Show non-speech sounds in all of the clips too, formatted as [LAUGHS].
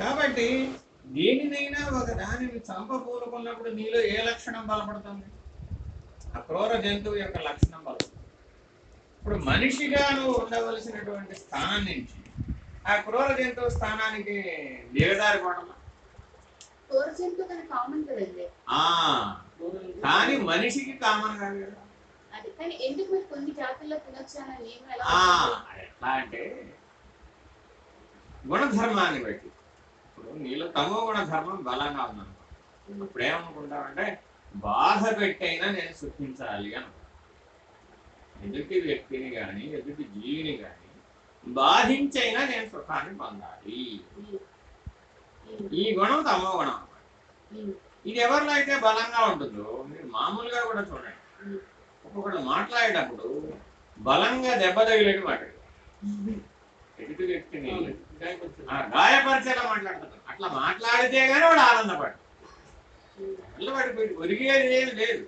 కాబట్టి దేనినైనా ఒక దానిని చంపకూరుకున్నప్పుడు నీలో ఏ లక్షణం బలపడుతుంది? ఆ క్రూర జంతువు యొక్క లక్షణం బలపడుతుంది. ఇప్పుడు మనిషిగా నువ్వు ఉండవలసినటువంటి స్థానం నుంచి ఆ క్రూర జంతువు స్థానానికి దిగదారి పడమా కానీ మనిషికి కామన్ కాదు? ఎట్లా అంటే గుణధర్మాన్ని బట్టి. ఇప్పుడు నీలో తమో గుణ ధర్మం బలంగా ఉందనుకో ఇప్పుడు ఏమనుకుంటావంటే బాధ పెట్టైనా నేను సుఖించాలి అనుకో ఎదుటి వ్యక్తిని కానీ ఎదుటి జీవిని కానీ బాధించైనా నేను సుఖాన్ని పొందాలి. ఈ గుణం తమో గుణం అన్నమాట. ఇది ఎవరిలో అయితే బలంగా ఉంటుందో మీరు మామూలుగా కూడా చూడండి. ఒక్కొక్కడు మాట్లాడేటప్పుడు బలంగా దెబ్బ తగిలేడు మాట్లాడు ఎదుటి వ్యక్తిని గాయపరిచేలా మాట్లాడతాడు. అట్లా మాట్లాడితే గానీ వాడు ఆనందపడు. అట్లా వాడికి ఒరిగేది ఏం లేదు.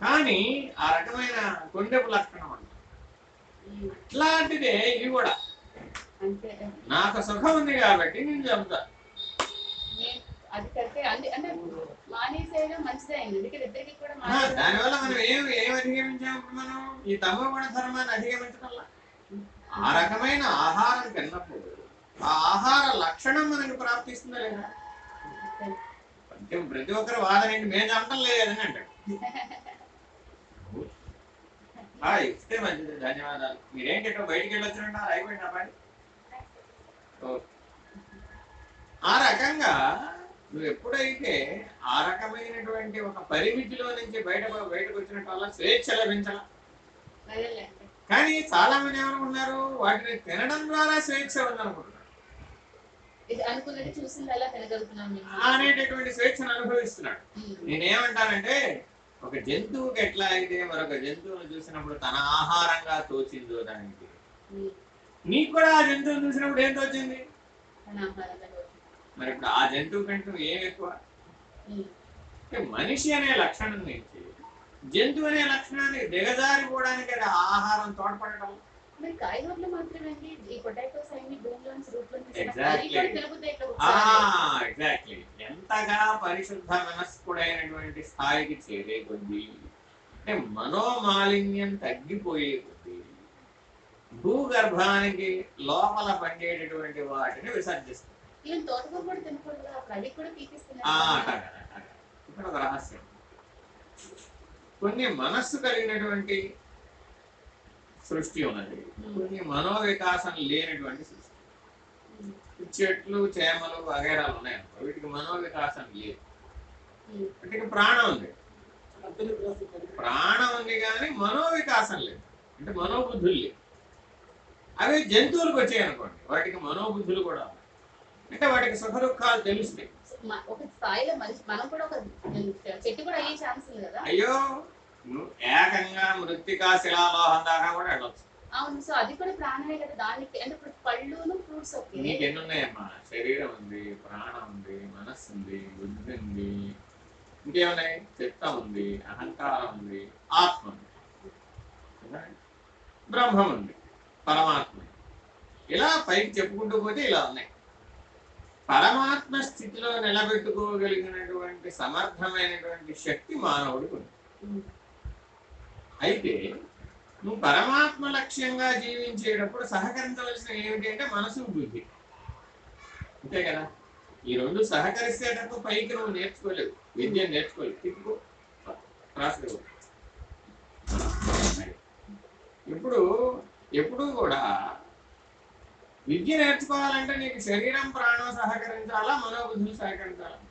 కానీ ఆ రకమైన కొండెపు లక్షణం ఉమ్. అట్లాంటిదే ఇది కూడా. నాకు సుఖం ఉంది కాబట్టి నేను చెబుతా అంటే అంటే దానివల్ల మనం ఏం ఏం అధిగమించాము మనం? ఈ తమో గుణ ధర్మాన్ని అధిగమించడం ఆ రకమైన ఆహారం తిన్నప్పుడు ఆ ఆహార లక్షణం మనకు ప్రాప్తిస్తుందా లేదా? అంటే ప్రతి ఒక్కరు వాదన ఏంటి? మేము చంపడం లేదని అంటాడు. ఇస్తే మంచిది. ధన్యవాదాలు. మీరేంటి ఇట్లా బయటికి వెళ్ళొచ్చుంటారు అయిపోయింది అబ్బాయి ఆ రకంగా నువ్వు ఎప్పుడైతే ఆ రకమైనటువంటి ఒక పరిమితిలో నుంచి బయట బయటకు వచ్చినట్టు వల్ల స్వేచ్ఛ లభించాల? కానీ చాలా మంది ఏమనుకున్నారు వాటిని తినడం ద్వారా స్వేచ్ఛ ఉందనుకుంటున్నారు అనేటటువంటి స్వేచ్ఛను అనుభవిస్తున్నాడు ఉమ్. నేనేమంటానంటే ఒక జంతువుకి ఎట్లా అయితే మరొక జంతువును చూసినప్పుడు తన ఆహారంగా తోచిందో దానికి ఉమ్. నీకు కూడా ఆ జంతువును చూసినప్పుడు ఏం తోచింది. మరి ఇప్పుడు ఆ జంతువు కంటే ఏం ఎక్కువ. అంటే మనిషి అనే లక్షణం నుంచి జంతువు అనే లక్షణాన్ని దిగజారిపోవడానికి అది ఆహారం తోడ్పడటం. మరి కాయగూరలు మాత్రమే ఈ పొటాటోస్ అన్ని ఎగ్జాక్ట్లీ ఎంతగా పరిశుద్ధ మనస్కుడైనటువంటి స్థాయికి చేరే కొద్దీ అంటే మనోమాలిన్యం తగ్గిపోయే కొద్దీ భూగర్భానికి లోపల పండేటటువంటి వాటిని విసర్జిస్తుంది. ఇక్కడ ఒక రహస్యం. కొన్ని మనస్సు కలిగినటువంటి సృష్టి ఉన్నది. కొన్ని మనోవికాసం లేనటువంటి సృష్టి. చెట్లు చేమలు వగైరాలు ఉన్నాయి వీటికి మనోవికాసం లేదు. వీటికి ప్రాణం ఉంది. ప్రాణం ఉంది కానీ మనోవికాసం లేదు. అంటే మనోబుద్ధులు లేవు. అవి జంతువులకు వచ్చాయి అనుకోండి. వాటికి మనోబుద్ధులు కూడా ఉన్నాయి. అంటే వాటికి సుఖ దుఃఖాలు తెలుస్తాయి. మ- ఒక స్థాయిలో మనిషి మనం కూడా ఒక చెట్టు కూడా అయ్యే ఛాన్స్ ఉంది కదా? అయ్యో! నువ్వు ఏకంగా మృత్తికా శిలాలోహం దాకా కూడా వెళ్ళొచ్చు. అవును సో అది కూడా ప్రాణమే కదా. దానికి అంటే ఇప్పుడు పళ్ళును ఫ్రూట్స్ ఓకే. నీకు ఎన్ని ఉన్నాయమ్మా? శరీరం ఉంది ప్రాణం ఉంది మనస్సు ఉంది బుద్ధి ఉంది. ఇంకేమున్నాయి? చిత్తం ఉంది అహంకారం ఉంది ఆత్మ ఉంది? బ్రహ్మం ఉంది పరమాత్మ. ఇలా పైకి చెప్పుకుంటూ పోతే ఇలా ఉన్నాయి. పరమాత్మ స్థితిలో నిలబెట్టుకోగలిగినటువంటి సమర్థమైనటువంటి శక్తి మానవుడికి ఉంది. అయితే నువ్వు పరమాత్మ లక్ష్యంగా జీవించేటప్పుడు సహకరించవలసిన ఏమిటి అంటే మనసు బుద్ధి అంతే కదా? ఈ రెండు సహకరిస్తేటప్పుడు పైకి నువ్వు నేర్చుకోలేవు. విద్య నేర్చుకోలేవు. తిప్పుకో. రాసుకో ఇప్పుడు ఎప్పుడు కూడా విద్య నేర్చుకోవాలంటే నీకు శరీరం ప్రాణం సహకరించాలా మనోబుద్ధులు సహకరించాలా?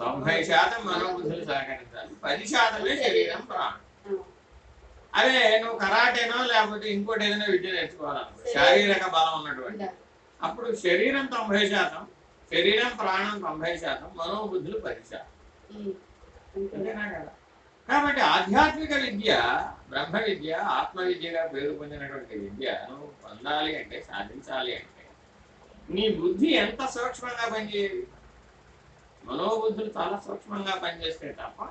తొంభై శాతం మనోబుద్ధులు సహకరించాలి. పది శాతమే శరీరం ప్రాణం. అదే నువ్వు కరాటేనో లేకపోతే ఇంకోటి ఏదైనా విద్య నేర్చుకోవాలనుకో శారీరక బలం ఉన్నటువంటి. అప్పుడు శరీరం తొంభై శాతం శరీరం ప్రాణం తొంభై శాతం మనోబుద్ధులు పది శాతం. కాబట్టి ఆధ్యాత్మిక విద్య బ్రహ్మ విద్య ఆత్మ విద్యగా పేరు పొందినటువంటి విద్య నువ్వు పొందాలి అంటే సాధించాలి అంటే నీ బుద్ధి ఎంత సూక్ష్మంగా పనిచేయాలి మనోబుద్ధులు చాలా సూక్ష్మంగా పనిచేస్తే తప్ప.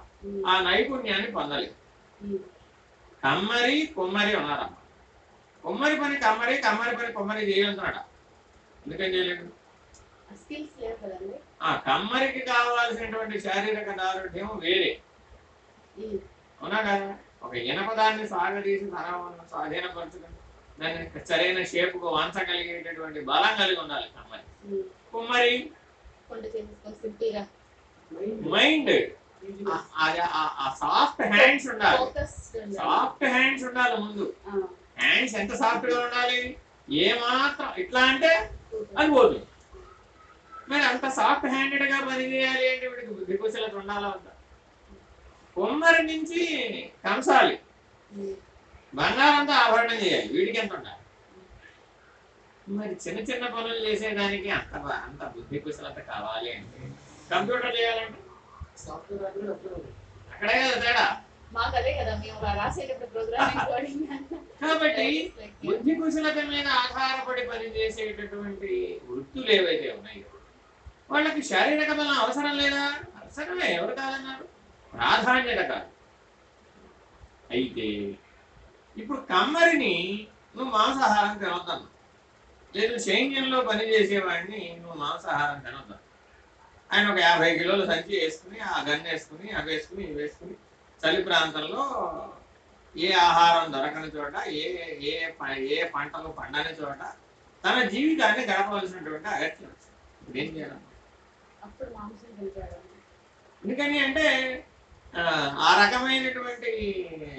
ఆ నైపుణ్యాన్ని పొందలేదు. కమ్మరి కుమ్మరి ఉన్నారమ్మ. కుమ్మరి పని కమ్మరి కమ్మరి పని కుమ్మరి చేయగలుగుతున్నాడు ఎందుకని కదండి. ఆ కమ్మరికి కావాల్సినటువంటి శారీరక దారుఢ్యం వేరే. అవునా కదా? ఒక ఇనపదాన్ని సాగదీసి తన స్వాధీనపరచుకుని దాన్ని సరైన షేపుకు వంచగలిగేటటువంటి బలం కలిగి ఉండాలి కమ్మరి. కుమ్మరి చేసేసుకొని మైండ్ సాఫ్ట్ హ్యాండ్స్ ఉండాలి. సాఫ్ట్ హ్యాండ్స్ ఉండాలి ముందు. హ్యాండ్స్ ఎంత సాఫ్ట్గా ఉండాలి? ఏ మాత్రం ఇట్లా అంటే అది పోతుంది మరి అంత సాఫ్ట్ హ్యాండెడ్గా పని చేయాలి అంటే వీడికి బుద్ధి కుశలత ఉండాలా వద్దా? కుమ్మరి నుంచి కంసాలి. బంగారంతో ఆభరణం చేయాలి. వీడికి ఎంత ఉండాలి? మరి చిన్న చిన్న పనులు చేసేదానికి అంత అంత బుద్ధి కుశలత కావాలి అంటే కంప్యూటర్ చేయాలంటే? సాఫ్ట్వేర్. అక్కడే కదా తేడా? [LAUGHS] కాబట్టి బుద్ధి కుశలత మీద ఆధారపడి పనిచేసేటటువంటి వృత్తులు ఏవైతే ఉన్నాయో వాళ్ళకి శారీరక బలం అవసరం లేదా? అవసరమే ఎవరు కాదన్నారు? ప్రాధాన్యత కాదు. అయితే ఇప్పుడు కమ్మరిని నువ్వు మాంసాహారం తినొద్దాను లేదు సైన్యంలో పనిచేసేవాడిని నువ్వు మాంసాహారం తినొద్దాను ఆయన ఒక యాభై కిలోలు సంచి వేసుకుని ఆ గన్ను వేసుకుని అవి వేసుకుని ఇవి వేసుకుని చలి ప్రాంతంలో ఏ ఆహారం దొరకని చోట ఏ ఏ ప- ఏ పంటలు పండని చోట తన జీవితాన్ని గడపవలసినటువంటి అగత్యం. ఏం చేయాలి? ఎందుకని అంటే ఆ, రకమైనటువంటి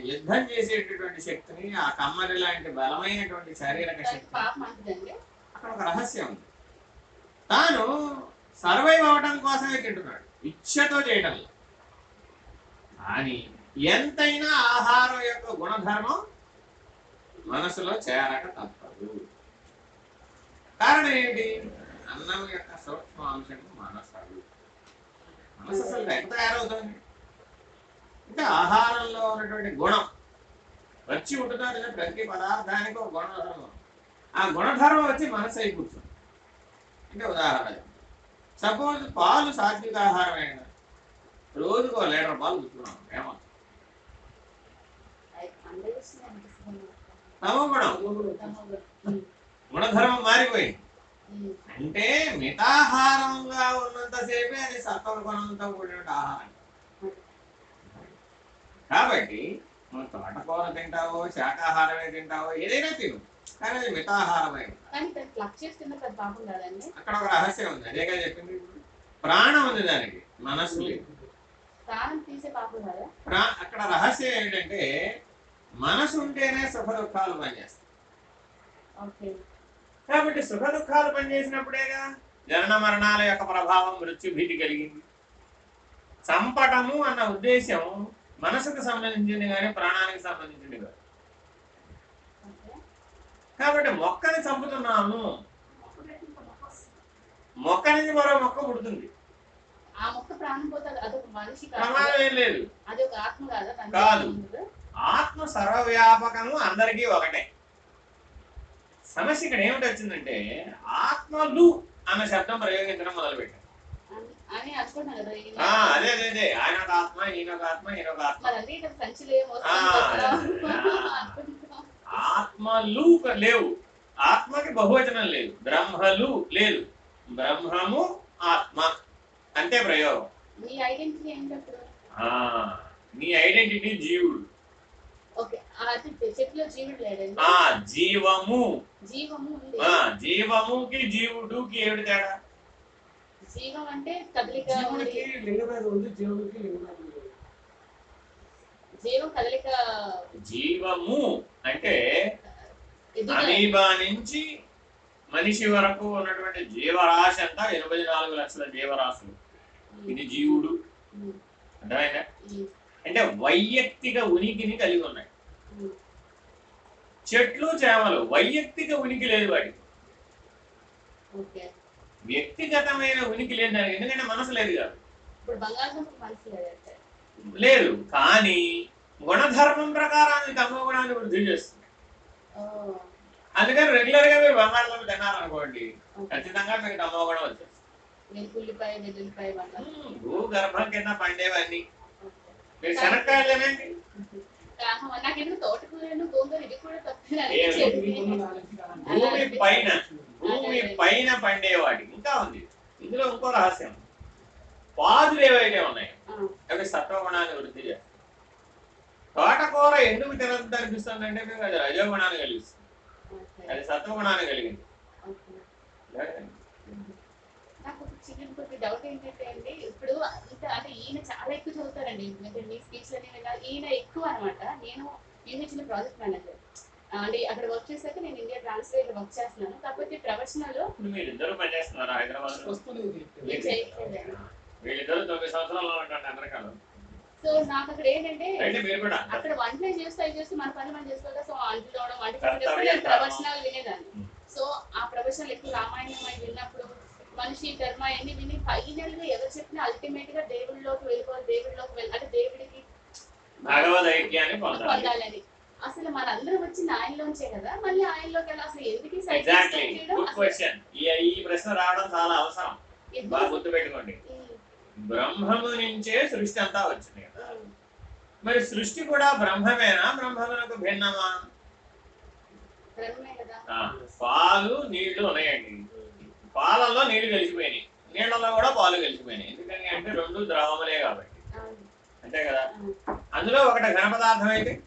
యుద్ధం చేసేటటువంటి శక్తిని ఆ కమ్మరి లాంటి బలమైనటువంటి శారీరక శక్తి అక్కడ ఒక రహస్యం ఉంది. తాను సర్వైవ్ అవడం కోసమే తింటున్నాడు. ఇచ్చతో చేయటం. కానీ ఎంతైనా ఆహారం యొక్క గుణధర్మం మనసులో చేరక తప్పదు. కారణం ఏంటి? అన్నం యొక్క సూక్ష్మాంశం మనసలు మనసు అసలు ఎంత తయారవుతుంది? అంటే ఆహారంలో ఉన్నటువంటి గుణం. వచ్చి ఉంటున్నారు ప్రతి పదార్థానికి ఒక గుణధర్మం. ఆ గుణధర్మం వచ్చి మనసు అయి కూర్చుంది. అంటే ఉదాహరణ సపోజ్ పాలు సాత్విక ఆహారమైన రోజుకు ఒక లీటర్ పాలు కూర్చున్నాం ఏమో. అందజేస్తుంది గుణం గుణధర్మం మారిపోయింది. అంటే మితాహారంగా ఉన్నంతసేపే అది సత్వ గుణంతో కూడిన ఆహారం. కాబట్టి నువ్వు తోటకూర తింటావో శాకాహారమే తింటావో ఏదైనా తిను. కానీ అది మితాహారమై. అక్కడ ఒక రహస్యం ఉంది. అదేగా చెప్పింది. ప్రాణం ఉంది దానికి. మనస్సు లేదు. అక్కడ రహస్యం ఏంటంటే మనసు ఉంటేనే సుఖ దుఃఖాలు పనిచేస్తాయి. కాబట్టి సుఖ దుఃఖాలు పనిచేసినప్పుడేగా జనన మరణాల యొక్క ప్రభావం మృత్యు భీతి కలిగింది. చంపటము అన్న ఉద్దేశం మనసుకు సంబంధించింది కానీ ప్రాణానికి సంబంధించింది కాదు. కాబట్టి మొక్కని చంపుతున్నాము మొక్క నుంచి మరో మొక్క పుడుతుంది. ప్రమాదం ఏం లేదు. కాదా? ఆత్మ సర్వవ్యాపకము అందరికీ ఒకటే. సమస్య ఇక్కడ ఏమిటి వచ్చిందంటే ఆత్మలు అన్న శబ్దం ప్రయోగించడం మొదలుపెట్టారు అని- అని అనుకుంటున్నాం కదా ఈ ఆ, అదే అదే అదే. ఆయన ఒక ఆత్మ ఈయన ఒక ఆత్మ ఈయన ఒక ఆత్మలు లేవు. ఆత్మకి బహువచనం లేదు. బ్రహ్మలు లేదు. బ్రహ్మము ఆత్మ. అంతే ప్రయోగం. మీ ఐడెంటిటీ నీ జీవుడు. జీవము. జీవముకి జీవుడుకి ఏమిటి తేడా? జీవం అంటే కదలిక జీవం కదలిక జీవము అంటే అమీబా నుంచి మనిషి వరకు ఉన్నటువంటి జీవరాశి అంతా ఎనభై నాలుగు లక్షల జీవరాశులు. ఇది జీవుడు. అర్థమైందా? అంటే వైయక్తిక ఉనికిని కలిగి ఉన్నాయి. చెట్లు చేమలు వైయక్తిక ఉనికి లేదు వాటికి ఓకే. వ్యక్తిగతమైన ఉనికి లేదు దానికి ఎందుకంటే మనసు లేదు కాదు. లేదు కానీ గుణధర్మం ప్రకారం తమ గుణాన్ని వృద్ధి చేస్తుంది. అందుకని రెగ్యులర్గా మీరు బంగాళదుంప తిన్నారనుకోండి ఓకే. ఖచ్చితంగా మీకు తమ గుణం వచ్చేస్తుంది భూగర్భం కింద పండేవన్నీ. మీరు శనక్కాయలు భూమి పైన. భూమి. పైన పండే వాటికి ఇంకా ఉంది. ఇందులో ఇంకో రహస్యం. పాదులు ఏవైతే ఉన్నాయి అవి సత్వగుణాన్ని వృద్ధి చేస్తాయి. తోటకూర ఎందుకు తినద్దు అనిపిస్తుంది అంటే మీకు అది రజోగుణాన్ని కలిగిస్తుంది. అది సత్వగుణాన్ని కలిగింది. నాకు ఒక చిన్న ఇంకొక డౌట్ ఏంటంటే అండి ఇప్పుడు అంటే ఈయన చాలా ఎక్కువ చదువుతారండి. మీ స్పీచ్ అన్ని విన్నా ఈయన ఎక్కువ అనమాట. నేను నేను ఇచ్చిన ప్రాజెక్ట్ మేనేజర్ అంటే అక్కడ వర్క్ చేశాక నేను ఇండియా ట్రాన్స్లేట్ వర్క్ చేస్తున్నాను. కాకపోతే ప్రవచనాలు ఇప్పుడు మీరిద్దరు పనిచేస్తున్నారు హైదరాబాద్లో వస్తుంది. ఇది. నేను చేయట్లేదు వీళ్ళిద్దరు తొమ్మిది సంవత్సరాలు ఉంటారు అమెరికాలో. సో నాకు అక్కడ ఏంటంటే అక్కడ వంట చేస్తూ అవి చేస్తూ మన పని మనం చేసుకోవాలి సో అంట్లు వంట ధర్మం. ప్రవచనాలు వినేదాన్ని. సో ఆ ప్రవచనాలు ఎక్కువ రామాయణం అవి విన్నప్పుడు మనిషి కర్మ అన్ని విని ఫైనల్గా ఎవరు చెప్పినా అల్టిమేట్గా దేవుడిలోకి వెళ్ళిపోవాలి దేవుడిలోకి వెళ్ళి అంటే దేవుడికి భగవద్ ఐక్యాన్ని పొందాలి పొందాలని అసలు మనందరం వచ్చింది ఆయనలోంచే కదా? మళ్ళీ ఆయనలోకి వెళ్ళి అసలు ఎందుకు ఈ scientist ఎగ్జాక్ట్లీ చేయడం? గుడ్ అసలు క్వశ్చన్ ఈ ఈ ప్రశ్న రావడం చాలా అవసరం. ఎందుకు? బాగా గుర్తు పెట్టుకోండి. బ్రహ్మము నుంచే సృష్టి అంతా వచ్చింది కదా. మరి సృష్టి కూడా బ్రహ్మమేనా? బ్రహ్మమునకు భిన్నమా? బ్రహ్మే కదా. ఆ, పాలు నీళ్ళు ఉన్నాయండి. పాలల్లో నీళ్ళు కలిసిపోయినాయి. నీళ్ళలో కూడా పాలు కలిసిపోయినాయి. ఎందుకని అంటే రెండు ద్రవములే కాబట్టి. అవును, అంతే కదా? అవును. అందులో ఒకటి ఘన పదార్థం అయితే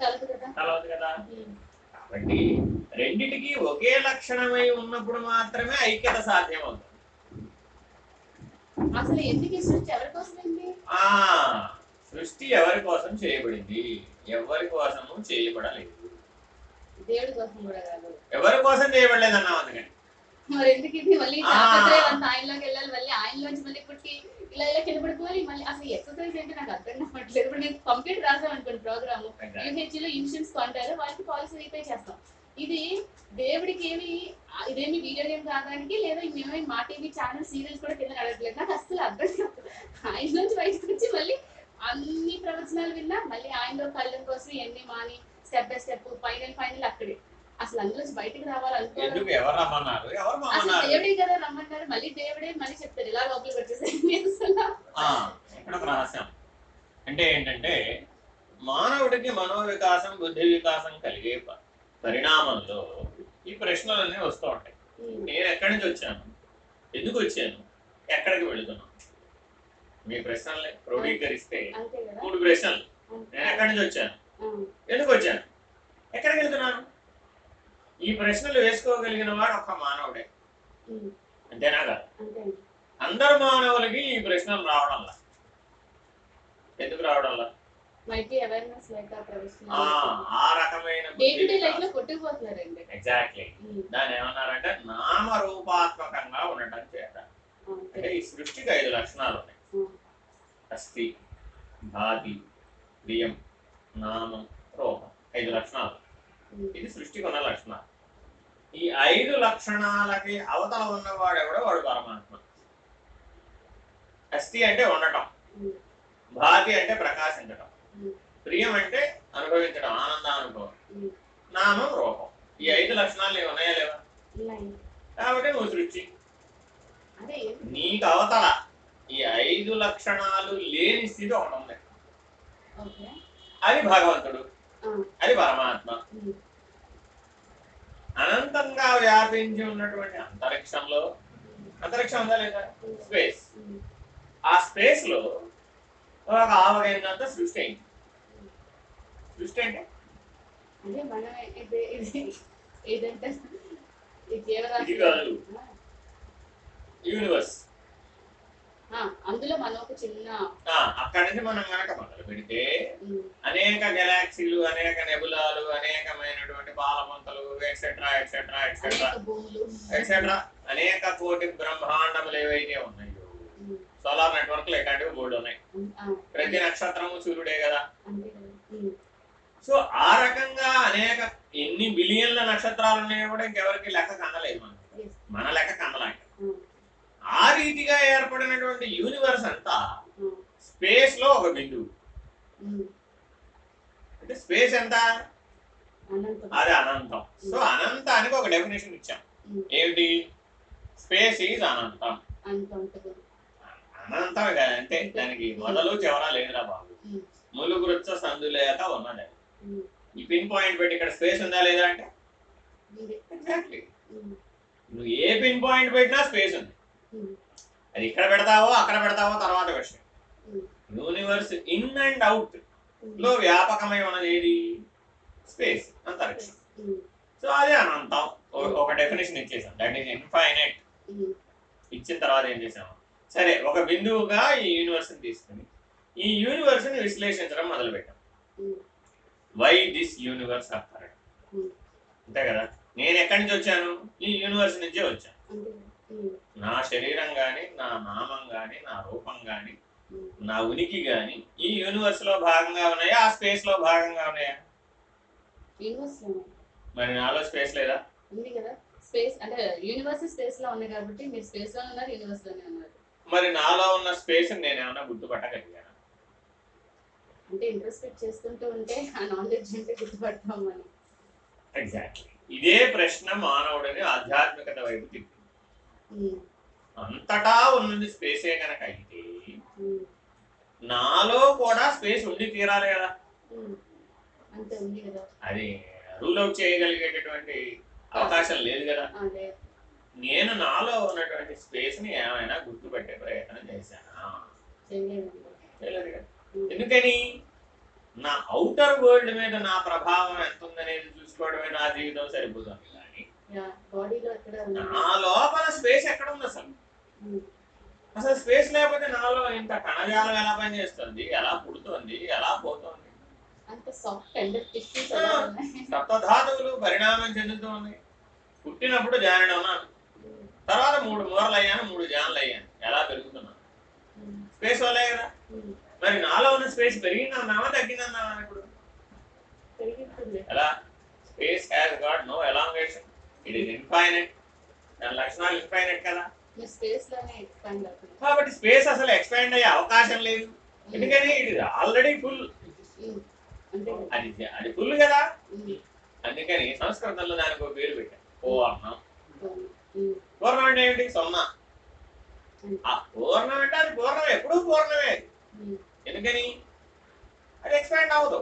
కలవదు కదా? ఉం, కాబట్టి రెండిటికి ఒకే లక్షణమై ఉన్నప్పుడు మాత్రమే ఐక్యత సాధ్యమవుతుంది. అసలు ఎందుకు సృష్టి ఎవరి ఆ సృష్టి ఎవరి కోసం చేయబడింది? ఎవరి కోసము చేయబడలేదు. దేవుడి కోసం కూడా కాదు. ఎవరి కోసం చేయబడలేదు అన్నాం అందుకని? మరి ఎందుకు ఇది? మళ్ళీ అంతా ఆయనలోకి వెళ్ళాలి మళ్ళీ ఆయనలోంచి మళ్ళీ పుట్టి ఇలా ఇలా కింద పడిపోవాలి మళ్ళీ అసలు ఎక్సర్సైజ్ ఏంటి నాకు అర్థం కావట్లేదు. ఇప్పుడు నేను కంప్లీట్ రాసాను అనుకోండి ప్రోగ్రామ్ యూహెచ్లో ఇన్సూరెన్స్ కొంటారు వాళ్ళకి పాలసీ రీపే చేస్తాం. ఇది దేవుడికి ఏమి ఇదేమి వీడియో గేమ్ కాదానికి లేదా మేమేమి మా టీవీ ఛానల్ సీరియల్స్ కూడా కింద నడవట్లేదు. నాకు అసలు అర్థం కాదు. ఆయన నుంచి బయటకు వచ్చి మళ్ళీ అన్ని ప్రవచనాలు విన్నా మళ్ళీ ఆయనలో కళ్ళం కోసం ఎన్ని మాని step by step final final అక్కడే. అసలు అందులో బయటకు అసలు దేవుడే కదా రమ్మన్నారు. మళ్ళీ దేవుడే మళ్ళీ చెప్తారు. ఇలా లోపలికి వచ్చేసరికి అసలు. ఆ, ఇక్కడ ఒక రహస్యం. అంటే ఏంటంటే మానవుడికి మనో వికాసం బుద్ధి వికాసం కలిగే పరిణామంలో ఈ ప్రశ్నలన్నీ వస్తూ ఉంటాయి. నేను ఎక్కడి నుంచి వచ్చాను? ఎందుకు వచ్చాను? ఎక్కడికి వెళుతున్నాను? మీ ప్రశ్నల్ని క్రోడీకరిస్తే మూడు ప్రశ్నలు. నేను ఎక్కడి నుంచి వచ్చాను? ఎందుకు వచ్చాను? ఎక్కడికి వెళ్తున్నాను? ఈ ప్రశ్నలు వేసుకోగలిగిన వాడు ఒక్క మానవుడే. అంతేనా కదా? అందరు మానవులకి ఈ ప్రశ్నలు రావడంలా? ఎందుకు రావడంలా? ఆ, రకమైన ఎగ్జాక్ట్లీ ఏమన్నారంటే నామరూపాత్మకంగా ఉండటం చేత. అంటే ఈ సృష్టికి ఐదు లక్షణాలు ఉన్నాయి. అస్థి భాతి ప్రియం నామం రూపం. ఐదు లక్షణాలు. ఇది సృష్టికి ఉన్న లక్షణాలు ఈ ఐదు లక్షణాలకి అవతల ఉన్నవాడు ఎవడో వాడు పరమాత్మ. అస్థి అంటే ఉండటం. భాతి అంటే ప్రకాశించటం. ప్రియం అంటే అనుభవించడం ఆనందానుభవం. నామం రూపం. ఈ ఐదు లక్షణాలు నీకు ఉన్నాయా లేవా. కాబట్టి నువ్వు సృష్టి? నీకు అవతల ఈ ఐదు లక్షణాలు లేని స్థితి ఒకటి ఉంది అది భగవంతుడు. అది పరమాత్మ. అనంతంగా వ్యాపించి ఉన్నటువంటి అంతరిక్షంలో అంతరిక్షం ఉందా లేదా స్పేస్ ఆ స్పేస్లో ఒక ఆవగైనంత సృష్టి అయింది. సృష్టి అంటే? ఇది కాదు. యూనివర్స్ అందులో మనం ఒక చిన్న అక్కడి నుంచి మనం కనుక మొదలు పెడితే అనేక గెలాక్సీలు అనేక నెబులాలు అనేకమైనటువంటి పాలమంతలు ఎక్సెట్రా ఎక్సెట్రా ఎక్సెట్రా ఎక్సెట్రా అనేక కోటి బ్రహ్మాండములు ఏవైతే ఉన్నాయో సోలార్ నెట్వర్క్లో ఇట్లాంటివి బోర్డు ఉన్నాయి. ప్రతి నక్షత్రము సూర్యుడే కదా. సో ఆ రకంగా అనేక ఎన్ని బిలియన్ల నక్షత్రాలు ఉన్నాయో కూడా ఇంకెవరికి లెక్క కందలేదు మనం మన లెక్క కందలాంటి ఉమ్, ఆ రీతిగా ఏర్పడినటువంటి యూనివర్స్ అంతా స్పేస్లో ఒక బిందువు. అంటే స్పేస్ ఎంత? అది అనంతం. సో అనంతానికి ఒక డెఫినేషన్ ఇచ్చాం. ఏమిటి? స్పేస్ ఈజ్ అనంతం. అనంతం కదా అంటే దానికి మొదలు చివర లేదురా బాబు. ములుగురుచ్చ సందులేక ఉన్నది. ఉమ్, ఈ పిన్ పాయింట్ పెట్టి ఇక్కడ స్పేస్ ఉందా లేదా అంటే. ఎగ్జాక్ట్లీ నువ్వు ఏ పిన్ పాయింట్ పెట్టినా స్పేస్ ఉంది. అది ఇక్కడ పెడతావో అక్కడ పెడతావో తర్వాత విషయం యూనివర్స్ ఇన్ అండ్ అవుట్లో వ్యాపకమై ఉన్నది ఏది స్పేస్ అంతరిక్షం. సో అదే అనంతం ఒక- డెఫినేషన్ ఇచ్చేసాం. దట్ ఈస్ ఇన్ఫైనైట్ ఇచ్చిన తర్వాత ఏం చేసాము సరే ఒక బిందువుగా ఈ యూనివర్స్ని తీసుకుని ఈ యూనివర్స్ని విశ్లేషించడం మొదలుపెట్టాం. వై దిస్ యూనివర్స్ ఉమ్, అంతే కదా? నేను ఎక్కడి నుంచి వచ్చాను? ఈ యూనివర్స్ నుంచే వచ్చాను. నా శరీరం కానీ నా నామం కానీ నా రూపం కానీ. నా ఉనికి కానీ ఈ యూనివర్స్లో భాగంగా ఉన్నాయా? ఆ స్పేస్లో భాగంగా ఉన్నాయా? మరి నాలో స్పేస్ లేదా? ఉంది కదా. స్పేస్ అంటే యూనివర్స్ స్పేస్లో ఉంది కాబట్టి మీరు స్పేస్లో ఉన్నారు యూనివర్స్లోనే ఉన్నారు. మరి నాలో ఉన్న స్పేస్ నేను ఏమైనా గుర్తుపట్టగలిగాను? అంటే చేసుకుంటూ ఉంటే ఆ నాలెడ్జ్ ఉంటే ఎగ్జాక్ట్లీ ఇదే ప్రశ్న మానవుడిని ఆధ్యాత్మికత వైపు తిప్పింది ఉమ్, అంతటా ఉన్నది స్పేసే కనుక అయితే నాలో కూడా స్పేస్ ఉండి తీరాలి కదా. అది రూల్ అవుట్ చేయగలిగేటటువంటి అవకాశం లేదు కదా. నేను నాలో ఉన్నటువంటి స్పేస్ని ఏమైనా గుర్తుపెట్టే ప్రయత్నం చేశానా? చేయలేదు. కదా. ఎందుకని? నా అవుటర్ వరల్డ్ మీద నా ప్రభావం ఎంత ఉందనేది చూసుకోవడమే నా జీవితం సరిపోతుంది నా లోపల స్పేస్ ఎక్కడ ఉంది అసలు? అసలు స్పేస్ లేకపోతే నాలో ఇంత కణజాలం ఎలా పనిచేస్తుంది? ఎలా పుడుతుంది? ఎలా పోతుంది? సప్తధాతువులు పరిణామం చెందుతూ ఉన్నాయి? పుట్టినప్పుడు ఉమ్, తర్వాత మూడు మూరలు అయ్యాను మూడు జాన్లు అయ్యాను. ఎలా పెరుగుతున్నాను స్పేస్ వల్లే కదా. మరి నాలో ఉన్న స్పేస్ పెరిగిందన్నావా తగ్గిందన్నావా ఇప్పుడు? ఎలా? Space has got no elongation. It is infinite దాని లక్షణాలు ఇన్ఫైనైట్ కదా? కాబట్టి స్పేస్ అసలు ఎక్స్పాండ్ అయ్యే అవకాశం లేదు. ఎందుకని? ఇట్ ఇస్ ఆల్రెడీ ఫుల్ అది అది ఫుల్ కదా? ఉమ్, అందుకని సంస్కృతంలో దానికి ఒక పేరు పెట్టాం. పూర్ణం పూర్ణం అంటే ఏంటి సున్నా ఆ పూర్ణం అంటే అది పూర్ణం ఎప్పుడూ పూర్ణమే అది. ఉమ్, ఎందుకని? అది ఎక్స్పాండ్ అవ్వదు.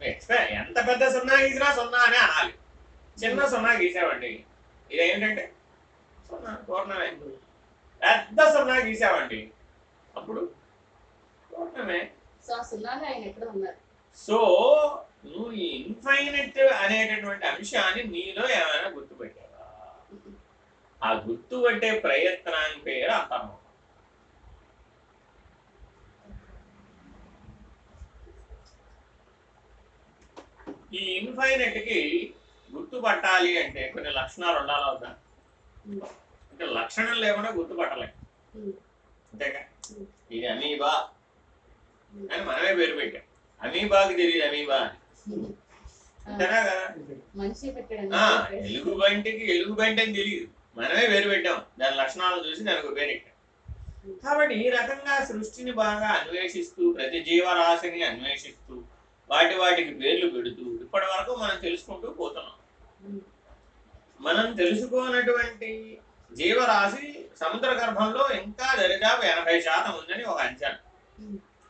ఎక్స్పాండ్ ఎంత పెద్ద సున్నా గీసినా సున్నా అనే అనాలి. చిన్న సున్నా గీసామండి ఇది ఏంటంటే సున్నా పూర్ణమే. పెద్ద సున్నా గీసామండి అప్పుడు పూర్ణమే. సో నువ్వు ఈ ఇన్ఫైనట్ అనేటటువంటి అంశాన్ని నీలో ఏమైనా గుర్తుపెట్టావా? ఆ గుర్తుపట్టే ప్రయత్నానికి పేరు అంతర్ముఖం ఈ ఇన్ఫైనట్కి గుర్తుపట్టాలి అంటే కొన్ని లక్షణాలు ఉండాలి అవుతా అంటే లక్షణం లేకుండా గుర్తుపట్టలేం. ఉమ్, అంతేగా? ఉమ్. ఇది అమీబా. అని మనమే పేరు పెట్టాం. అమీబాకి తెలియదు అమీబా అని. అంతేనా కదా? ఎలుగు బంటికి ఎలుగు బంటి అని తెలియదు. మనమే పేరు పెట్టాం. దాని లక్షణాలను చూసి దానికి పేరు పెట్టాం. కాబట్టి ఈ రకంగా సృష్టిని బాగా అన్వేషిస్తూ ప్రతి జీవరాశిని అన్వేషిస్తూ వాటి వాటికి పేర్లు పెడుతూ ఇప్పటి వరకు మనం తెలుసుకుంటూ పోతున్నాం. మనం తెలుసుకోనటువంటి జీవరాశి సముద్ర గర్భంలో ఇంకా దరిదాపు ఎనభై శాతం ఉందని ఒక అంచనా.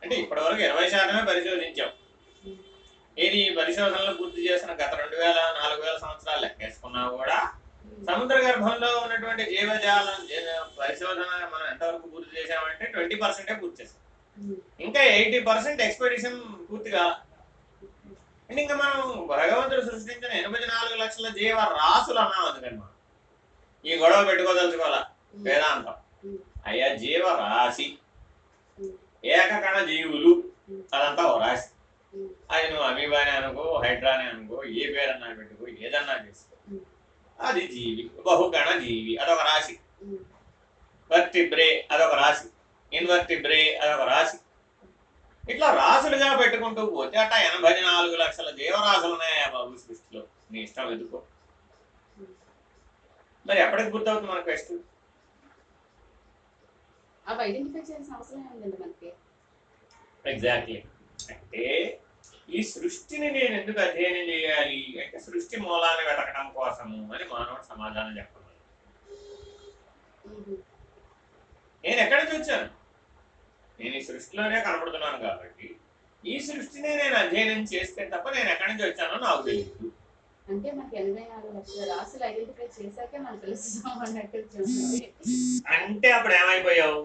అంటే ఇప్పటి వరకు ఇరవై శాతమే పరిశోధించాం. ఏది పరిశోధనలు పూర్తి చేసిన గత రెండు వేల నాలుగు వేల సంవత్సరాలు లెక్కేసుకున్నా కూడా సముద్ర గర్భంలో ఉన్నటువంటి జీవజాలం పరిశోధన మనం ఎంతవరకు పూర్తి చేసామంటే ట్వంటీ పర్సెంటే పూర్తి చేసాం ఇంకా ఎయిటీ పర్సెంట్ ఎక్స్పెడిషన్ పూర్తిగా అండ్ ఇంకా మనం భగవంతుడు సృష్టించిన ఎనభై నాలుగు లక్షల జీవ రాసులు అన్నాం అందుకని మనం ఈ గొడవ పెట్టుకోదలుచుకోవాలా? వేదాంతం. అయ్యా జీవ రాశి. ఏకకణ జీవులు. అదంతా ఓ రాశి. అది నువ్వు అమీబాని అనుకో హైడ్రాని అనుకో ఏ పేరన్నా పెట్టుకో ఏదన్నా చేసుకో. అది జీవి బహుగణ జీవి అదొక రాశి. వర్టిబ్రే అదొక రాశి. ఇన్వర్టిబ్రే అదొక రాశి. ఇట్లా రాసులుగా పెట్టుకుంటూ పోతే అట్లా ఎనభై నాలుగు లక్షల జీవరాశులు ఉన్నాయా బాబు సృష్టిలో? నీ ఇష్టం ఎదుకో? మరి ఎప్పటికి గుర్తవుతుంది మన క్వెస్ట్? ఎగ్జాక్ట్లీ అంటే ఈ సృష్టిని నేను ఎందుకు అధ్యయనం చేయాలి? అంటే సృష్టి మూలాన్ని వెతకడం కోసము అని మానవుడు సమాధానం చెప్పాలి ఉమ్, నేను ఎక్కడి నుంచి వచ్చాను నేను ఈ సృష్టిలోనే కనపడుతున్నాను కాబట్టి ఈ సృష్టిని నేను అధ్యయనం చేస్తే తప్ప నేను ఎక్కడి నుంచి వచ్చానో నాకు తెలియదు. అంటే మనకి ఎనభై నాలుగు లక్షల రాసులు ఐడెంటిఫై చేశాకే మనకు తెలుస్తాం అన్నట్టు చూడండి. అంటే అప్పుడు ఏమైపోయావు?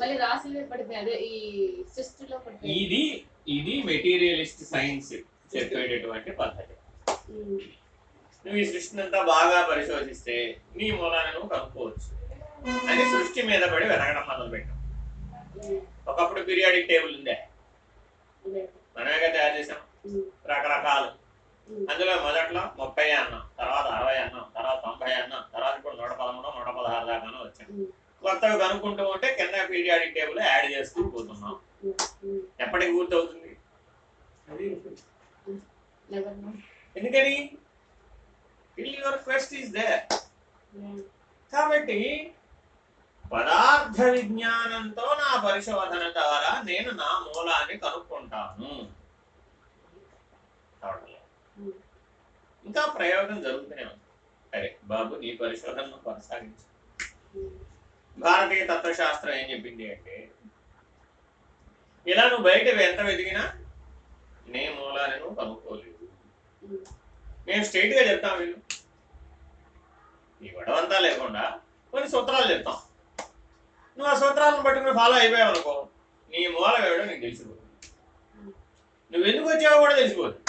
మళ్ళీ రాసులు ఈ సృష్టిలో ఇది ఇది మెటీరియలిస్ట్ సైన్స్ చెప్పేటటువంటి పద్ధతి. నువ్వు ఈ సృష్టిని అంతా బాగా పరిశోధిస్తే నీ మూలాన్ని నువ్వు కనుక్కోవచ్చు. అని సృష్టి మీద పడి వెనకడం మొదలు పెట్టాం ఒకప్పుడు పీరియాడిక్ టేబుల్ ఉందే అదే. మనమేగా తయారు చేసాం. రకరకాలు. అందులో మొదట్లో ముప్పై అన్నాం తర్వాత అరవై అన్నాం తర్వాత తొంభై అన్నాం తర్వాత ఇప్పుడు నూట పదమూడు నూట పదహారు దాకానో వచ్చాం. కొత్తగా కనుక్కుంటూ ఉంటే కింద పీరియాడిక్ టేబుల్ యాడ్ చేస్తూ పోతున్నాం. ఎప్పటికి పూర్తవుతుంది. ఎందుకని? Your quest is. కాబట్టి పదార్థ విజ్ఞానంతో నా పరిశోధన ద్వారా నేను నా మూలాన్ని కనుక్కుంటాను. ఇంకా ప్రయోగం జరుగుతూనే ఉంది. సరే బాబు నీ పరిశోధనను కొనసాగించు. భారతీయ తత్వశాస్త్రం ఏం చెప్పింది అంటే ఇలా నువ్వు బయట ఎంత వెతికినా నీ మూలాన్ని నువ్వు కనుక్కోలేదు నేను స్ట్రైట్గా చెప్తాను చెప్తాం వీళ్ళు ఈ గొడవంతా లేకుండా కొన్ని సూత్రాలు చెప్తాం. నువ్వు ఆ సూత్రాలను పట్టుకుని ఫాలో అయిపోయావు అనుకో నీ మూలం ఏమిటో నీకు తెలిసిపోతుంది నువ్వు ఎందుకు వచ్చావో కూడా తెలిసిపోతుంది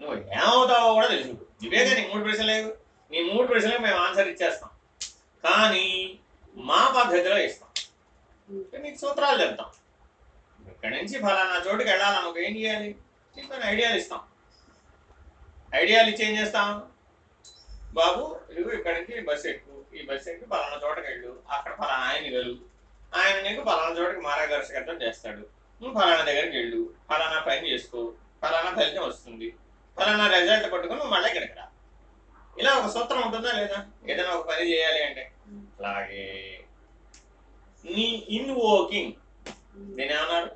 నువ్వు ఏమవుతావో కూడా తెలిసిపోతుంది నువ్వేగా నీ మూడు ప్రశ్నలు లేవు. నీ మూడు ప్రశ్నలకు మేము ఆన్సర్ ఇచ్చేస్తాం. కానీ మా పద్ధతిలో ఇస్తాం. నీకు సూత్రాలు చెప్తాం. ఇక్కడి నుంచి ఫలానా చోటుకి వెళ్ళాలనుకో ఏం చేయాలి? నీకు కొన్ని ఐడియాలు ఇస్తాం. ఐడియాలు ఇచ్చి ఏం చేస్తాం? బాబు ఇదిగో ఇక్కడి నుంచి బస్సు ఎక్కు. ఈ బస్సు ఎక్కి పలానా చోటకి వెళ్ళు. అక్కడ పలానా ఆయన వెళ్ళు ఆయన నీకు ఫలానా చోటకి మార్గదర్శకత్వం చేస్తాడు. నువ్వు ఫలానా దగ్గరికి వెళ్ళు. ఫలానా పని చేసుకో. ఫలానా ఫలితం వస్తుంది. ఫలానా రిజల్ట్ పట్టుకుని నువ్వు మళ్ళీ ఇక్కడికి రా. ఇలా ఒక సూత్రం ఉంటుందా లేదా? ఏదైనా ఒక పని చేయాలి అంటే. అలాగే. నీ ఇన్ వర్కింగ్ నేను ఏమన్నారు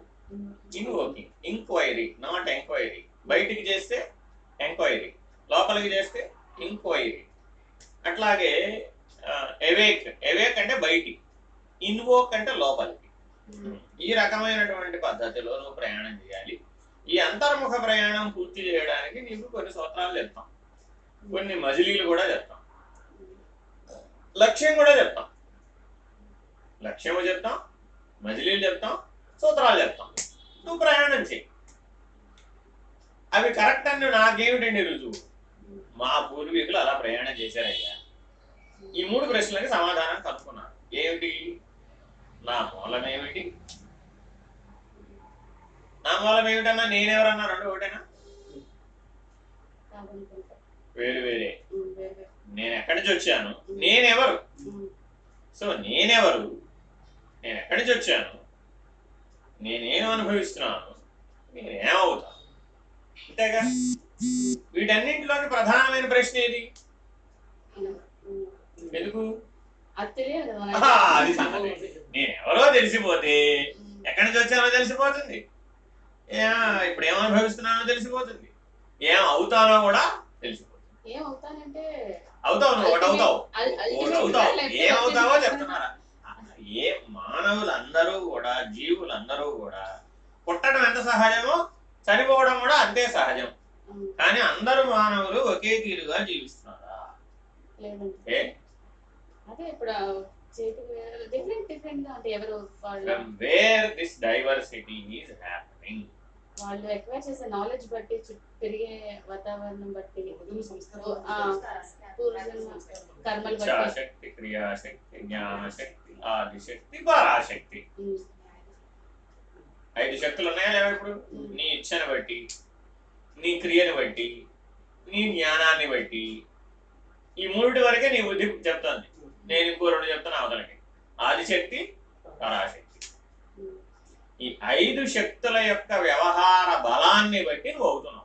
in working inquiry not enquiry బయటికి చేస్తే ఎంక్వైరీ లోపలికి చేస్తే ఇంక్వైరీ అట్లాగే ఎవేక్ ఎవేక్ అంటే బయటికి. ఇన్వోక్ అంటే లోపలికి. ఉమ్, ఈ రకమైనటువంటి పద్ధతిలో నువ్వు ప్రయాణం చేయాలి. ఈ అంతర్ముఖ ప్రయాణం పూర్తి చేయడానికి నీకు కొన్ని సూత్రాలు చెప్తాం. కొన్ని మజిలీలు కూడా చెప్తాం. లక్ష్యం కూడా చెప్తాం. లక్ష్యము చెప్తాం మజిలీలు చెప్తాం సూత్రాలు చెప్తాం. నువ్వు ప్రయాణం చేయి. అవి కరెక్ట్ అని నాకేమిటండి రుజువు? మా పూర్వీకులు అలా ప్రయాణం చేశారయ్యా. ఈ మూడు ప్రశ్నలకి సమాధానం కనుక్కున్నాను. ఏమిటి? నా మూలం ఏమిటి నా మూలం ఏమిటన్నా నేనెవరన్నా? రెండు ఒకటేనా. వేరు వేరే. నేను ఎక్కడి నుంచి వచ్చాను? నేనెవరు? సో నేనెవరు? నేను ఎక్కడి నుంచి వచ్చాను? నేనేం అనుభవిస్తున్నాను? నేనేమవుతాను? అంతేగా? వీటన్నింటిలోని ప్రధానమైన ప్రశ్న ఏది. ఎందుకు? నేనెవరో తెలిసిపోతే ఎక్కడి నుంచి వచ్చానో తెలిసిపోతుంది. ఇప్పుడు ఏం అనుభవిస్తున్నానో తెలిసిపోతుంది. ఏం అవుతానో కూడా తెలిసిపోతుంది. ఏం అవుతావు నువ్వు ఒకటి చెప్తున్నారా ఏ మానవులందరూ కూడా జీవులందరూ కూడా పుట్టడం ఎంత సహజమో చనిపోవడం కూడా అంతే సహజం. కానీ అందరూ మానవులు ఒకే తీరుగా జీవిస్తున్నారా? అదే ఇప్పుడు డిఫరెంట్ డిఫరెంట్గా అంటే ఎవరు వాళ్ళు from where this diversity is happening వాళ్ళు ఎక్వైర్ చేసే నాలెడ్జ్ బట్టి చుట్టూ పెరిగే వాతావరణం బట్టి పూర్వజన్మ కర్మలు బట్టి. ఇచ్ఛాశక్తి క్రియాశక్తి జ్ఞానశక్తి ఆదిశక్తి పరాశక్తి. ఐదు శక్తులు ఉన్నాయా లేవా ఇప్పుడు? నీ ఇచ్చని బట్టి నీ క్రియని బట్టి నీ జ్ఞానాన్ని బట్టి ఈ మూడు వరకే నీ బుద్ధి చెప్తుంది. నేను ఇంకో రెండు చెప్తాను అవతలకి. ఆదిశక్తి పరాశక్తి. ఈ ఐదు శక్తుల యొక్క వ్యవహార బలాన్ని బట్టి నువ్వు అవుతున్నావు.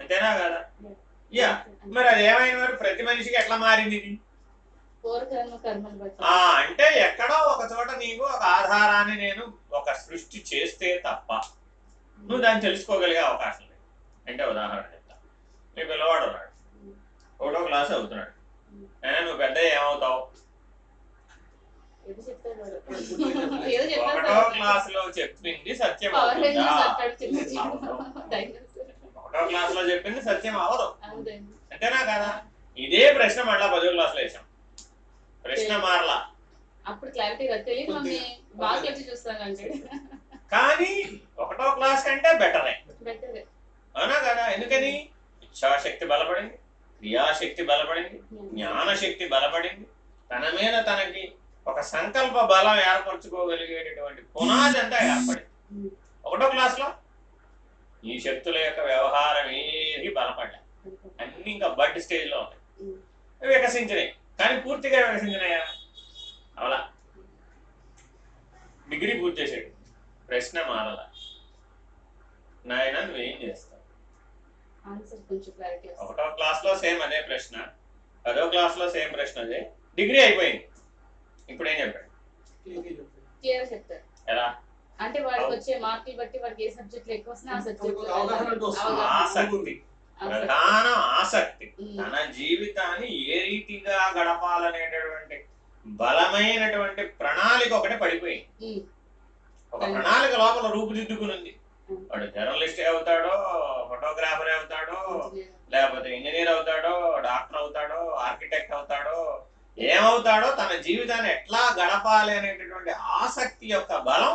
అంతేనా కదా? యా. మరి అది ఏమైంది మరి? ప్రతి మనిషికి ఎట్లా మారింది ఇది? అంటే ఎక్కడో ఒక చోట నీకు ఒక ఆధారాన్ని నేను ఒక సృష్టి చేస్తే తప్ప నువ్వు దాన్ని తెలుసుకోగలిగే అవకాశం లేదు. అంటే ఉదాహరణ చెప్తా. నీ పిల్లవాడు ఉన్నాడు. ఒకటో క్లాస్ అవుతున్నాడు నువ్వు పెద్ద ఏమవుతావు? ఒకటో క్లాస్లో చెప్పింది సత్యం ఒకటో క్లాస్లో చెప్పింది సత్యం అవునండి. అంతేనా కదా? ఇదే ప్రశ్న మళ్ళా పదో క్లాస్లో వేసాం. ప్రశ్న మారలా. అప్పుడు క్లారిటీ తెలియదు మమ్మీ. బాగా చూస్తానంటే కానీ ఒకటో క్లాస్ కంటే బెటరే. అవునా కదా? ఎందుకని? ఇచ్ఛాశక్తి బలపడింది. క్రియాశక్తి బలపడింది జ్ఞానశక్తి బలపడింది. తన మీద తనకి ఒక సంకల్ప బలం ఏర్పరచుకోగలిగేటటువంటి పునాది అంతా ఏర్పడింది. ఒకటో క్లాస్లో ఈ శక్తుల యొక్క వ్యవహారం ఏది బలపడలే. అన్ని ఇంకా బడ్ స్టేజ్లో ఉన్నాయి. వికసించినాయి. కానీ పూర్తిగా వికసించినాయా? అవలా. డిగ్రీ పూర్తి చేసాడు. ప్రశ్న మారల. నాయన నువ్వేం చేస్తావు? ఆన్సర్ కొంచెం క్లారిటీ ఒకటో క్లాస్లో సేమ్ అదే ప్రశ్న. పదో క్లాస్లో సేమ్ ప్రశ్న అదే. డిగ్రీ అయిపోయింది. ఇప్పుడు ఏం చెప్పాడు? క్లియర్ చెప్తారు ఎలా? అంటే వాడికి వచ్చే మార్కులు బట్టి వాడికి ఏ సబ్జెక్ట్ ఎక్కువ వస్తున్నా ఆ సబ్జెక్ట్. ఆసక్తి. ప్రధాన ఆసక్తి. తన జీవితాన్ని ఏ రీతిగా గడపాలనేటటువంటి బలమైనటువంటి ప్రణాళిక ఒకటి పడిపోయింది. ఒక ప్రణాళిక లోపల రూపుదిద్దుకుని ఉంది వాడు జర్నలిస్ట్ అవుతాడో ఫోటోగ్రాఫర్ అవుతాడో లేకపోతే ఇంజనీర్ అవుతాడో డాక్టర్ అవుతాడో ఆర్కిటెక్ట్ అవుతాడో ఏమవుతాడో తన జీవితాన్ని ఎట్లా గడపాలి అనేటటువంటి ఆసక్తి యొక్క బలం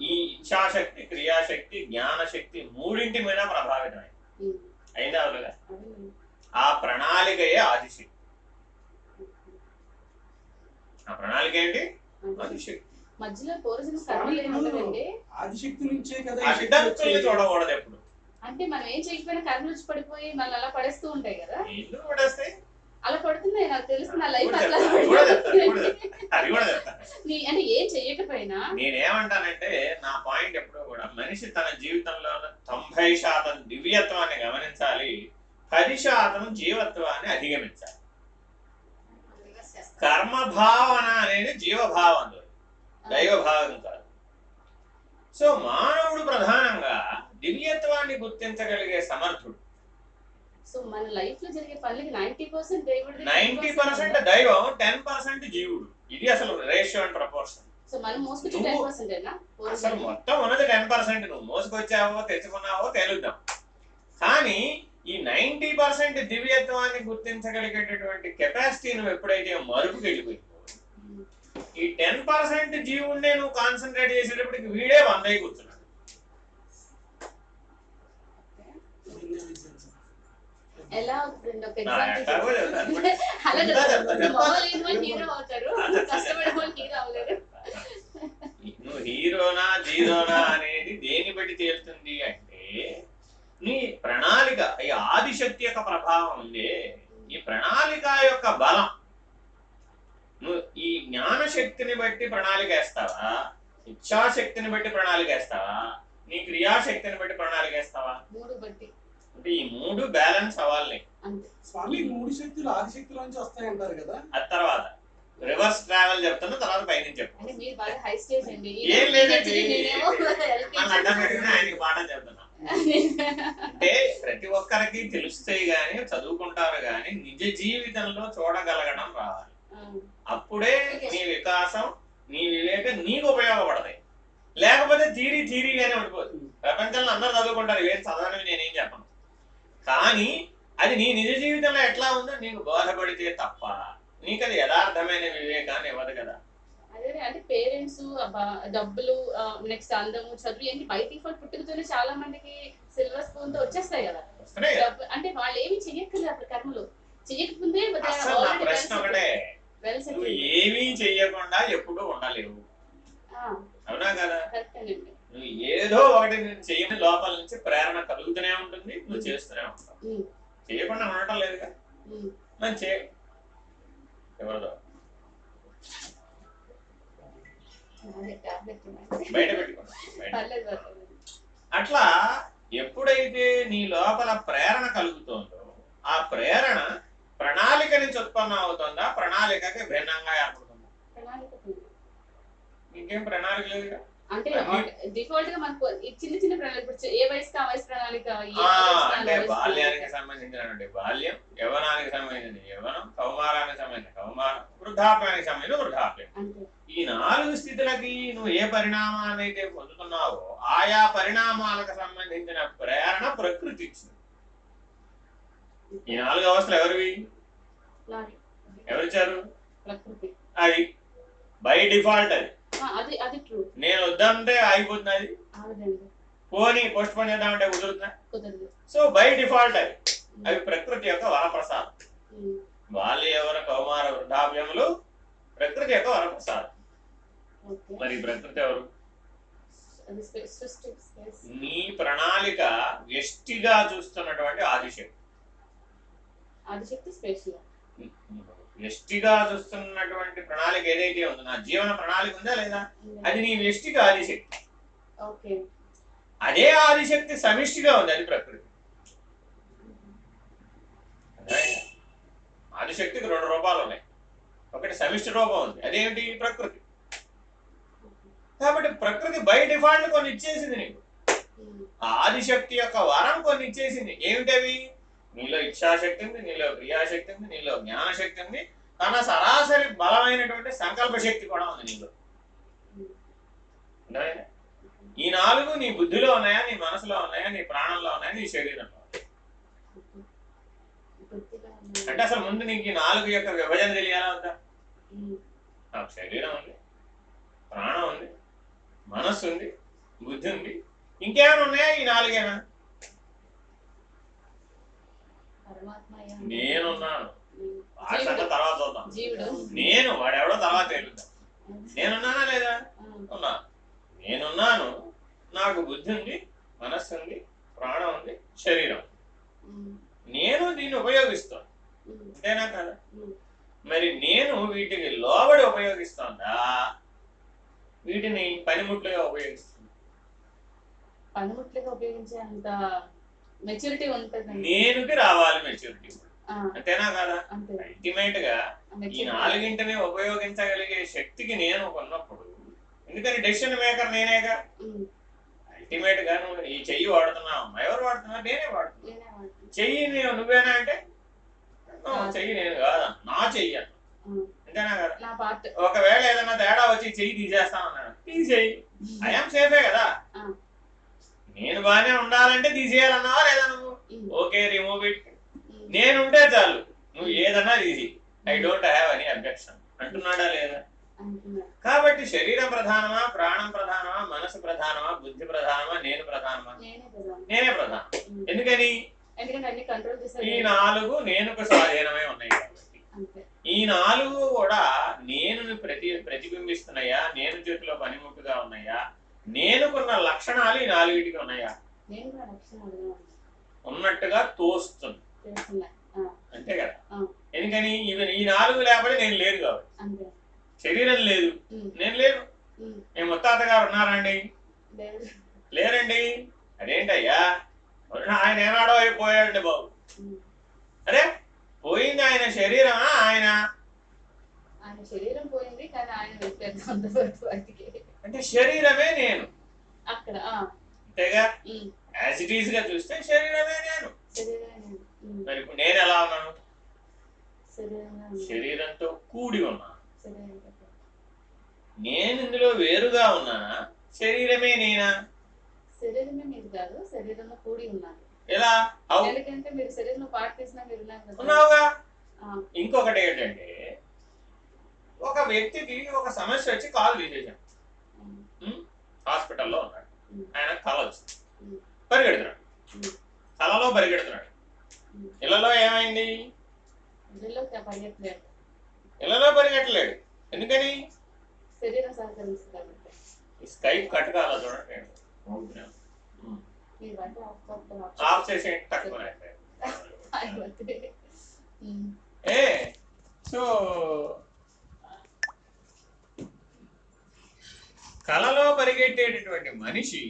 ఈ ఇచ్ఛాశక్తి క్రియాశక్తి జ్ఞానశక్తి మూడింటి మీద ప్రభావితమైంది. అయిందా ఆ ప్రణాళికయే ఆదిశక్తి. ఆ ప్రణాళిక ఏంటి? ఆదిశక్తి. మధ్యలో పూర్వజన్మ కర్మలు ఏమి ఉండదండి ఆదిశక్తి నుంచే కదా. చూడకూడదు ఎప్పుడు. అంటే మనం ఏం చేయకపోయినా కర్మలు వచ్చి పడిపోయి మళ్ళీ అలా పడేస్తూ ఉంటాయి కదా. ఎందుకు పడేస్తాయి? అలా పడుతున్నాయి నాకు తెలుసు నా లైఫ్ అట్లా నీ అంటే ఏం చెయ్యకపోయినా నేనేమంటానంటే నా పాయింట్ ఎప్పుడూ కూడా మనిషి తన జీవితంలో తొంభై శాతం దివ్యత్వాన్ని గమనించాలి. పది శాతం జీవత్వాన్ని అధిగమించాలి. కర్మ భావన అనేది జీవభావం దైవభావం కాదు. సో మానవుడు ప్రధానంగా దివ్యత్వాన్ని గుర్తించగలిగే సమర్థుడు. సో మన లైఫ్లో జరిగే పనులకి నైన్టీ పర్సెంట్ దేవుడి నైన్టీ పర్సెంట్ దైవం టెన్ పర్సెంట్ జీవుడు. ఇది అసలు రేషియో అండ్ ప్రపోర్షన్ సో మనం మోసుకొచ్చి నువ్వు- టెన్ పర్సెంట్ అయినా అసలు మొత్తం ఉన్నది టెన్ పర్సెంట్ నువ్వు మోసుకొచ్చావో తెచ్చుకున్నావో తేలుద్దాం. కానీ ఈ నైన్టీ పర్సెంట్ దివ్యత్వాన్ని గుర్తించగలిగేటటువంటి కెపాసిటీ నువ్వు ఎప్పుడైతే మరుపుకి వెళ్ళిపోయిందో ఈ టెన్ పర్సెంట్ జీవుణ్ణే నువ్వు కాన్సన్ట్రేట్ చేసేటప్పటికి వీడే వంద అయి కూర్చున్నాడు. ఎలా అవుతుంది ఒక నా ఎట్లాగో ఎగ్జాంపుల్ చెప్తాను. అలా చెప్తా, చెప్తా, చెప్తా. మొహలేని వాళ్ళు హీరో అవుతారు. కష్టపడే వాళ్ళు హీరో అవ్వలేరు. నువ్వు హీరోనా జీరోనా అనేది దేని బట్టి తేలుతుంది అంటే నీ ప్రణాళిక ఈ ఆదిశక్తి యొక్క ప్రభావం ఉంది ఈ ప్రణాళిక యొక్క బలం నువ్వు ఈ జ్ఞానశక్తిని బట్టి ప్రణాళిక వేస్తావా ఇచ్ఛాశక్తిని బట్టి ప్రణాళిక వేస్తావా నీ క్రియాశక్తిని బట్టి ప్రణాళిక వేస్తావా మూడు బట్టి. అంటే ఈ మూడు బ్యాలెన్స్ అవ్వాలి స్వామి మూడు శక్తులు నుంచి వస్తాయంటారు కదా? ఆ తర్వాత. రివర్స్ ట్రావెల్ చెప్తున్నా తర్వాత చెప్పు. ఏం లేదండి. [LAUGHS] ఆయనకి పాఠం చెప్తున్నా. అంటే ప్రతి ఒక్కరికి తెలుస్తాయి గాని చదువుకుంటారు గాని నిజ జీవితంలో చూడగలగడం రావాలి. అప్పుడే నీ వికాసం నీ వివేకం నీకు ఉపయోగపడతాయి. లేకపోతే థీరీ థీరీగానే ఉండిపోతుంది. ప్రపంచంలో అందరూ చదువుకుంటారు ఏం చదవని నేనేం చెప్పను. కానీ అది నీ నిజ జీవితంలో ఎట్లా ఉందో నీకు బోధపడితే తప్ప నీకు అది యథార్థమైన వివేకాన్ని ఇవ్వదు కదా. అదే అంటే పేరెంట్స్ డబ్బులు నెక్స్ట్ అందము చదువు ఏంటి బై డిఫాల్ట్ పుట్టుకతోనే చాలా మందికి సిల్వర్ స్పూన్తో వచ్చేస్తాయి కదా. అంటే వాళ్ళు ఏమి చెయ్యక్కర్లేదు అప్పుడు కర్మలు. చెయ్యకముందే ప్రశ్న ఒకటే. నువ్వు ఏమీ చెయ్యకుండా ఎప్పుడూ ఉండలేవు. అవునా కదా? నువ్వు ఏదో ఒకటి చేయని లోపల నుంచి ప్రేరణ కలుగుతూనే ఉంటుంది నువ్వు చేస్తూనే ఉంటావు. చేయకుండా ఉండటం లేదుగా. మనం చేయ. ఎవరిదో. బయట పెట్టుకున్నా అట్లా ఎప్పుడైతే నీ లోపల ప్రేరణ కలుగుతుందో ఆ ప్రేరణ ప్రణాళిక నుంచి ఉత్పన్నం అవుతుందా? ప్రణాళికకి భిన్నంగా ఏర్పడుతుందా. ఇంకేం ప్రణాళిక లేదుగా అంటే అన్ని- డిఫాల్ట్గా మనకు ఈ చిన్న చిన్న ప్రణాళిక ఇప్పుడు ఏ వయసుకి ఆ వయసు ప్రణాళిక ఏ ఆ, వయసుకి ఆ అంటే వయసు బాల్యానికి. సంబంధించినటువంటి బాల్యం యవనానికి సంబంధించిన యవనం కౌమారానికి సంబంధించిన కౌమారం వృద్ధాప్యానికి సంబంధించిన వృద్ధాప్యం. ఈ నాలుగు స్థితులకి నువ్వు ఏ పరిణామాన్ని అయితే పొందుతున్నావో ఆయా పరిణామాలకు సంబంధించిన ప్రేరణ ప్రకృతి ఇచ్చింది. ఈ నాలుగు అవస్థలు ఎవరివి? ఎవరిచ్చారు? అది బై డిఫాల్ట్ అది. నేను వద్దంటే ఆగిపోతుంది అది. పోనీ పోస్ట్ పోన్ చేద్దామంటే కుదరదు. సో బై డిఫాల్ట్ అది. అవి ప్రకృతి యొక్క వరప్రసాదం. బాల్య ఎవర కౌమార వృద్ధాప్యములు? ప్రకృతి యొక్క వరప్రసాదం. మరి ప్రకృతి ఎవరు? నీ ప్రణాళిక వ్యష్టిగా చూస్తున్నటువంటి ఆదిశక్తి. ఆదిశక్తి వ్యష్టిగా చూస్తున్నటువంటి ప్రణాళిక ఏదైతే ఉందో నా జీవన ప్రణాళిక ఉందా లేదా? అది నీ వ్యష్టిగా ఆదిశక్తి. అదే ఆదిశక్తి సమిష్టిగా ఉంది అది ప్రకృతి? ఆదిశక్తికి రెండు రూపాలు ఉన్నాయి. ఒకటి సమిష్టి రూపం ఉంది అదేమిటి? ప్రకృతి. కాబట్టి ప్రకృతి బై డిఫాల్ట్ కొన్ని ఇచ్చేసింది నీకు ఆదిశక్తి యొక్క వరం కొన్ని ఇచ్చేసింది ఏమిటవి? నీలో ఇచ్చాశక్తి ఉంది నీలో క్రియాశక్తి ఉంది నీలో జ్ఞానశక్తి ఉంది తన సరాసరి బలమైనటువంటి సంకల్ప శక్తి కూడా ఉంది నీలో. ఈ నాలుగు నీ బుద్ధిలో ఉన్నాయా నీ మనసులో ఉన్నాయా నీ ప్రాణంలో ఉన్నాయా నీ శరీరంలో అంటే అసలు ముందు నీకు ఈ నాలుగు యొక్క విభజన తెలియాలా వద్దా? నాకు శరీరం ఉంది ప్రాణం ఉంది మనస్సు ఉంది బుద్ధి ఉంది. ఇంకేమైనా ఉన్నాయా ఈ నాలుగేనా? నేనున్నాను. ఆ సంగతి తర్వాత చూద్దాం. నేను వాడెవడో తర్వాత తెలుద్దాం నేనున్నానా లేదా? ఉన్నా. నేనున్నాను. నాకు బుద్ధి ఉంది మనస్సు ఉంది ప్రాణం ఉంది శరీరం. నేను దీన్ని ఉపయోగిస్తాను. అంతేనా కదా. మరి నేను వీటికి లోబడి ఉపయోగిస్తుందా? వీటిని పనిముట్లుగా ఉపయోగిస్తుంది పనిముట్లుగా ఉపయోగించే అంత మెచ్యూరిటీ ఉంటుందండి. నేనుకి రావాలి మెచ్యూరిటీ అంతేనా కదా? అల్టిమేట్గా ఈ. నాలుగింటిని ఉపయోగించగలిగే శక్తికి నేను కొన్నప్పుడు ఎందుకని డెసిషన్ మేకర్ నేనేగా. అల్టిమేట్గా నువ్వు ఈ చెయ్యి వాడుతున్నావు ఎవరు వాడుతున్నా. నేనే వాడుతున్నా. చెయ్యి నేను నువ్వేనా అంటే? "No, చెయ్యి నేను కాదా? నా చెయ్యి. అంతేనా కదా? ఒకవేళ ఏదైనా తేడా వచ్చి చెయ్యి తీసేస్తామన్నాడు తీసేయి. ఐఎమ్ సేఫే కదా. నేను బాగానే ఉండాలంటే తీసేయాలన్నావా లేదా నువ్వు. Okay remove it. నేనుంటే చాలు. నువ్వు ఏదన్నా తీసి. I don't have any objection అంటున్నాడా లేదా. కాబట్టి శరీరం ప్రధానమా ప్రాణం ప్రధానమా మనసు ప్రధానమా బుద్ధి ప్రధానమా నేను ప్రధానమా? నేనే ప్రధానం. ఎందుకని? ఈ నాలుగు నేనుకు స్వాధీనమై ఉన్నాయి కాబట్టి. ఈ నాలుగు కూడా నేను ప్రతి ప్రతిబింబిస్తున్నాయా? నేను చేతిలో పనిముట్టుగా ఉన్నాయా? నేనుకున్న లక్షణాలు ఈ నాలుగిటికి ఉన్నాయా? నేను. ఉన్నట్టుగా తోస్తుంది. అంతే కదా. ఎందుకని? ఇవి ఈ నాలుగు లేకపోతే నేను లేదు కాబట్టి. శరీరం లేదు. నేను లేను. ఉమ్. మీ ముత్తాత గారు ఉన్నారండి లేరండి. అదేంటయ్యా? ఆయన ఏనాడో అయిపోయాడండి బాబు. అరే పోయింది ఆయన శరీరమా ఆయన? ఆయన శరీరం పోయింది కానీ ఆయన అంటే శరీరమే నేను. అక్కడ అంతేగా. యాజ్ ఇట్గా చూస్తే శరీరమే నేను. మరి ఇప్పుడు నేను ఎలా ఉన్నాను. శరీరంతో కూడి ఉన్నాను. నేను ఇందులో వేరుగా ఉన్నానా? శరీరమే నేనా? శరీరమే మీరు కాదు శరీరంలో కూడి ఉన్నారు ఎలా? ఎందుకంటే మీరు శరీరంలో తీసినా మీరు ఉన్నావుగా? ఇంకొకటి ఏంటంటే ఒక వ్యక్తికి ఒక సమస్య వచ్చి కాలు తీసేసాం. హాస్పిటల్లో ఉన్నాడు. ఆయన కళ వచ్చింది. పరిగెడుతున్నాడు. కళలో పరిగెడుతున్నాడు. ఇళ్ళలో ఏమైంది? ఇళ్ళలో ఇళ్ళలో పరిగెట్టలేడు ఎందుకని? స్కైప్ చూడండి. ఆఫ్ ఆఫ్ ఆఫ్ చేసి తక్కువ. [LAUGHS] ఏ సో కళలో పరిగెట్టేటటువంటి మనిషి.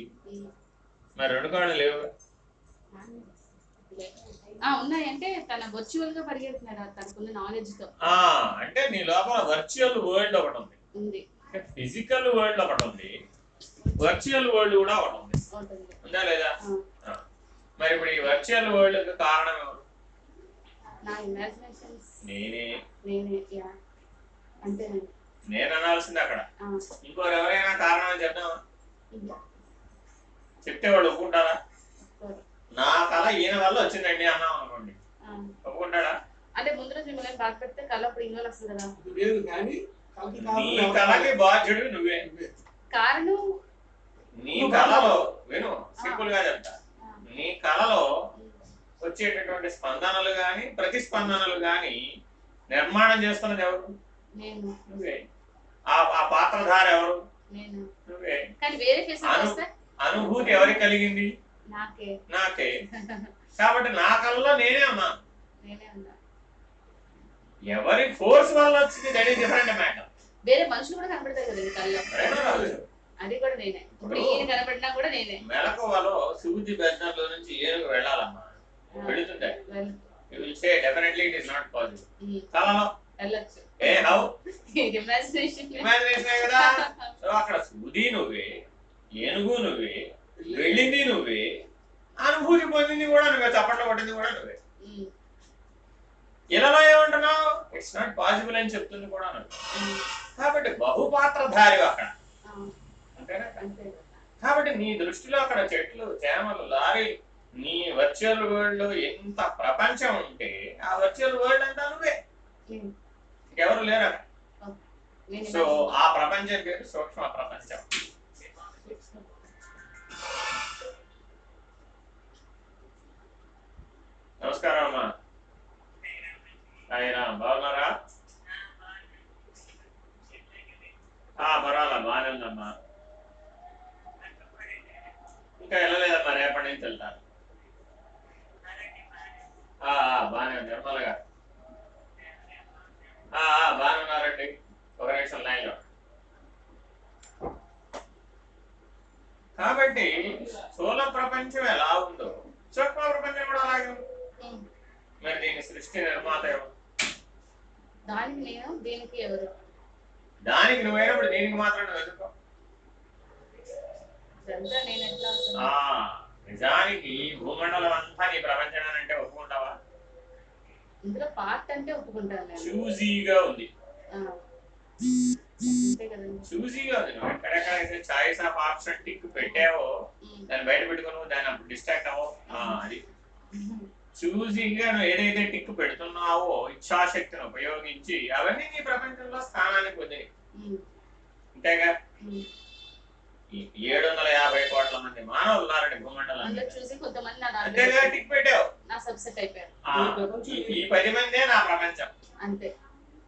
మరి రెండు కాళ్ళు లేవు తన వర్చువల్గా పరిగెడుతున్నాడు తనకున్న నాలెడ్జ్తో. అంటే నీ లోపల వర్చువల్ వరల్డ్ ఒకటి ఉంది. ఫిజికల్ వరల్డ్ ఒకటి ఉంది. వర్చువల్ వరల్డ్ కూడా ఒకటి ఉంది. ఉందా లేదా. మరి ఇప్పుడు ఈ వర్చువల్ వరల్డ్ కారణం ఎవరు? నేనే. నేనే అంతేనండి. నేను అనాల్సింది అక్కడ. ఇంకోరు ఎవరైనా కారణం అని చెప్దామా? ఇంకా. చెప్తే వాళ్ళు ఒప్పుకుంటారా. నా కళ ఈయన వల్ల వచ్చిందండి అన్నాం అనుకోండి. ఒప్పుకుంటాడా? అంటే ముందు రోజు మిమ్మల్ని బాగా పెడితే కళ్ళ అప్పుడు ఇన్వాల్వ్ వస్తుంది కదా. లేదు కానీ నీ కారణం కళకి బాధ్యుడు నువ్వే. నువ్వే. కారణం? నీ కళలో విను సింపుల్గా చెప్తా నీ కళలో వచ్చేటటువంటి స్పందనలు గాని ప్రతిస్పందనలు గాని నిర్మాణం చేస్తున్నది ఎవరు? నేను. నువ్వే. ఆ పాత్రధార ఎవరు? నువ్వే. అనుభూతి ఎవరికి కలిగింది? నాకే. [LAUGHS] కాబట్టి నా కళ్ళలో నేనే ఉన్నా. నేనే ఉన్నా. ఎవరి ఫోర్స్ వల్ల వచ్చింది దట్ ఈస్ డిఫరెంట్ మ్యాటర్ వేరే మనుషులు కూడా కనబడతారు కదా కళ్ళలో. అది కూడా నేనే. ఇప్పుడు ఈయన కనబడినా కూడా నేనే. మెలకువలో సూజి బెజ్జంలో నుంచి ఏనుగు వెళ్ళాలమ్మా. వెళుతుంటే well- you will say definitely it is not possible కళలో ఏ హౌ ఇమాజినేషన్ ఇమాజినేషన్ కదా? సో అక్కడ సూది నువ్వే ఏనుగు నువ్వే వెళ్ళింది నువ్వే అనుభూతి పొందింది కూడా నువ్వే చప్పట్లు కొట్టింది కూడా నువ్వే. ఇలాలో ఏమంటున్నావు? ఇట్స్ నాట్ పాసిబుల్ అని చెప్తుంది కూడా కాబట్టి బహుపాత్రధారి అక్కడ. అంతేనా? అంతే కాబట్టి నీ దృష్టిలో అక్కడ చెట్లు చేమలు లారీ నీ వర్చువల్ వరల్డ్ ఎంత ప్రపంచం ఉంటే ఆ వర్చువల్ వరల్డ్ అంతా నువ్వే. ఇంకెవరు లేరు? సో ఆ ప్రపంచం పేరు సూక్ష్మ ప్రపంచం. నమస్కారం అమ్మా. ఆయన బాగున్నారా? ఆ, పర్వాలా బాగానే ఉందమ్మా. ఇంకా వెళ్ళలేదమ్మా రేపటి నుంచి వెళ్తాను. బాగానే ఉంది నిర్మల గారు బాగానే ఒక నిమిషం లైన్లో. కాబట్టి స్థూల ప్రపంచం ఎలా ఉందో సూక్ష్మ ప్రపంచం కూడా అలాగే మరి దీని సృష్టి నిర్మాత ఎవరు? దానికి నేను దీనికి ఎవరు? దానికి నువ్వైనప్పుడు దీనికి మాత్రం నువ్వు ఎందుకో నిజానికి భూమండలం అంతా నీ ప్రపంచం అంటే ఒప్పుకుంటావా? ఇందులో పార్ట్ అంటే ఒప్పుకుంటాను చూజీగా ఉంది. చూజీగా ఉంది. నువ్వు ఎక్కడెక్కడైతే చాయిస్ ఆఫ్ ఆప్షన్ టిక్ పెట్టావో దాన్ని బయట పెట్టుకుని దాన్ని అప్పుడు డిస్ట్రాక్ట్ అవ్వవు. అది. చూజీగా నువ్వు ఏదైతే టిక్ పెడుతున్నావో ఇచ్ఛాశక్తిని ఉపయోగించి అవన్నీ నీ ప్రపంచంలో పొందినాయి ఉమ్, అంతేగా? ఏడు వందల యాభై కోట్ల మంది మానవులు ఉన్నారండి భూమండలం అంతేగా టిక్ పెట్టావు. ఈ- పది మందే నా ప్రపంచం. అంతే.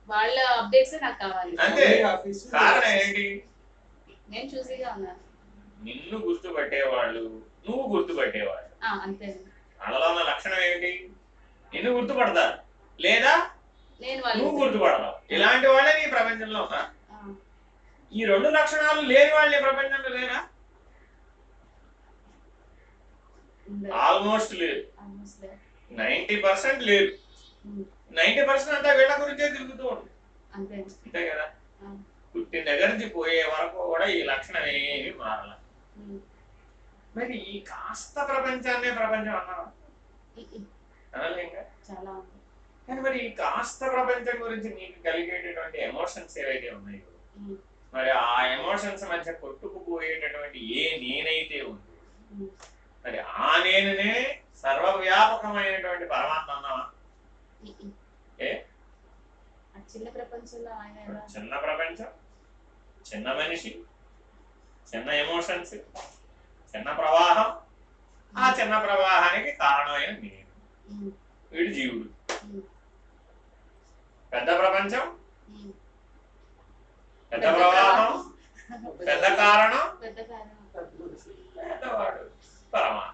వాళ్ళ అప్డేట్స్ నాకు కావాలి. అంతే. కారణం ఏంటి? నేను చూసిగా ఉన్నాను నిన్ను గుర్తుపట్టేవాళ్ళు నువ్వు గుర్తుపట్టేవాళ్ళు. ఆ, అంతే. వాళ్ళలో ఉన్న లక్షణం ఏమిటి నిన్ను గుర్తుపడతారు. లేదా నేను నువ్వు గుర్తుపడతావు. ఇలాంటి వాళ్ళే నీ ప్రపంచంలో ఉన్నారు. ఈ రెండు లక్షణాలు లేని వాళ్ళు ప్రపంచంలో లేరా. ఆల్మోస్ట్ లేదు. నైన్టీ పర్సెంట్ లేదు. ఉమ్, నైన్టీ పర్సెంట్ అంతా వీళ్ళ గురించే తిరుగుతూ ఉంటుంది. అంతే కదా? పుట్టిన దగ్గర నుంచి పోయే వరకు కూడా ఈ లక్షణం ఏమి మారాల. ఉమ్, మరి ఈ కాస్త ప్రపంచాన్నే ప్రపంచం అన్నావా? కానీ మరి ఈ కాస్త ప్రపంచం గురించి నీకు కలిగేటటువంటి ఎమోషన్స్ ఏవైతే ఉన్నాయో ఉమ్, మరి ఆ ఎమోషన్స్ మధ్య కొట్టుకుపోయేటటువంటి ఏ నేనైతే ఉందో మరి ఆ నేనునే సర్వవ్యాపకమైనటువంటి పరమాత్మ అన్నావా. ఏ? చిన్న ప్రపంచంలో చిన్న ప్రపంచం? చిన్న మనిషి? చిన్న ఎమోషన్స్ చిన్న ప్రవాహం? ఆ చిన్న ప్రవాహానికి కారణమైన నేను. వీడు జీవుడు. పెద్ద ప్రపంచం. పెద్ద ప్రవాహం పెద్ద కారణం? పెద్ద కారణం. పెద్దవాడు. పరమాత్మ.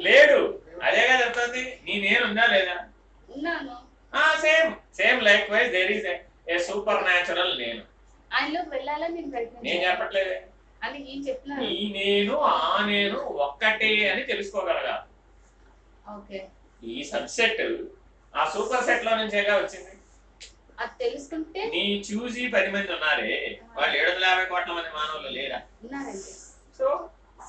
లేడు. అదేగా చెప్తుంది. నీ నేను ఉందా లేదా? Same. Same likewise there is a supernatural నేను. నేను చెప్పట్లేదే. ఈ నేను ఆ నేను ఒక్కటే అని తెలుసుకోగలగాలి. ఓకే. ఈ సబ్సెట్ ఆ సూపర్ సెట్లో నుంచేగా వచ్చింది? అది తెలుసుకుంటే నీ చూసి పది మంది ఉన్నారే? వాళ్ళు ఏడు వందల యాభై కోట్ల మంది మానవులు లేరా? ఉన్నారండి. సో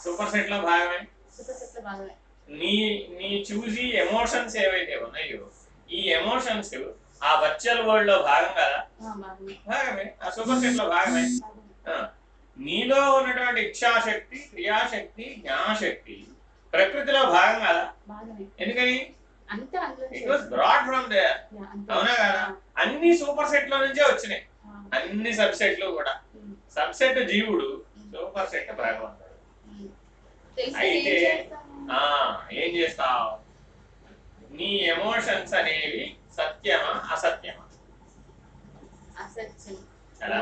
సూపర్ సెట్లో భాగమే. సూపర్ సెట్లో భాగమే. నీ నీ చూసి ఎమోషన్స్ ఏవైతే ఉన్నాయో ఈ ఎమోషన్స్ ఆ వర్చువల్ వరల్డ్లో భాగం కదా. భాగమే. ఆ సూపర్ సెట్లో భాగమే నీలో ఉన్నటువంటి ఇచ్ఛాశక్తి క్రియాశక్తి జ్ఞానశక్తి ప్రకృతిలో భాగం కదా. ఎందుకని? It was brought from there yeah, అంతే. అవునా కదా? అన్ని సూపర్ సెట్లో నుంచే వచ్చినాయి. ఆ, అన్ని సబ్సెట్లు కూడా. ఉమ్, సబ్సెట్ జీవుడు సూపర్ సెట్ భగవంతుడు అయితే- ఏం చేస్తాము? ఆ ఏం చేస్తావు? నీ ఎమోషన్స్ అనేవి సత్యమా అసత్యమా? కదా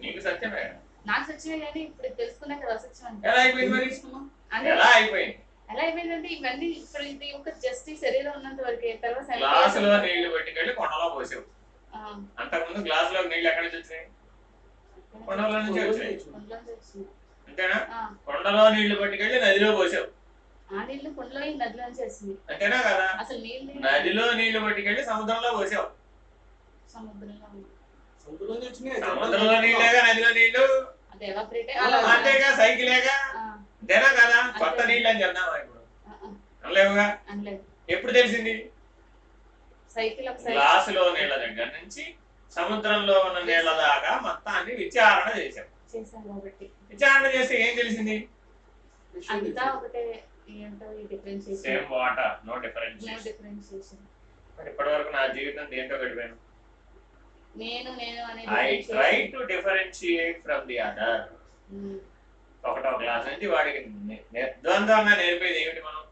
నీకు సత్యమే. నాకు సత్యమే కానీ ఇప్పుడు తెలుసుకున్నా కదా అసత్యం ఎలా అయిపోయింది మరి? ఎలా అయిపోయింది? ఎలా అయిపోయిందంటే ఇవన్నీ ఇప్పుడు ఇది ఒక జస్ట్ ఈ శరీరం ఉన్నంత వరకే. తర్వాత గ్లాసులో నీళ్ళు పట్టుకెళ్ళి కొండలో పోసావు ఆ, అంతకుముందు గ్లాసులో నీళ్ళు ఎక్కడి నుంచి వచ్చినాయి? కొండలో నుంచి వచ్చినాయి. అంతేనా? ఆ, కొండలో నీళ్ళు పట్టుకెళ్ళి నదిలో పోసావు ఆ నీళ్ళు కొండలో ఈ నదిలోంచి వచ్చింది అంతేనా కదా? అసలు నీళ్ళు నదిలో నీళ్ళు పట్టుకెళ్ళి సముద్రంలో పోసావు. సముద్రంలో నుంచి. సముద్రంలో నీళ్ళేగా నదిలో నీళ్ళు? అది ఎవాపరేట్ అంతేగా సైకిలేగా? అంతేనా కదా కొత్త నీళ్ళు అని చెప్దామా ఇప్పుడు? అనలేవుగా ఎప్పుడు తెలిసింది? గ్లాసులో నీళ్ళ దగ్గర నుంచి సముద్రంలో ఉన్న నీళ్ళ దాకా మొత్తాన్ని విచారణ చేశాం. విచారణ చేస్తే ఏం తెలిసింది? Same water no no difference differentiation మరి ఇప్పటి వరకు నా జీవితం దేంతో గడిపాను? నేను నేను I try. To differentiate from the other ఒకటో క్లాస్ నుంచి వాడికి నిర్ద్వందంగా నేర్పేది ఏమిటి మనం?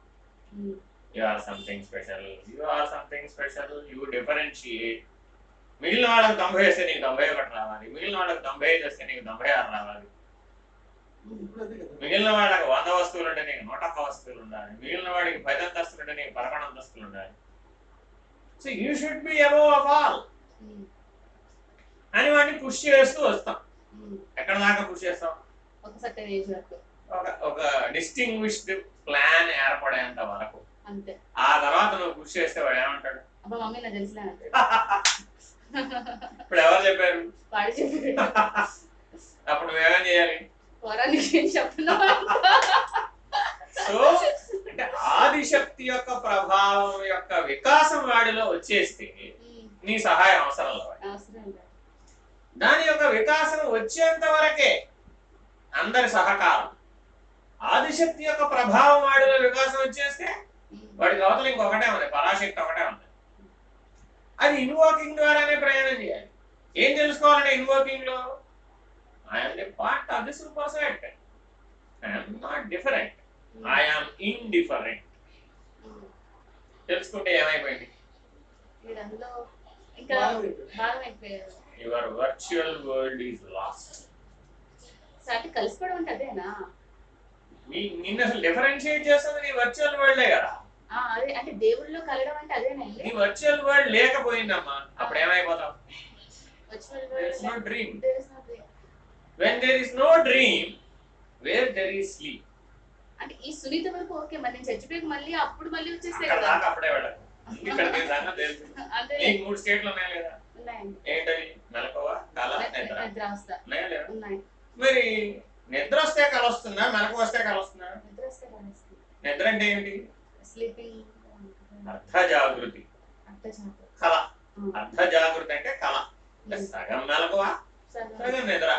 You are something special you are something special you differentiate మిగిలిన వాళ్ళకి తొంభై వస్తే నీకు తొంభై ఒకటి రావాలి. మిగిలిన వాళ్ళకి తొంభై ఐదు వస్తే నీకు తొంభై ఆరు రావాలి. మిగిలిన వాళ్ళకి వంద వస్తువులు ఉంటే నీకు నూట ఒక్క వస్తువులు ఉండాలి. మిగిలిన వాడికి పది అంతస్తులు ఉంటే నీకు పదకొండు అంతస్తులు ఉండాలి. So you should be above of all అని వాడిని పుష్ చేస్తూ వస్తాం. ఉమ్. ఎక్కడ దాకా పుష్ చేస్తాం? ఒక సర్టెన్ ఏజ్ వరకు. ఒక ఒక డిస్టింగ్విష్డ్ ప్లాన్ ఏర్పడేంత వరకు. అంతే. ఆ తర్వాత నువ్వు పుష్ చేస్తే వాడు ఏమంటాడు? అబ్బా మమ్మీ నాకు తెలిసినా ఇప్పుడు ఎవరు చెప్పారు? వాడు చెప్పాడు. అప్పుడు నువ్వేమేం చేయాలి? పోరానికి ఏం చెప్తున్నా సో అంటే ఆదిశక్తి యొక్క ప్రభావం యొక్క వికాసం వాడిలో వచ్చేస్తే నీ సహాయం అవసరం దాని యొక్క వికాసం వచ్చేంత వరకే అందరి సహకారం. ఆదిశక్తి యొక్క ప్రభావం వాడిలో వికాసం వచ్చేస్తే వాడికి అవతల ఇంకొకటే ఉంది పరాశక్తి ఒకటే ఉంది. అది ఇన్వోకింగ్ ద్వారానే ప్రయాణం చేయాలి. ఏం తెలుసుకోవాలంటే ఇన్వోకింగ్లో? I'm the part of the superset I'm not different I'm indifferent um. తెలుసుకుంటే ఏమైపోయింది? వీడు your virtual world is lost so అంటే కలిసిపోవడం అంటే అదేనా? నిన్ను అసలు డిఫరెన్షియేట్ చేస్తుంది నీ వర్చువల్ వరల్డే కదా. అదే అంటే దేవుళ్ళలో కలగడం అంటే అదేనండి నీ వర్చువల్ వరల్డ్ లేకపోయిందమ్మా. అప్పుడు ఏమైపోతాం virtual There is no dream. World when there is no dream where there sleep అంటే ఈ సునీత వరకు ఓకే మరి నేను చచ్చిపోయి మళ్ళీ అప్పుడు మళ్ళీ కదా. దాకా అప్పుడే వెళ్ళదు ఇక్కడ సంగతి [LAUGHS] తెలుసు. మూడు స్టేట్లు ఉన్నాయా లేదా? ఏంటది కళ నిద్ర. నిద్ర ఉన్నాయి. మరి నిద్ర వస్తే కళ వస్తుందా? మెలకు వస్తే కళ వస్తుందా? నిద్ర వస్తే కలుస్తుంది నిద్ర అంటే ఏంటి? అర్ధ జాగృతి కళ. అర్ధ జాగృతి అంటే కళ. సగం మెలకువ సగం నిద్ర.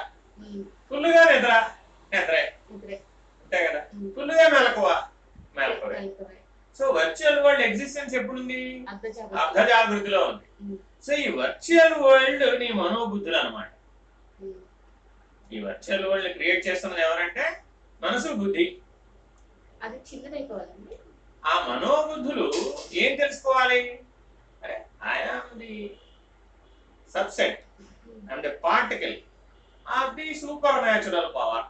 ఫుల్గా నిద్ర. నిద్రే. అంతే కదా? ఫుల్గా మెలకువ. మెలకువే. సో వర్చువల్ వరల్డ్ ఎగ్జిస్టెన్స్ ఎప్పుడుంది? అర్ధ జాగృతిలో ఉంది. సో ఈ వర్చువల్ వరల్డ్ నీ మనోబుద్ధులు అనమాట. ఈ వర్చువల్ వరల్డ్ క్రియేట్ చేస్తున్నది ఎవరంటే? మనసు బుద్ధి. అది చిన్నదైపోవాలండి. ఆ మనోబుద్ధులు ఏం తెలుసుకోవాలి? అరే I am the subset the particle of the supernatural power.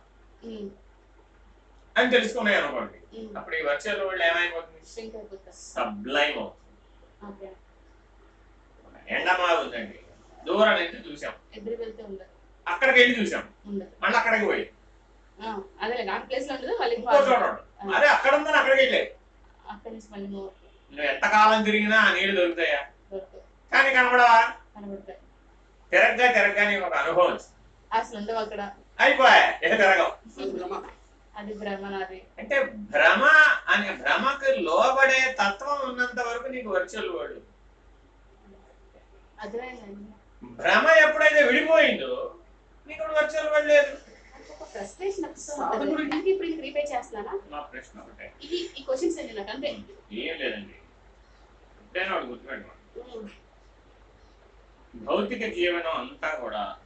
అని తెలుసుకున్నాయి అనుకోండి. అప్పుడు ఈ వర్చువల్ వరల్డ్ ఏమైపోతుంది? సబ్లైమ్ అవుతుంది. ఎండమా ఉందండి. దూరం నుంచి చూసాం. అక్కడికి వెళ్ళి చూసాం. మళ్ళీ అక్కడికి పోయి. అరే అక్కడ ఉందని అక్కడికి మూవ్ నువ్వు ఎంతకాలం తిరిగినా ఆ నీళ్ళు దొరుకుతాయా? కానీ కనబడవా? కనబడతాయి. తిరగ్గా తిరగ్గా నీకు ఒక అనుభవం. అసలు ఉండవు అక్కడ. అయిపోయా ఏ తిరగవు? అది అంటే భ్రమ అనే భ్రమకు లోబడే తత్వం ఉన్నంత వరకు నీకు వర్చువల్ వరల్డ్ అర్థమైందండి. భ్రమ ఎప్పుడైతే విడిపోయిందో నీకు వర్చువల్ వరల్డ్ లేదు. ఒక ఫ్రస్ట్రేషన్ వస్తూ సాధకుడికి- ఉంటుంది. అందుకే ఇప్పుడు ఇది రీపే చేస్తున్నానా నా ప్రశ్న ఒకటే. ఇది ఈ క్వశ్చన్స్ అండి నాకు అంతే. ఏం లేదండి. ఎప్పుడైనా వాడు గుర్తుపెట్టుకోండి. ఉమ్, భౌతిక జీవనం అంతా కూడా.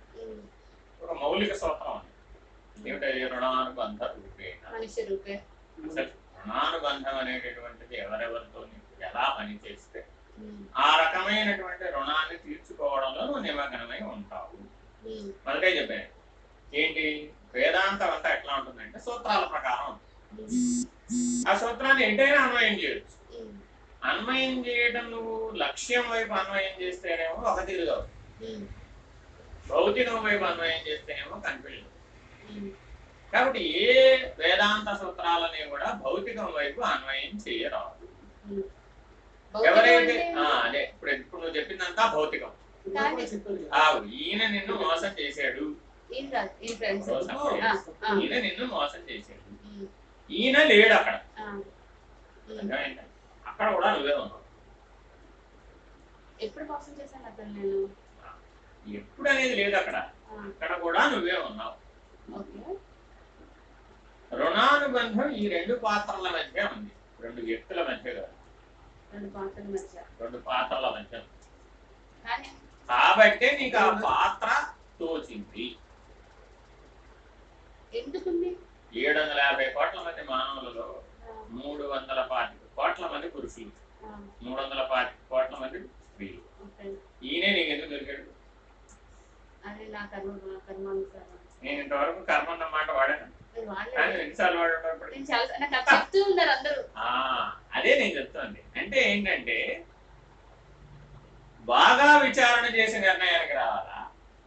ఒక మౌలిక సూత్రం ఏమిటది రుణానుబంధ రూపేణ. మనిషి రూపే. అసలు రుణానుబంధం అనేటటువంటిది ఎవరెవరితో ఎలా పనిచేస్తే ఉమ్, ఆ రకమైనటువంటి రుణాన్ని తీర్చుకోవడంలో నువ్వు నిమగ్నమై ఉంటావు. మొదటే చెప్పాను. ఏంటి? వేదాంతం అంతా ఎట్లా ఉంటుందంటే సూత్రాల ప్రకారం ఆ సూత్రాన్ని ఏంటైనా అన్వయం చేయొచ్చు. అన్వయం చేయడం నువ్వు లక్ష్యం వైపు అన్వయం చేస్తేనేమో ఒక తీరుగా ఉంది. ఉమ్, భౌతికం వైపు అన్వయం చేస్తేనేమో ఉమ్. కాబట్టి ఏ వేదాంత సూత్రాలని కూడా భౌతికం వైపు అన్వయం చేయరాదు. ఎవరైతే అదే ఇప్పుడు ఇప్పుడు నువ్వు చెప్పిందంతా భౌతికం. ఈయన నిన్ను మోసం చేశాడు. ఈయన నిన్ను మోసం చేశాడు. ఈయన లేడు అక్కడ? అక్కడ కూడా నువ్వే ఉన్నావు. ఎప్పుడు మోసం చేశాను అతను నేను? ఎప్పుడు అనేది లేదు అక్కడ. అక్కడ కూడా నువ్వే ఉన్నావు. రుణానుబంధం ఈ రెండు పాత్రల మధ్య ఉంది. రెండు వ్యక్తుల మధ్య కాదు. రెండు పాత్రల మధ్య. రెండు పాత్రల మధ్య కాబట్టే నీకు ఆ పాత్ర తోచింది. ఏడు వందల యాభై కోట్ల మంది మానవులలో మూడు వందల పాతిక కోట్ల మంది పురుషులు. మూడు వందల పాతిక కోట్ల మంది స్త్రీలు. ఈయనే నీకు ఎందుకు దొరికాడు నేను ఇంతవరకు కర్మ అన్న మాట వాడాను? ఎన్నిసార్లు వాడటం అది చెప్తూ ఉన్నారు అందరూ. ఆ, అదే నేను చెప్తుంది అంటే ఏంటంటే బాగా విచారణ చేసి నిర్ణయానికి రావాలా?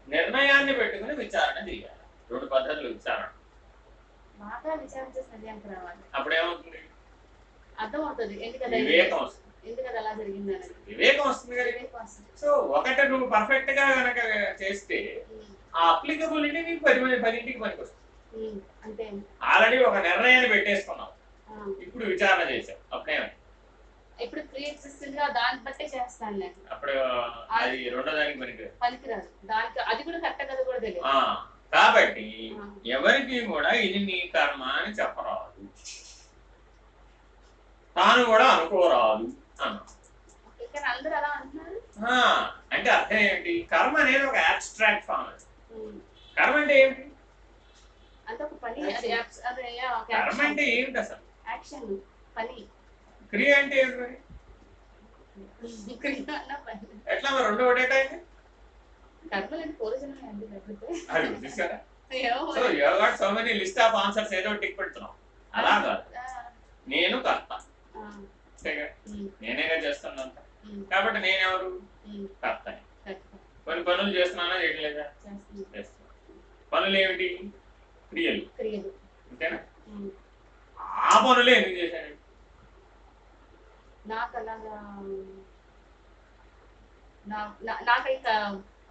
నిర్ణయాన్ని పెట్టుకుని విచారణ చేయాలి? రెండు పద్ధతులు విచారణ. అప్పుడేమవుతుంది? వివేకం వస్తుంది. వివేకం వస్తుంది సో ఒకటి నువ్వు పర్ఫెక్ట్గా కనుక చేస్తే ఆ అప్లికబిలిటీ నీకు పది పదింటికి పనికి వస్తుంది ఆల్రెడీ ఒక నిర్ణయాన్ని పెట్టేసుకున్నావు. ఇప్పుడు విచారణ చేసావు అప్పుడేమై ఇప్పుడు ప్రీ ఎగ్జిస్టెంట్గా దాన్ని బట్టే చేస్తాను నేను. అప్పుడు అది రెండో దానికి పనికి పనికిరాదు. దానికి అది కూడా కరెక్ట్ కదా కూడా తెలియదు. ఆ, కాబట్టి. ఎవరికి కూడా ఇది నీ కర్మ అని చెప్పరాదు. తాను కూడా అనుకోరాదు అన్నా ఓకే, కానీ అందరూ అలా అంటున్నారు? ఆ, అంటే అర్థం ఏంటి? కర్మ అనేది ఒక అబ్స్ట్రాక్ట్ ఫామ్ కర్మ అంటే ఏమిటి? కర్మ అంటే ఏమిటి అసలు? యాక్షన్ పని. క్రియ అంటే మరి? ఎట్లా మరి? రెండు so many list of answers ఏదో టిక్ పెడుతున్నాం అలా కాదు. ఆ, నేను కర్త. అంతేగా ఉమ్, నేనేగా కాబట్టి నేనెవరు? కరెక్ట్. కొన్ని పనులు చేస్తున్నానా చేయట్లేదా పనులు ఏమిటి? క్రియలు. అంతేనా? ఆ పనులే ఎందుకు చేశాను నాకు అలాగా నాకైతే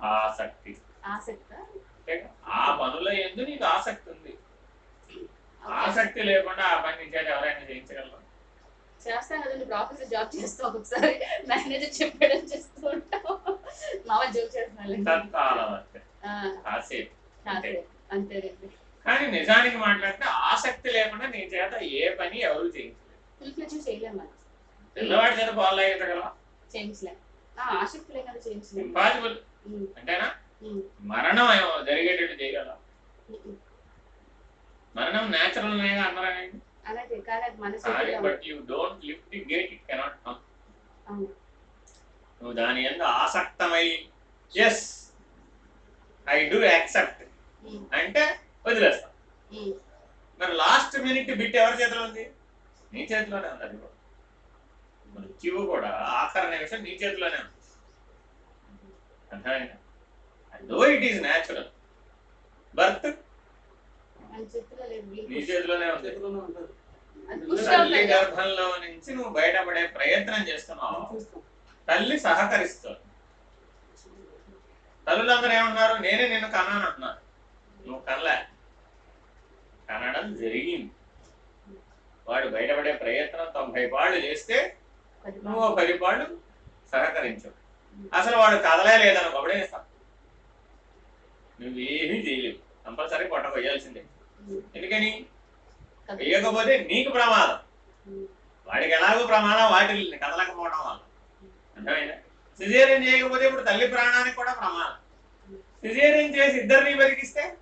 ఆసక్తి. ఆసక్త? ఆ పనుల ఎందు నీకు ఆసక్తి ఉంది? ఆసక్తి లేకుండా ఆ పని నుంచి ఎవరైనా చేయించగలరు? చేస్తాను కదండి ఇప్పుడు ఆఫీస్ జాబ్ చేస్తాం ఒక్కొక్కసారి మేనేజర్ చెప్పడం చేస్తూ ఉంటాం. మా వాళ్ళు జోక్ చేస్తున్నాను. అంతేనండి. కానీ నిజానికి మాట్లాడితే ఆసక్తి లేకుండా నీ చేత ఏ పని ఎవరు చేయించలేదు. ఫుల్ ఫ్లెజ్ చేయలేం మనం పిల్లవాడి ఆసక్తి లేకుండా చేయించలేం. ఇంపాసిబుల్ ఉమ్, మరణం ఏమో జరిగేటట్టు చేయగలవా? ఉమ్. మరణం అలాగే మన చేతిలో but you don't lift the gate it cannot come అవును. నువ్వు దాని ఎందు ఆసక్తమై ఎస్ ఐ డూ యాక్సెప్ట్ అంటే వదిలేస్తా. మరి లాస్ట్ మినిట్ బిట్ ఎవరి చేతిలో ఉంది? నీ చేతిలోనే ఉంది అది. మృత్యువు కూడా ఆఖరి నిమిషం నీ చేతిలోనే ఉంది. అర్థమైందా? Though it is natural birth? నీ. చేతిలోనే ఉంది. తల్లి. గర్భంలో నుంచి నువ్వు బయటపడే ప్రయత్నం చేస్తున్నావు. చూస్తాం. తల్లి సహకరిస్తుంది. తల్లులందరూ ఏమన్నారు? నేనే నిన్ను కన్నాను అంటున్నారు. నువ్వు కనలే. కనడం జరిగింది. వాడు బయటపడే ప్రయత్నం తొంభై పాళ్ళు చేస్తే నువ్వు పది పాళ్ళు సహకరించవు అసలు వాడు కదలే లేదనుకో అప్పుడే ఇస్తాం నువ్వేమీ చేయలేవు. కంపల్సరీ పొట్ట కొయ్యాల్సిందే. ఎందుకని? వేయకపోతే నీకు ప్రమాదం. వాడికి ఎలాగో ప్రమాదం వాటి కదలకపోవడం వల్ల. అర్థమైందా? సిజేరియన్ చేయకపోతే ఇప్పుడు తల్లి ప్రాణానికి కూడా ప్రమాదం. సిజేరియన్ చేసి ఇద్దరిని బతికిస్తే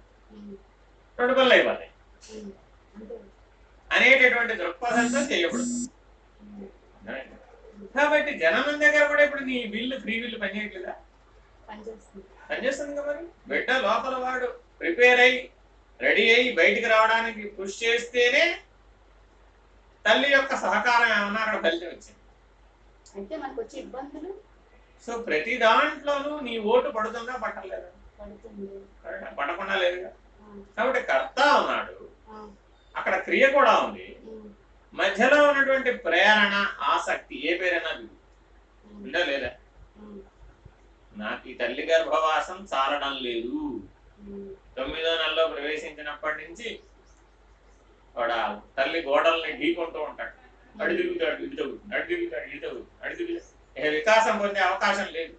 రెండు పనులు అయిపోతాయి. అనేటటువంటి దృక్పథంతో చేయకూడదు. అర్థమైందా? కాబట్టి జనం దగ్గర కూడా ఇప్పుడు నీ బిల్లు ఫ్రీ బిల్లు పనిచేయట్లేదా పనిచేస్తుంది పనిచేస్తుంది కదా మరి? బిడ్డ లోపల వాడు ప్రిపేర్ అయ్యి రెడీ అయ్యి బయటికి రావడానికి పుష్ చేస్తేనే తల్లి యొక్క సహకారం ఏమన్నా అక్కడ ఫలితం వచ్చింది. అయితే మనకు వచ్చే ఇబ్బందులు సో ప్రతి దాంట్లోనూ నీ ఓటు పడుతుందా పట్టలేదా? పడకుండా లేదుగా. కాబట్టి కర్త ఉన్నాడు. అక్కడ క్రియ కూడా ఉంది. మధ్యలో ఉన్నటువంటి ప్రేరణ ఆసక్తి ఏ పేరైనా ఉందా లేదా? నాకు ఈ తల్లి గర్భవాసం చాలడం లేదు. తొమ్మిదో నెలలో ప్రవేశించినప్పటి నుంచి వాడు తల్లి గోడల్ని ఢీకొంటూ ఉంటాడు. అడి తిరుగుతాడు ఇటు తగ్గుతుంది అడి తిరుగుతాడు ఇటు తగ్గుతుంది అడి తిరుగుతాడు. వికాసం పొందే అవకాశం లేదు.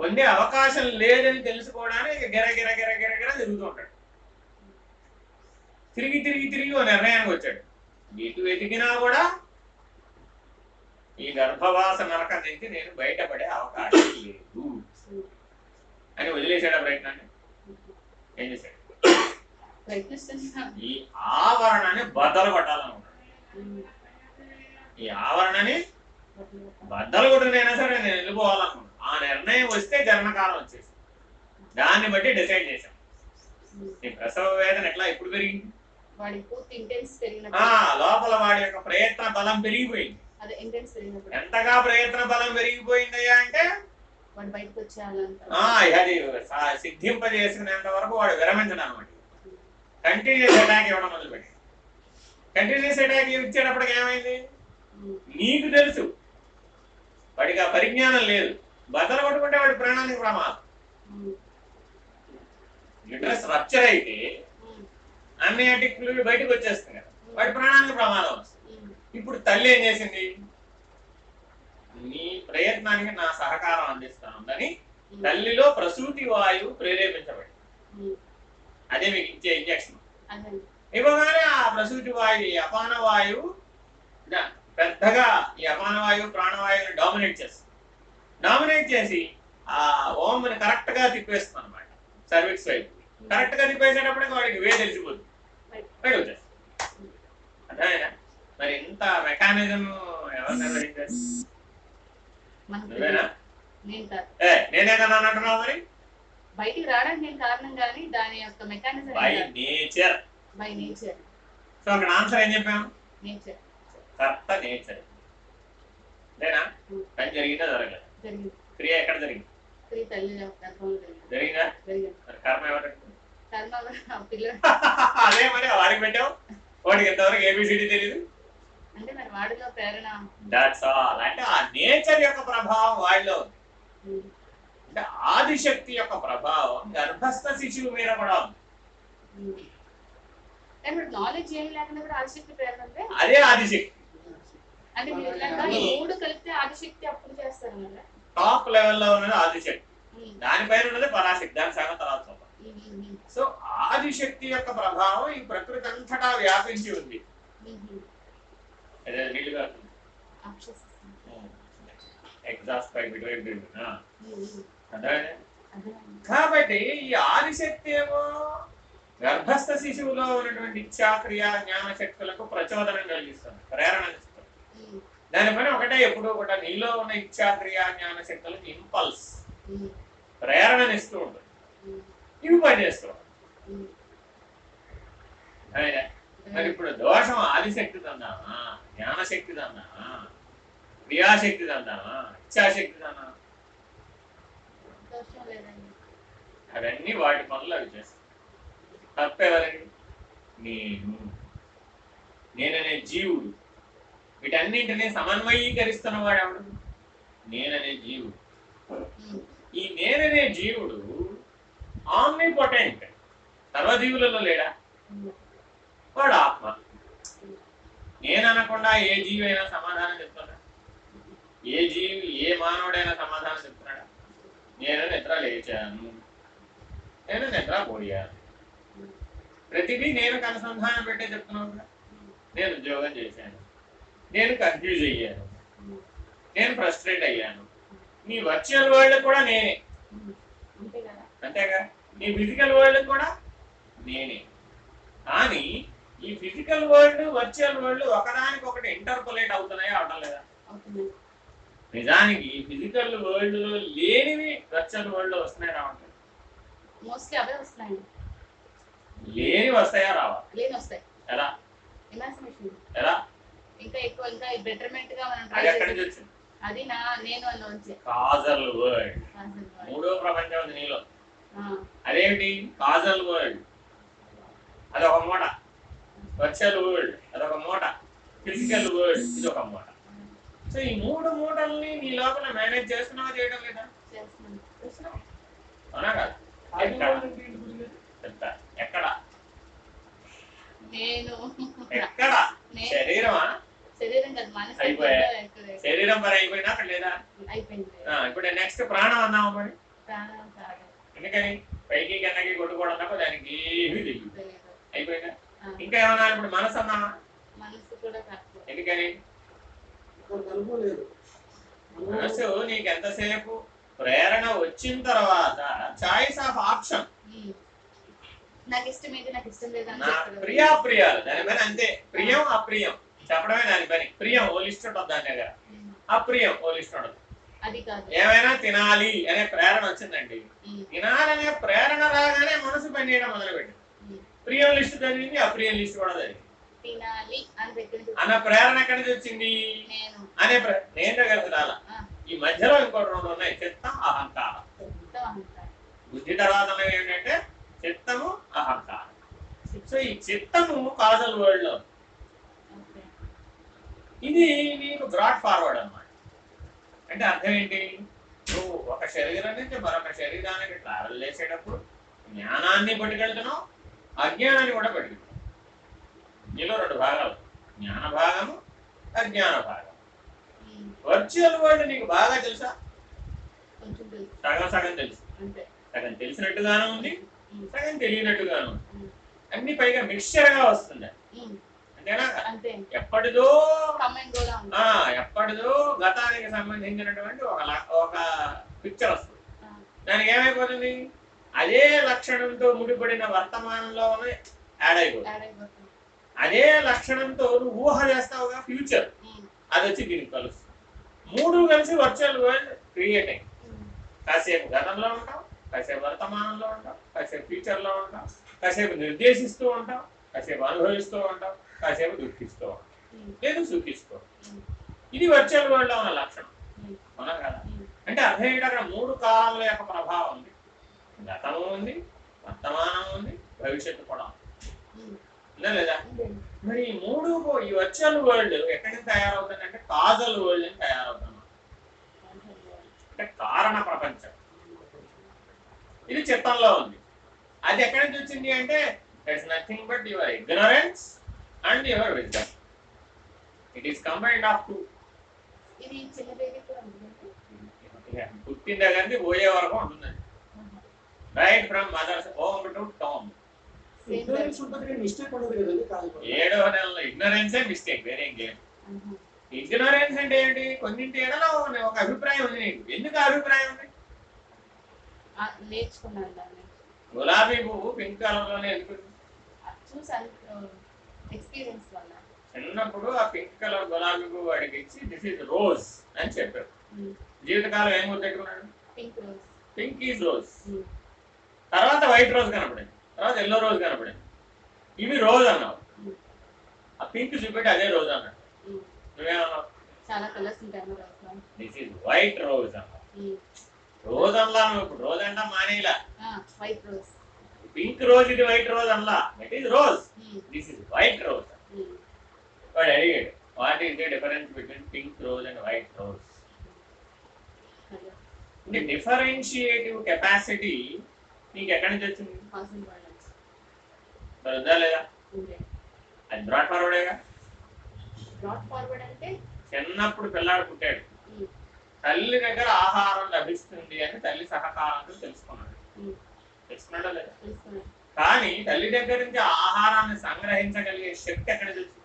పొందే అవకాశం లేదని తెలుసుకోవడానికి ఇక గిర గిర గిర గిర గిర తిరుగుతూ ఉంటాడు. తిరిగి తిరిగి తిరిగి ఓ నిర్ణయానికి వచ్చాడు. ఇటు వెతికినా కూడా ఈ గర్భవాస నరకం నుంచి నేను బయటపడే అవకాశం లేదు. అని వదిలేశాడు ఆ ప్రయత్నాన్ని? ఏం చేశాడు? ఈ ఆవరణని బద్దలు కొట్టాలనుకున్నాడు ఈ ఆవరణని బద్దలు కొట్టినైనా సరే నేను వెళ్ళిపోవాలనుకున్నాను. ఆ నిర్ణయం వస్తే జననకాలం వచ్చేసి దాన్ని బట్టి డిసైడ్ చేశాం. ఉమ్. ఈ ప్రసవ వేదన ఎట్లా? ఎప్పుడు పెరిగింది. వాడి పూర్తి ఇంటెన్స్ ఆ పెరిగినప్పుడు లోపల వాడి యొక్క ప్రయత్న బలం పెరిగిపోయింది. అదే ఇంటెన్స్ పెరిగినప్పుడు ఎంతగా ప్రయత్న బలం పెరిగిపోయిందయ్యా అంటే? వాడు బయటకు వచ్చేయాలంట ఆ అది సా- సిద్ధింపజేసుకునేంత వరకు వాడు విరమించడం అనమాట కంటిన్యూస్ అటాక్ ఇవ్వడం మొదలుపెట్టి కంటిన్యూస్ అటాక్ ఇచ్చేటప్పటికి ఏమైంది? ఉమ్, నీకు తెలుసు. వాడికి ఆ పరిజ్ఞానం లేదు. బద్దలు కొట్టుకుంటే వాడి ప్రాణానికి ప్రమాదం. ఉమ్, లిటరస్ రప్చర్ అయితే ఉమ్, అన్నియాటిక్ ఫ్లూయిడ్ బయటకు వచ్చేస్తుంది కదా వాడి ప్రాణానికి ప్రమాదం వస్తుంది. ఇప్పుడు తల్లి ఏం చేసింది? నీ ప్రయత్నానికి నా సహకారం అందిస్తానుందని తల్లిలో ప్రసూతి వాయువు ప్రేరేపించబడింది. అదే మీకు ఇచ్చే ఇంజక్షన్ ఇవ్వగానే ఆ ప్రసూతి వాయువు అపాన వాయువు పెద్దగా ఈ అపాన వాయువు ప్రాణవాయువుని డామినేట్ చేస్తుంది. డామినేట్ చేసి ఆ ఓంని కరెక్ట్గా తిప్పేస్తుంది అనమాట సర్వీస్ వైపు. కరెక్ట్గా తిప్పేసేటప్పటికి వాడికి వే తెలిసిపోతుంది. బయట అర్థమైనా మరి ఇంత మెకానిజం ఎవరు నిర్వహించారు నువ్వేనా? నేనేనా అంటున్నావు మరి? బయటికి రావడానికి నేను కారణం కానీ దాని యొక్క mechanism by nature. By nature. So అక్కడ ఆన్సర్ ఏం చెప్పాము? నేచర్. కర్త నేచర్. లేనా పని జరిగిందా జరగలేదు జరిగింది. క్రియ ఎక్కడ జరిగింది? జరిగింది. కర్మ ఎవరు? [LAUGHS] అదే మరి వాడికి పెట్టావు? వాడికి ఎంతవరకు ఏబిసిడి తెలియదు అంటే మరి వాడిలో ప్రేరణ? దాట్స్ ఆల్ అంటే ఆ నేచర్ యొక్క ప్రభావం వాడిలో ఉంది. అంటే ఆదిశక్తి యొక్క ప్రభావం గర్భస్థ శిశువు మీద కూడా ఉంది. నాలెడ్జ్ ఏమి లేకుండా కూడా ఆదిశక్తి ప్రేరణ ఉంటే? అదే ఆదిశక్తి. అంటే ఈ మూడు కలిపితే ఆదిశక్తి అప్పుడు చేస్తారు టాప్ లెవెల్లో ఉన్నది ఆదిశక్తి. దానిపైన ఉన్నది పరాశక్తి. దాని సగం తర్వాత. సో ఆదిశక్తి యొక్క ప్రభావం ఈ ప్రకృతి అంతటా వ్యాపించి ఉంది. ఎగ్జాస్ట్ కాబట్టి ఈ ఆదిశక్తి ఏమో గర్భస్థ శిశువులో ఉన్నటువంటి ఇచ్ఛా క్రియ జ్ఞాన శక్తులకు ప్రచోదనం కలిగిస్తుంది ప్రేరణ ఇస్తుంది. దానిపైన ఒకటే ఎప్పుడూ కూడా నీలో ఉన్న ఇచ్ఛా క్రియ జ్ఞాన శక్తులకు ఇంపల్స్ ప్రేరణనిస్తూ ఉంటుంది. ఉంటాయి. అవునా? మరి ఇప్పుడు దోషం ఆదిశక్తి తందామా జ్ఞానశక్తి తందామా క్రియాశక్తి తందామా ఇచ్ఛాశక్తి తందామా అవన్నీ వాటి పనులు అవి చేస్తాయి. తప్పెవరండి నేను. నేననే జీవుడు. వీటన్నింటినీ సమన్వయీకరిస్తున్న వాడు ఎవడు? నేననే జీవుడు. ఈ నేననే జీవుడు ఆమ్ని పొటెంట్ సర్వజీవులలో లేడా? వాడు ఆత్మ. నేను అనకుండా ఏ జీవి అయినా సమాధానం చెప్తున్నా ఏ జీవి ఏ మానవుడైనా సమాధానం చెప్తున్నాడా నేను నిద్ర లేచాను. నేను నిద్ర పోయాను. ప్రతిదీ నేను అనుసంధానం పెట్టే చెప్తున్నావు నేను ఉద్యోగం చేశాను. నేను కన్ఫ్యూజ్ అయ్యాను. నేను ఫ్రస్ట్రేట్ అయ్యాను. నీ వర్చువల్ వరల్డ్ కూడా నేనే. అంతేగా? నీ ఫిజికల్ వరల్డ్ కూడా నేనే. కానీ ఈ ఫిజికల్ వరల్డ్ వర్చువల్ వరల్డ్ ఒకదానికొకటి ఇంటర్పొలేట్ అవుతున్నాయా అవడం లేదా? నిజానికి ఫిజికల్ వరల్డ్లో లేనివి వర్చువల్ వరల్డ్లో వస్తున్నాయి రావట్లేదు మోస్ట్లీ అవే వస్తున్నాయి. లేని వస్తాయా రావా? లేని వస్తాయి. ఎలా? ఎలా ఇంకా ఎక్కువ ఇంకా బెటర్మెంట్గా మనం ట్రై చేసి అది నా నేను అందులోంచి. Causal world. మూడో ప్రపంచం నీలో. అదేమిటి? Causal world. అదొక మూట. Virtual world. అదొక మూట. Physical world. ఇది ఒక మూట. సో ఈ మూడు మూటల్ని నీ లోపల మేనేజ్ చేస్తున్నావా చేయడం లేదా? అవునా కాదు? చెప్తా ఎక్కడ? నేను. ఎక్కడ? శరీరమా? శరీరం కాదు మనసు అయిపోయా. శరీరం పని అయిపోయినా అక్కడ లేదా? ఇప్పుడు నెక్స్ట్ ప్రాణం అన్నాము మరి? ఎందుకని పైకి కిందకి కొట్టుకోవడం తప్ప దానికి ఏమీ తెలియదు అయిపోయిందా? ఇంకా ఏమన్నా ఇప్పుడు మనసు అన్నావా మనసు కూడా కాదు ఎందుకని? మనసు నీకు ఎంతసేపు ప్రేరణ వచ్చిన తర్వాత చాయిస్ ఆఫ్ ఆప్షన్. నాకు ఇష్టం నాకు ఇష్టం లేదు దాని పని అంతే. ప్రియం అప్రియం. చెప్పడమే దాని పని. ప్రియం ఓ లిస్ట్ ఉంటుంది దాని దగ్గర. అప్రియం ఓ లిస్ట్ కాదు ఏమైనా తినాలి అనే ప్రేరణ వచ్చిందండి. తినాలనే ప్రేరణ రాగానే మనసు పని చేయడం మొదలుపెట్టింది. ప్రియం లిస్ట్ చదివింది అప్రియం లిస్ట్ కూడా చదివింది అన్న ప్రేరణ ఎక్కడి నుంచి వచ్చింది? అనే నేను దగ్గర రాల. ఈ మధ్యలో ఇంకోటి రెండు ఉన్నాయి చిత్తం అహంకారం. బుద్ధి తర్వాత ఏంటంటే చిత్తము అహంకారం. సో ఈ చిత్తము కాజల్ వరల్డ్లో. ఇది నీకు బ్రాడ్ ఫార్వర్డ్ అన్నమాట. అంటే అర్థం ఏంటి? నువ్వు ఒక శరీరం నుంచి మరొక శరీరానికి ట్రావెల్ చేసేటప్పుడు జ్ఞానాన్ని పట్టుకెళ్తున్నావు అజ్ఞానాన్ని కూడా పట్టుకెళ్తున్నావు. నీలో రెండు భాగాలు. జ్ఞాన భాగము అజ్ఞాన భాగం వర్చువల్ వరల్డ్ నీకు బాగా తెలుసా? సగం సగం తెలుసు. సగం తెలిసినట్టుగాను ఉంది సగం తెలియనట్టుగాను అన్ని పైగా మిక్స్చర్గా వస్తుంది అంతేనా? అంతే. ఎప్పటిదో ఎప్పటిదో గతానికి సంబంధించినటువంటి ఒక ఒక పిక్చర్ వస్తుంది. దానికి ఏమైపోతుంది? అదే లక్షణంతో ముడిపడిన వర్తమానంలోనే యాడ్ అయిపోతుంది. అదే లక్షణంతో నువ్వు ఊహ చేస్తావుగా ఫ్యూచర్ అది వచ్చి దీనికి కలుస్తుంది. మూడు కలిసి వర్చువల్ వరల్డ్ క్రియేట్ అయ్యి. కాసేపు గతంలో ఉంటాం కాసేపు వర్తమానంలో ఉంటాం కాసేపు ఫ్యూచర్లో ఉంటాం కాసేపు నిర్దేశిస్తూ ఉంటాం కాసేపు అనుభవిస్తూ ఉంటాం కాసేపు దుఃఖిస్తూ ఉంటాం. ఉమ్, లేదు సుఖిస్తూ ఉంటాం. ఉమ్, ఇది వర్చువల్ వరల్డ్లో ఉన్న లక్షణం. అవునా కదా? అంటే అర్థం ఏంటి అక్కడ మూడు కాలాల యొక్క ప్రభావం ఉంది. గతము ఉంది వర్తమానం ఉంది భవిష్యత్తు కూడా ఉంది. లేదా. మరి ఈ మూడు ఈ వర్చువల్ వరల్డ్ ఎక్కడి నుంచి తయారవుతుంది అంటే కాజల్ వరల్డ్ నుంచి తయారవుతుంది అంటే కారణ ప్రపంచం. ఇది చిత్తంలో ఉంది. అది ఎక్కడి నుంచి వచ్చింది అంటే it's nothing but your ignorance and your wisdom it is combined of two ఇది చిన్న బేబీ కూడా ఉంది పుట్టిన దగ్గర పోయే వరకు ఉంటుందండి right from mother's home to tomb ఏడవ నెలలో ఇగ్నరెన్సే మిస్టేక్ వేరే ఇంకేం. ఇగ్నరెన్స్ అంటే ఏంటి? కొన్నింటి ఎడలో ఒక అభిప్రాయం ఉంది నీకు. ఎందుకు అభిప్రాయం ఉంది? గులాబీ పువ్వు పింక్ కలర్లోనే ఎందుకు ఎక్స్పీరియన్స్ వల్ల. చిన్నప్పుడు ఆ పింక్ కలర్ గులాబీ పువ్వు అడిగిచ్చి దిస్ ఇస్ రోజ్ అని చెప్పారు. ఉమ్, జీవితకాలం ఏం గుర్తెట్టుకున్నాడు pink rose pink is rose um, తర్వాత వైట్ రోజ్ కనపడింది. తర్వాత ఎల్లో రోజ్ కనపడింది. ఇవి రోజ్ అన్నావు. ఉమ్, ఆ పింక్ చూపెట్టి అదే రోజ్ అన్నాడు ఉమ్. నువ్వేమన్నావు? చాలా కలర్స్ ఉంటాయి అన్న రోజులో దిస్ ఇస్ వైట్ రోజ్ అన్నావు. రోజ్ అనలా నువ్వు ఇప్పుడు. రోజ్ అంటా మానేలా. వైట్ రోజ్ పింక్ రోజ్ ఇది white rose అనలా. It is rose this is white rose వాడు అడిగాడు what is the difference between pink rose and white rose అంటే డిఫరెన్షియేటివ్ కెపాసిటీ నీకు ఎక్కడి నుంచి వచ్చింది? మరి ఉందా లేదా? అది బ్రాడ్ ఫార్వర్డేగా చిన్నప్పుడు పిల్లాడు పుట్టాడు. ఉమ్. తల్లి దగ్గర ఆహారం లభిస్తుంది అని తల్లి సహకారంతో తెలుసుకున్నాడు. ఉమ్. తెలుసుకున్నాడా లేదా? కానీ తల్లి దగ్గర నుంచి ఆహారాన్ని సంగ్రహించగలిగే శక్తి ఎక్కడ తెలుసు?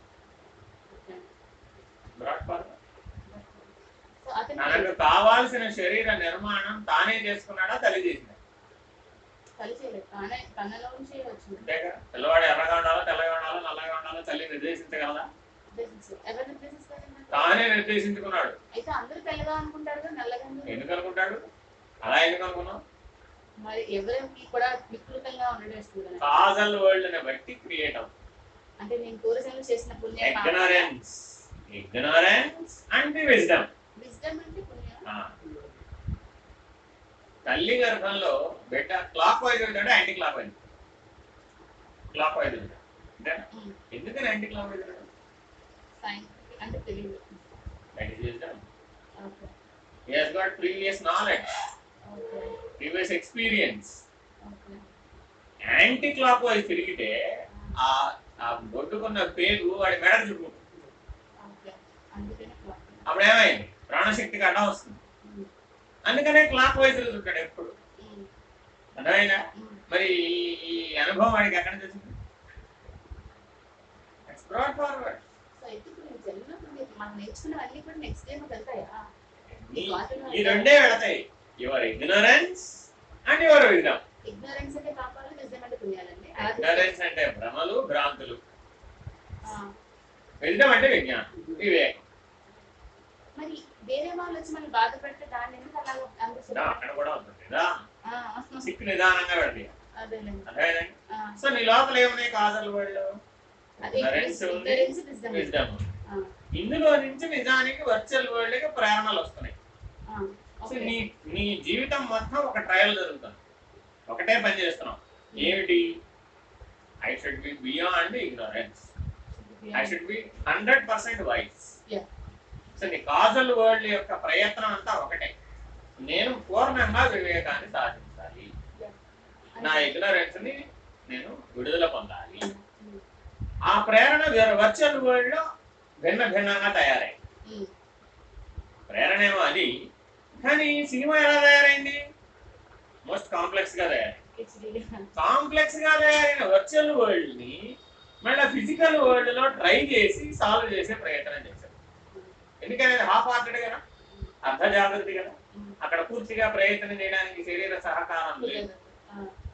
తనకు కావాల్సిన శరీర నిర్మాణం తానే చేసుకున్నాడా తల్లి చేసిందా? పిల్లవాడు ఎర్రగా ఉండాలో తెల్లగా ఉండాలో నల్లగా ఉండాలో తల్లి నిర్దేశించగలదా? తానే నిర్దేశించుకున్నాడు. ఎందుకు? అనుకుంటాడు? అలా ఎందుకు అనుకున్నాం మరి ఎవరికి కూడా వికృతంగా ఉండడం ఇష్టం కదా కాజల్ వరల్డ్ని బట్టి క్రియేట్ అవుతుంది అంటే నేను చేసిన పుణ్యం విజ్డమ్ అంటే పుణ్యం. ఆ. తల్లి గర్భంలో బిడ్డ క్లాక్ వైజ్ వెళ్తాడు anticlockwise clockwise? Um. ఎందుకని యాంటీ క్లాక్ వైజ్ అంటే తెలియదు. That is wisdom okay he has got previous knowledge okay previous experience anticlockwise తిరిగితే ఆ బొడ్డుకున్న పేరు వాడి మెడకు చుట్టుకుంటుంది. అప్పుడు ఏమైంది? ప్రాణశక్తికి అడ్డం వస్తుంది. ఉమ్. అందుకనే క్లాక్ వైజ్ ఉంటాడు ఎప్పుడు. ఉమ్. అర్థమైనా ఉమ్. మరి ఈ- అనుభవం వాడికి ఎక్కడ తెలిసింది? బ్రాడ్ ఫార్వర్డ్ ఈ రెండే వెళతాయి. Your ignorance and your wisdom ignorance అంటే భ్రమలు భ్రాంతులు. విజ్డమ్ అంటే విజ్ఞానం వివేకం. మరి వేరే వాళ్ళు వచ్చి మనం బాధ పెడితే దాన్ని ఎందుకు అలా అక్కడ కూడా ఉంటుంది సిక్కు నిదానంగా వెళ్ళి. సో నీ లోపల ఏమున్నాయి కాజల్ వాళ్ళు? ఇందులో నుంచి నిజానికి వర్చువల్ వరల్డ్కి ప్రేరణలు వస్తున్నాయి. సో. నీ నీ జీవితం మొత్తం ఒక ట్రయల్ జరుగుతుంది. ఒకటే పని చేస్తున్నాం. ఏమిటి? I should be beyond ignorance I should be hundred percent wise. So నీ కాజల్ వరల్డ్ యొక్క ప్రయత్నం అంతా ఒకటే. నేను పూర్ణంగా వివేకాన్ని సాధించాలి. నా ఇగ్నరెన్స్ని నేను విడుదల పొందాలి. ఉమ్, ఆ ప్రేరణ వర్చువల్ వరల్డ్లో భిన్న భిన్నంగా తయారైంది ఉమ్, ప్రేరణ ఏమో అది కానీ సినిమా ఎలా తయారైంది? మోస్ట్ కాంప్లెక్స్గా తయారైంది. కాంప్లెక్స్గా తయారైన వర్చువల్ వరల్డ్ని మళ్ళీ ఫిజికల్ వరల్డ్లో ట్రై చేసి సాల్వ్ చేసే ప్రయత్నం చేశారు. ఎందుకని హాఫ్ హార్టెడ్ కదా? అర్ధ జాగ్రత్త కదా? అక్కడ పూర్తిగా ప్రయత్నం చేయడానికి శరీర సహకారం లేదు.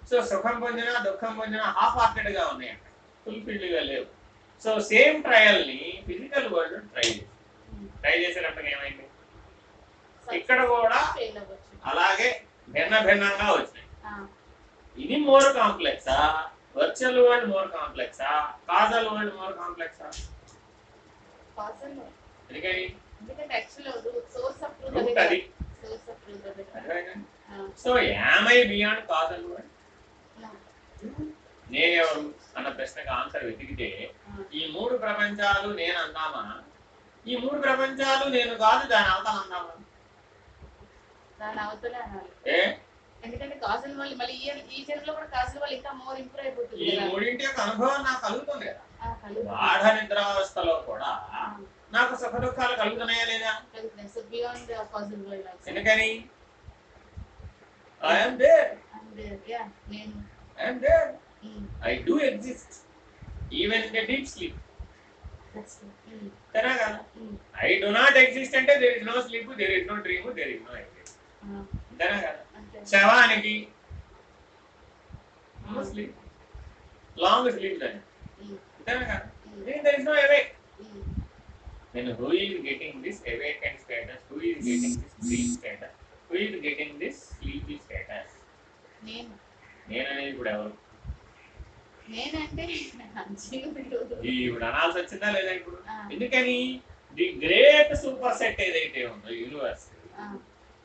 సో సుఖం పొందినా దుఃఖం పొందినా హాఫ్ హార్టెడ్గా ఉన్నాయి అక్కడ. ఫుల్ఫిల్డ్గా లేవు. సో సేమ్ ట్రయల్ని ఫిజికల్ వరల్డ్ ట్రై చేసి. ట్రై చేసేటప్పుడు ఏమైంది? ఇక్కడ కూడా. అలాగే భిన్న భిన్నంగా వచ్చినాయి. ఇది మోర్ కాంప్లెక్సా? వర్చువల్ వరల్డ్ మోర్ కాంప్లెక్సా? Causal world more కాంప్లెక్సా? So am I beyond causal world? నేనెవరు అన్న ప్రశ్నకు ఆన్సర్ వెతికితే. ఈ మూడు ప్రపంచాలు నేను అందామా? ఈ మూడు ప్రపంచాలు నేను కాదు దాని అవతల అందామా దాని అవతలే అనాలి ఏ ఎందుకంటే కాజల్ వాళ్ళు మళ్ళీ ఈ జన్మలో కూడా కాజల్ వాళ్ళు ఇంకా మోర్ ఇంప్రూవ్ అయిపోతుంది ఈ కదా. మూడింటి యొక్క అనుభవం నాకు కలుగుతుంది కదా. గాఢ నిద్రావస్థలో కూడా నాకు సుఖ దుఃఖాలు కలుగుతున్నాయా లేదా? also. ఎందుకని? I'm there uh, I'm there I do exist even in deep sleep కదా? ఐ డు నాట్ ఎగ్జిస్ట్ అంటే there is no sleep there is no dream there is no అంతేనా కదా అంతే. శవానికి Mm, లాంగ్ స్లీప్ దాని mm, అంతేనా కదా mm, there is no awake mm. then who is getting this awakened status who is getting this dream status who is getting this sleepy status నేను నేననేది ఇప్పుడు ఎవరు నేనంటే జీవుడు ఈ ఇప్పుడు అనాల్సి వచ్చిందా లేదా ఇప్పుడు ఆ, ఎందుకని ది గ్రేట్ సూపర్ సెట్ ఏదైతే ఉందో యూనివర్స్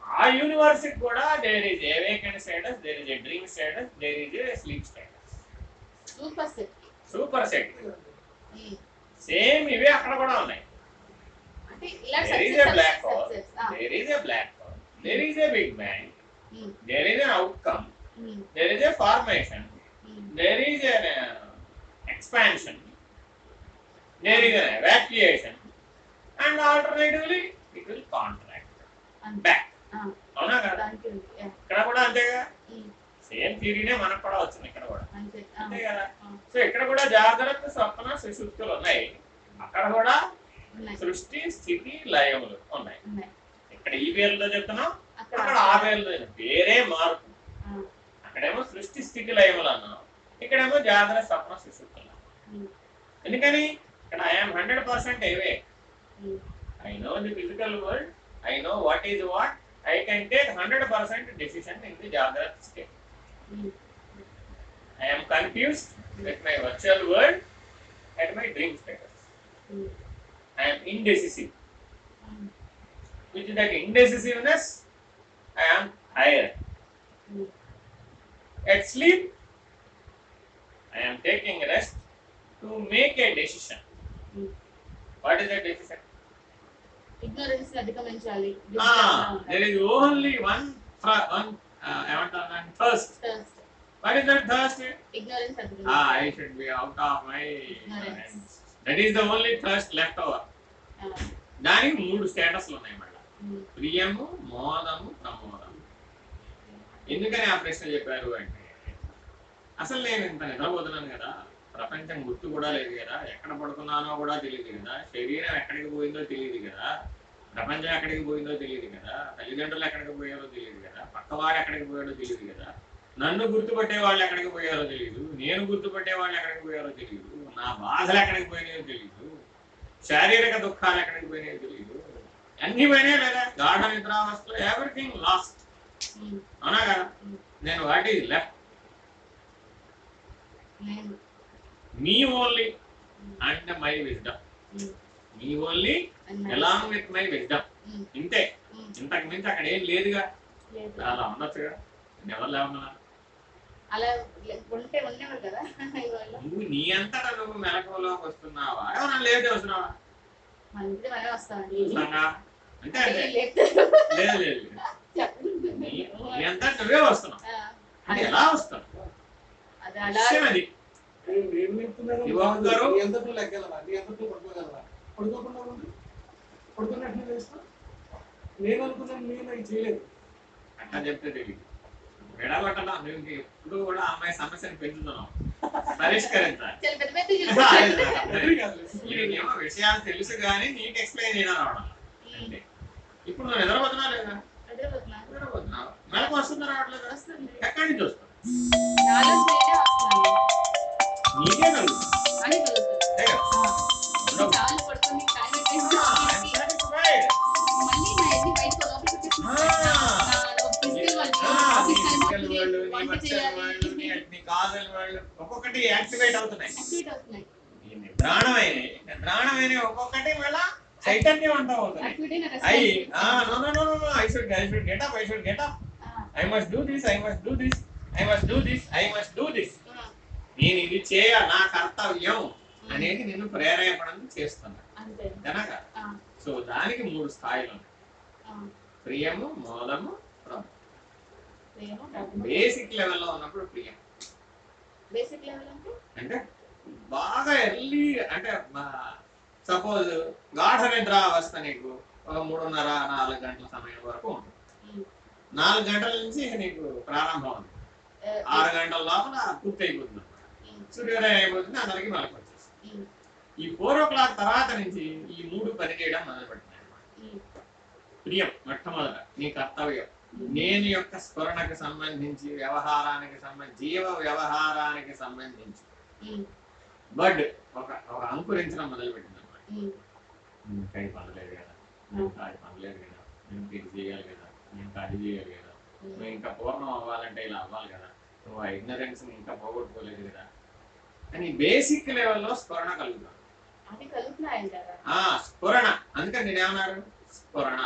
ఆ, ఆ యూనివర్స్ కూడా there is awakened status there is a dream status there is a sleep status superset superset. Same ఇవే అక్కడ కూడా ఉన్నాయి. There is a black hole there is a big bang there is an outcome there is a formation there is an expansion, there is an evacuation, and alternatively it will contract. అంతే. Back. అవునా కదా. ఇక్కడ కూడా అంతేగా same థియరీనే మనకు కూడా వచ్చింది ఇక్కడ కూడా. అంతే. కదా. సో ఇక్కడ కూడా జాగ్రత్త స్వప్న సుశుక్తులు ఉన్నాయి. అక్కడ కూడా సృష్టి స్థితి లయములు ఉన్నాయి. ఇక్కడ ఈ పేరుతో చెప్తున్నాం అక్కడ ఆ పేరుతో చెప్తున్నాం. పేరే మార్పు. అక్కడేమో సృష్టి స్థితి లయములు అన్నాం. ఇక్కడేమో జాగ్రత్త స్వప్న సుశుక్తులు ఎందుకని? ఇక్కడ I'm hundred percent um, I know the physical world I know what is what I can take 100% decision in the Jagrat state. I am confused with my virtual world at my dream status. I am indecisive. With that indecisiveness, I am higher. At sleep, I am taking rest to make a decision. What is the decision? ని అధిగమించాలి fr- one uh, ఏమంటారు దాన్ని? is that thirst? Ignorance Ah, అధిగమించాలి I should be out of my Ignorance. ignorance. That is the only thirst left over. ఆ, దానికి మూడు స్టేటస్లు ఉన్నాయి మళ్ళీ ఉమ్, ప్రియము మోదము ప్రమోదము ఎందుకని ఆ ప్రశ్న చెప్పారు అంటే అసలు నేను ఇంత నిద్రపోతున్నాను కదా ప్రపంచం గుర్తు కూడా లేదు కదా ఎక్కడ పడుకున్నానో కూడా తెలియదు కదా శరీరం ఎక్కడికి పోయిందో తెలియదు కదా ప్రపంచం ఎక్కడికి పోయిందో తెలియదు కదా తల్లిదండ్రులు ఎక్కడికి పోయారో తెలియదు కదా పక్కవాడు ఎక్కడికి పోయాడో తెలియదు కదా నన్ను గుర్తుపట్టే వాళ్ళు ఎక్కడికి పోయారో తెలియదు నేను గుర్తుపట్టే వాళ్ళు ఎక్కడికి పోయారో తెలియదు నా బాధలు ఎక్కడికి పోయినాయో తెలియదు శారీరక దుఃఖాలు ఎక్కడికి పోయినాయో తెలియదు అన్ని పోయినాయి లేదా? గాఢ నిద్రావస్థలో ఎవ్రీథింగ్ లాస్ట్ అవునా కదా? నేను what left me only and my wisdom me only. Along with my wisdom ఇంతే. ఉమ్, ఇంతకు మించి అక్కడ ఏం లేదుగా. లేదు. అలా ఉండొచ్చుగా ఎవరు లేవన్నా [LAUGHS] నువ్వు నీ అంతటా నువ్వు మెలకువలోకి వస్తున్నావా? ఎవరన్నా లేదే వస్తున్నావా? అంటే. లేదు. నీ- నువ్వే వస్తున్నావు. ఎలా వస్తావు? అది విషయం పడుకోగలవా పడుకోకుండా ఉండు. పడుకున్నట్లు చేస్తా నేను అనుకున్నాను నేను అది చేయలేదు. అట్లా చెప్తే నువ్వు ఎప్పుడు కూడా అమ్మాయి సమస్యను పెంచుతున్నావు. పరిష్కరించాలి [LAUGHS] [LAUGHS] విషయాలు తెలుసు కానీ నీకు ఎక్స్ప్లెయిన్ చేయడం రావడం. అంతే. ఇప్పుడు నువ్వు నిద్రపోతున్నావు లేదా? నిద్రపోతున్నా. నిద్రపోతున్నావు? మెలకు వస్తుందా రావట్లేదు? వస్తుంది ఎక్కడి నుంచి నీకే కలుగుతుంది ఒక్కొక్కటి యాక్టివేట్ అవుతున్నాయి యాక్టివేట్ అవుతున్నాయి ఒక్కొక్కటి మళ్ళా చైతన్యవంతం అవుతున్నాయి activate I no no no no I should I should get up I should get up I must do this I must do this I must do this I must do this నేను ఇది చేయ నా కర్తవ్యం. అనేది నిన్ను ప్రేరేపణ చేస్తున్నా అంతే. కనుక సో దానికి మూడు స్థాయిలు ఉన్నాయి. ప్రియము మోదము ప్రేమ బేసిక్ లెవెల్లో ఉన్నప్పుడు ప్రియం. బేసిక్ లెవెల్ అంటే? అంటే బాగా ఎర్లీ అంటే సపోజ్ గాఢ నిద్ర అవస్థ నీకు ఒక మూడున్నర నాలుగు గంటల సమయం వరకు ఉంటుంది. నాలుగు గంటల నుంచి నీకు ప్రారంభం ఉంది ఆరు గంటల లోపల పూర్తి అయిపోతుంది సూర్యోదయం అయిపోతుంది అందరికి మనకు ఈ ఫోర్ ఓ క్లాక్ తర్వాత నుంచి ఈ మూడు పని చేయడం మొదలు పెట్టినాయి ప్రియం మొట్టమొదట నీ కర్తవ్యం. నేను యొక్క స్ఫురణకు సంబంధించి వ్యవహారానికి సంబంధించి జీవ వ్యవహారానికి సంబంధించి. బడ్ ఒక ఒక అంకురించడం మొదలుపెట్టింది అనమాట. ఇంకా పనలేదు కదా. ఇంకా పనలేదు కదా. నేను ఇది చేయాలి కదా. నేను ఇంకా అది చేయాలి కదా. నువ్వు ఇంకా పూర్ణం అవ్వాలంటే ఇలా అవ్వాలి కదా. నువ్వు ఆ ఇగ్నరెన్స్ ఇంకా పోగొట్టుకోలేదు కదా. అని బేసిక్ లెవెల్లో స్ఫురణ ఆ స్ఫురణ. అందుకని నేను ఏమన్నారు? స్ఫురణ.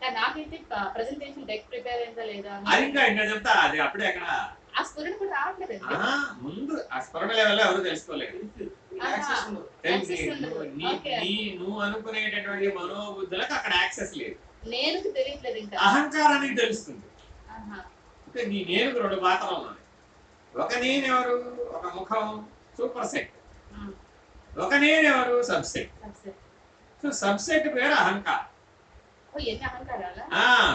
కానీ నాకైతే ప్రజెంటేషన్ డెక్ ప్రిపేర్ అయిందా లేదా అది ఇంకా ఇంకా చెప్తా అది అప్పుడే అక్కడ ఆ స్ఫురణ కూడా రావట్లేదు ఆ, ముందు ఆ స్ఫురణ లెవెల్లో ఎవరు తెలుసుకోలేదు. నువ్వు- అనుకునేటటువంటి మనోబుద్ధులకు అక్కడ యాక్సెస్ లేదు. నేను తెలియట్లేదు ఇంకా. అహంకారానికి తెలుస్తుంది. ఆహా. అంటే నీ నేనుకు రెండు పాత్రలు ఉన్నాయి. ఒక నేనెవరు? ఒక ముఖం సూపర్ సెట్ ఒక నేనెవరు? సబ్సెట్ సరే, సరే. సో సబ్సెట్ పేరు అహంకారం.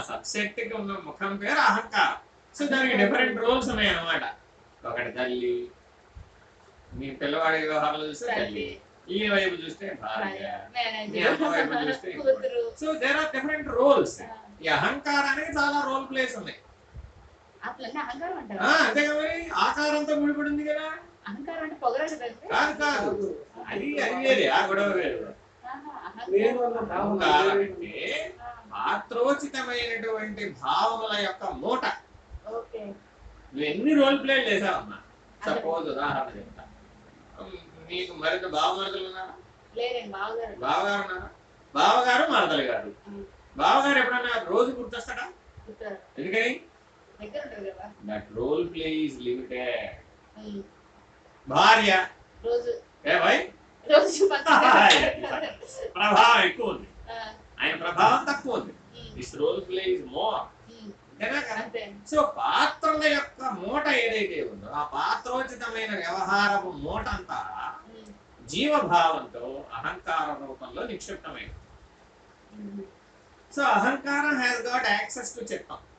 సబ్శక్తికి ఉన్న ముఖం పేరు అహంకారం. సో దానికి డిఫరెంట్ రోల్స్ ఉన్నాయి అన్నమాట ఒకటి తల్లి. మీ పిల్లవాడి వ్యవహారాలు చూస్తే తల్లి. ఈ వైపు చూస్తే భార్య. వైపు చూస్తే so there are different roles ఈ అహంకారానికి చాలా రోల్ ప్లేస్ ఉన్నాయి అట్లన్నీ అహంకారం ఆ, అంటారా అంతే కదా మరి? ఆకారంతో ముడిపడి ఉంది కదా. అహంకారం అంటే కాదు కాదు అది అది వేరే ఆ గొడవ వేరు అహంకారం. అంటే ఆ, పాత్రోచితమైనటువంటి భావముల యొక్క మూట. ఓకే. నువ్వు ఎన్ని రోల్ ప్లే చేసావమ్మా సపోజ్ ఉదాహరణ చెప్తా. నీకు మరింత బావమరదలు ఉన్నారా? బావగారు. బావగారు ఉన్నారా? బావగారు మరదలు గారు. బావగారు ఎప్పుడన్నా రోజు గుర్తొస్తాడా? ఎందుకని? That role play is limited. భార్య. రోజు. ఏ భయ్ రోజు [LAUGHS] ప్రభావం ఎక్కువ ఉంది. ఆయన ప్రభావం తక్కువ ఉంది. This role play is more so పాత్రల యొక్క మూట ఏదైతే ఉందో ఆ పాత్రోచితమైన వ్యవహారపు మూట అంతా ఉమ్, జీవభావంతో అహంకార రూపంలో నిక్షిప్తమైంది. ఉమ్, సో అహంకారం హ్యాస్ గాట్ యాక్సెస్ టు చిత్తం. ఉమ్,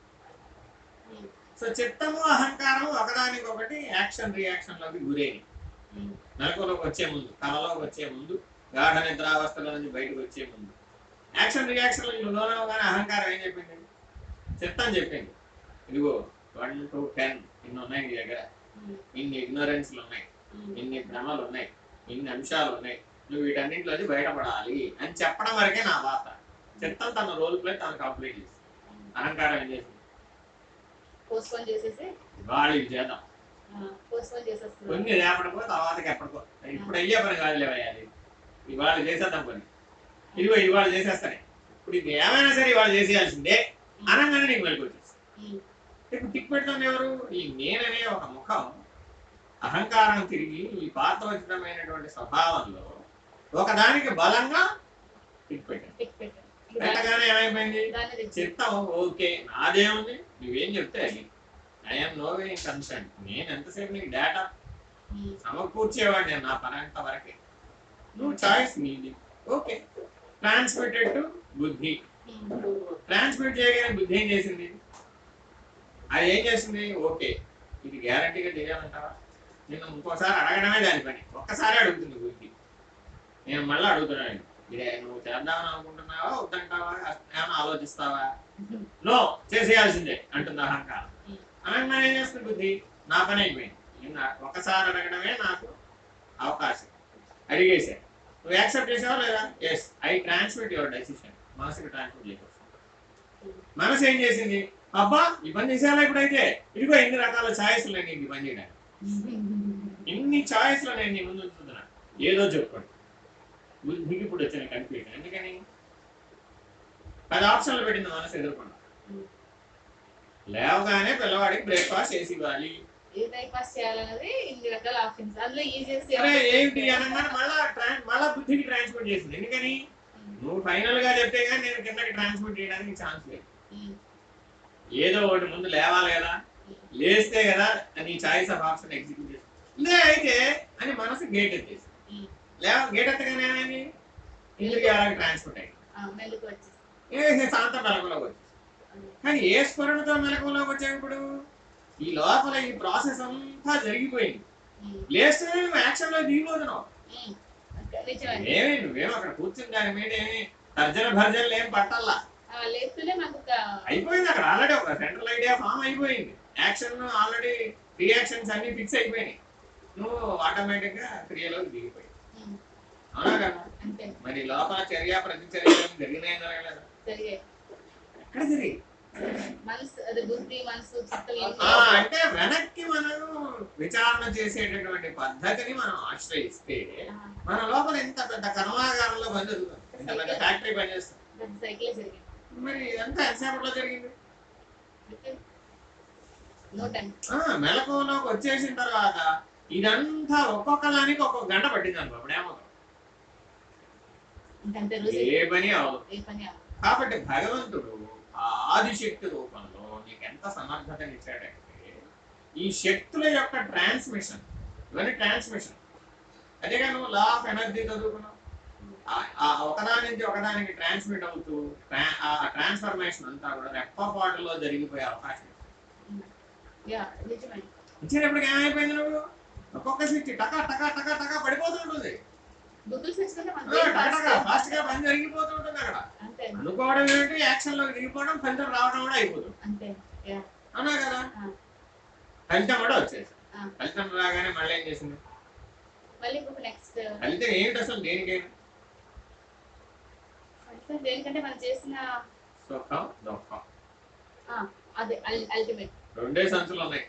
సో చిత్తము అహంకారం ఒకదానికొకటి యాక్షన్ రియాక్షన్లోకి గురైనవి ఉమ్, మెలకులోకి వచ్చే ముందు కళలోకి వచ్చే ముందు గాఢ నిద్రావస్థల నుంచి బయటకు వచ్చే ముందు. యాక్షన్ రియాక్షన్ లోనవగానే అహంకారం ఏం చెప్పింది? చిత్తం చెప్పింది. ఇదిగో వన్ టు టెన్ ఇన్ని ఉన్నాయి నీ దగ్గర. ఇన్ని ఇగ్నోరెన్స్లు ఉన్నాయి. ఇన్ని భ్రమలు ఉన్నాయి. ఇన్ని అంశాలు ఉన్నాయి. నువ్వు వీటన్నింటిలోంచి బయటపడాలి అని చెప్పడం వరకే నా బాధ చిత్తం తన రోల్ ప్లే తను కంప్లీట్ చేసింది. అహంకారం ఏం చేసింది? పోస్ట్పోన్ చేసేసి? వాళ్ళు ఇది చేద్దాం పోస్ట్పోన్ చేసేస్తున్నారు కొన్ని రేపటికో తర్వాతకి ఎప్పటికో ఇప్పుడు అయ్యే పని కాదు లేవయ్యాలి ఇవాళ చేసేద్దాం పని. ఇదిగో ఇవాళ చేసేస్తానే. ఇప్పుడు ఇది ఏమైనా సరే ఇవాళ చేసేయాల్సిందే. అనగానే నీకు వచ్చేస్తుంది ఉమ్, ఇప్పుడు టిక్ పెడుతుంది ఎవరు? ఈ నేననే ఒక ముఖం. అహంకారం తిరిగి ఈ పాత్రోచితమైనటువంటి స్వభావంలో ఒకదానికి బలంగా టిక్ పెట్టాను. పెట్టగానే ఏమైపోయింది చిత్తం ఓకే. నాదేముంది? నువ్వేం చెప్తే అది. ఐఎమ్ నో వే కన్సర్న్ నేను ఎంతసేపు నీకు డేటా ఉమ్, సమకూర్చేవాడిని నేను నా పని అంత వరకే నువ్వు చాయిస్ నీది. ఓకే. ట్రాన్స్మిటెడ్ టు బుద్ధి. ట్రాన్స్మిట్ చేయగానే బుద్ధి ఏం చేసింది? అది ఏం చేసింది? ఓకే. ఇది గ్యారంటీగా చేయాలంటావా? నేను ఇంకోసారి అడగడమే దాని పని. ఒక్కసారి అడుగుతుంది బుద్ధి. నేను మళ్ళీ అడుగుతున్నాను. నువ్వు చేద్దామని అనుకుంటున్నావా వద్దంటావా ఏమైనా ఆలోచిస్తావా? నో చేసేయాల్సిందే అంటుంది అహంకారం. అనంగా ఏం చేస్తుంది బుద్ధి? నా పని అయిపోయింది. ఒకసారి అడగడమే నాకు అవకాశం. అడిగేసా. నువ్వు యాక్సెప్ట్ చేసావా లేదా? Yes I transmit your decision మనసుకి ట్రాన్స్మిట్ చేయవచ్చు మనసు ఏం చేసింది? అబ్బా ఈ పని చేసేయాలా ఇప్పుడైతే? ఇదిగో ఎన్ని రకాల ఛాయిస్లు నేను నీకు ఈ పని చేయడానికి ఇన్ని ఛాయిస్లు నేను నీ ముందు ఉంచుతున్నాను. ఏదో చెప్పండి బుద్ధికి ఇప్పుడు వచ్చిన కన్ఫ్యూజన్ ఎందుకని? పది ఆప్షన్లు పెట్టింది మనసు ఎదుర్కొన్నా. లేవగానే పిల్లవాడికి బ్రేక్ఫాస్ట్ చేసి ఇవ్వాలి. ఏంటి అనగానే మళ్ళా మళ్ళా బుద్ధికి ట్రాన్స్మిట్ చేసింది ఎందుకని? నువ్వు ఫైనల్గా చెప్తే కానీ నేను కిందకి ట్రాన్స్మిట్ చేయడానికి ఛాన్స్ లేదు. ఏదో ఒకటి ముందు లేవాలి కదా. లేస్తే కదా నీ చాయిస్ ఆఫ్ ఆప్షన్ ఎగ్జిక్యూట్ చేసి లే అయితే అని మనసు గేట్ ఎత్తేసి లేవ గేట్ ఎత్తగానే ఏమైంది? ఇంద్రియాలకు ట్రాన్స్మిట్ అయింది. శాంత మెలకులోకి వచ్చేసి కానీ ఏ స్ఫురణతో మెలకులోకి వచ్చావు ఇప్పుడు? ఈ లోపల ఈ ప్రాసెస్ అంతా జరిగిపోయింది. లేస్తే నువ్వు యాక్షన్లో దిగిపోతున్నావు ఏమి నువ్వేం అక్కడ కూర్చుని దాని మీద ఏమి తర్జన భర్జనలు ఏం ఒక అయిపోయింది అక్కడ ఆల్రెడీ ఒక సెంట్రల్ ఐడియా ఫామ్ అయిపోయింది. యాక్షన్ ఆల్రెడీ రియాక్షన్స్ అన్ని ఫిక్స్ అయిపోయినాయి. నువ్వు ఆటోమేటిక్గా క్రియలోకి దిగిపోయావు. ఉమ్, అవునా? మరి లోపల చర్య ప్రతిచర్య జరిగినాయి జరగలేదు? ఎక్కడ జరిగి అంటే వెనక్కి మనం విచారణ చేసేటటువంటి పద్ధతిని మనం ఆశ్రయిస్తే మన లోపల ఎంత పెద్ద కర్మాగారంలో పని జరుగుతుంది. ఎంత పెద్ద ఫ్యాక్టరీ మరి ఇదంతా ఎంతసేపట్లో జరిగింది? మెలకువలోకి వచ్చేసిన తర్వాత ఇదంతా ఒక్కొక్క దానికి ఒక్కొక్క గంట పట్టింది అనుకో అప్పుడు ఏమవుతుంది ఏ పని. కాబట్టి భగవంతుడు ఆ ఆదిశక్తి రూపంలో నీకు ఎంత సమర్థతనిచ్చాడంటే ఈ శక్తుల యొక్క ట్రాన్స్మిషన్ ఇవన్నీ ట్రాన్స్మిషన్ అదేగా నువ్వు లా ఆఫ్ ఎనర్జీ చదువుకున్నావు. ఒకదాని నుంచి ఒకదానికి ట్రాన్స్మిట్ అవుతూ ఆ ట్రాన్స్ఫర్మేషన్ అంతా కూడా రెప్పపాటులో జరిగిపోయే అవకాశం నిజమే. ఇచ్చేటప్పటికి ఏమైపోయింది నువ్వు? ఒక్కొక్క స్విచ్ టకా టకా టకా టకా పడిపోతుంటుంది గూగుల్ ఫాస్ట్గా పని జరిగిపోతూ ఉంటుంది అక్కడ అనుకోవడం ఏంటి యాక్షన్లోకి దిగిపోవడం ఫలితం రావడం కూడా అయిపోతుంది. అవునా కదా. ఫలితం కూడా వచ్చేసి. ఫలితం రాగానే మళ్ళీ ఏం చేసింది? మళ్ళీ ఇంకొక నెక్స్ట్ ఫలితం ఏమిటి అసలు? దేనికైనా? దేనికంటే మనం చేసిన సుఖం దుఃఖం. అదే అల్టిమేట్ రెండే సంచులు ఉన్నాయి.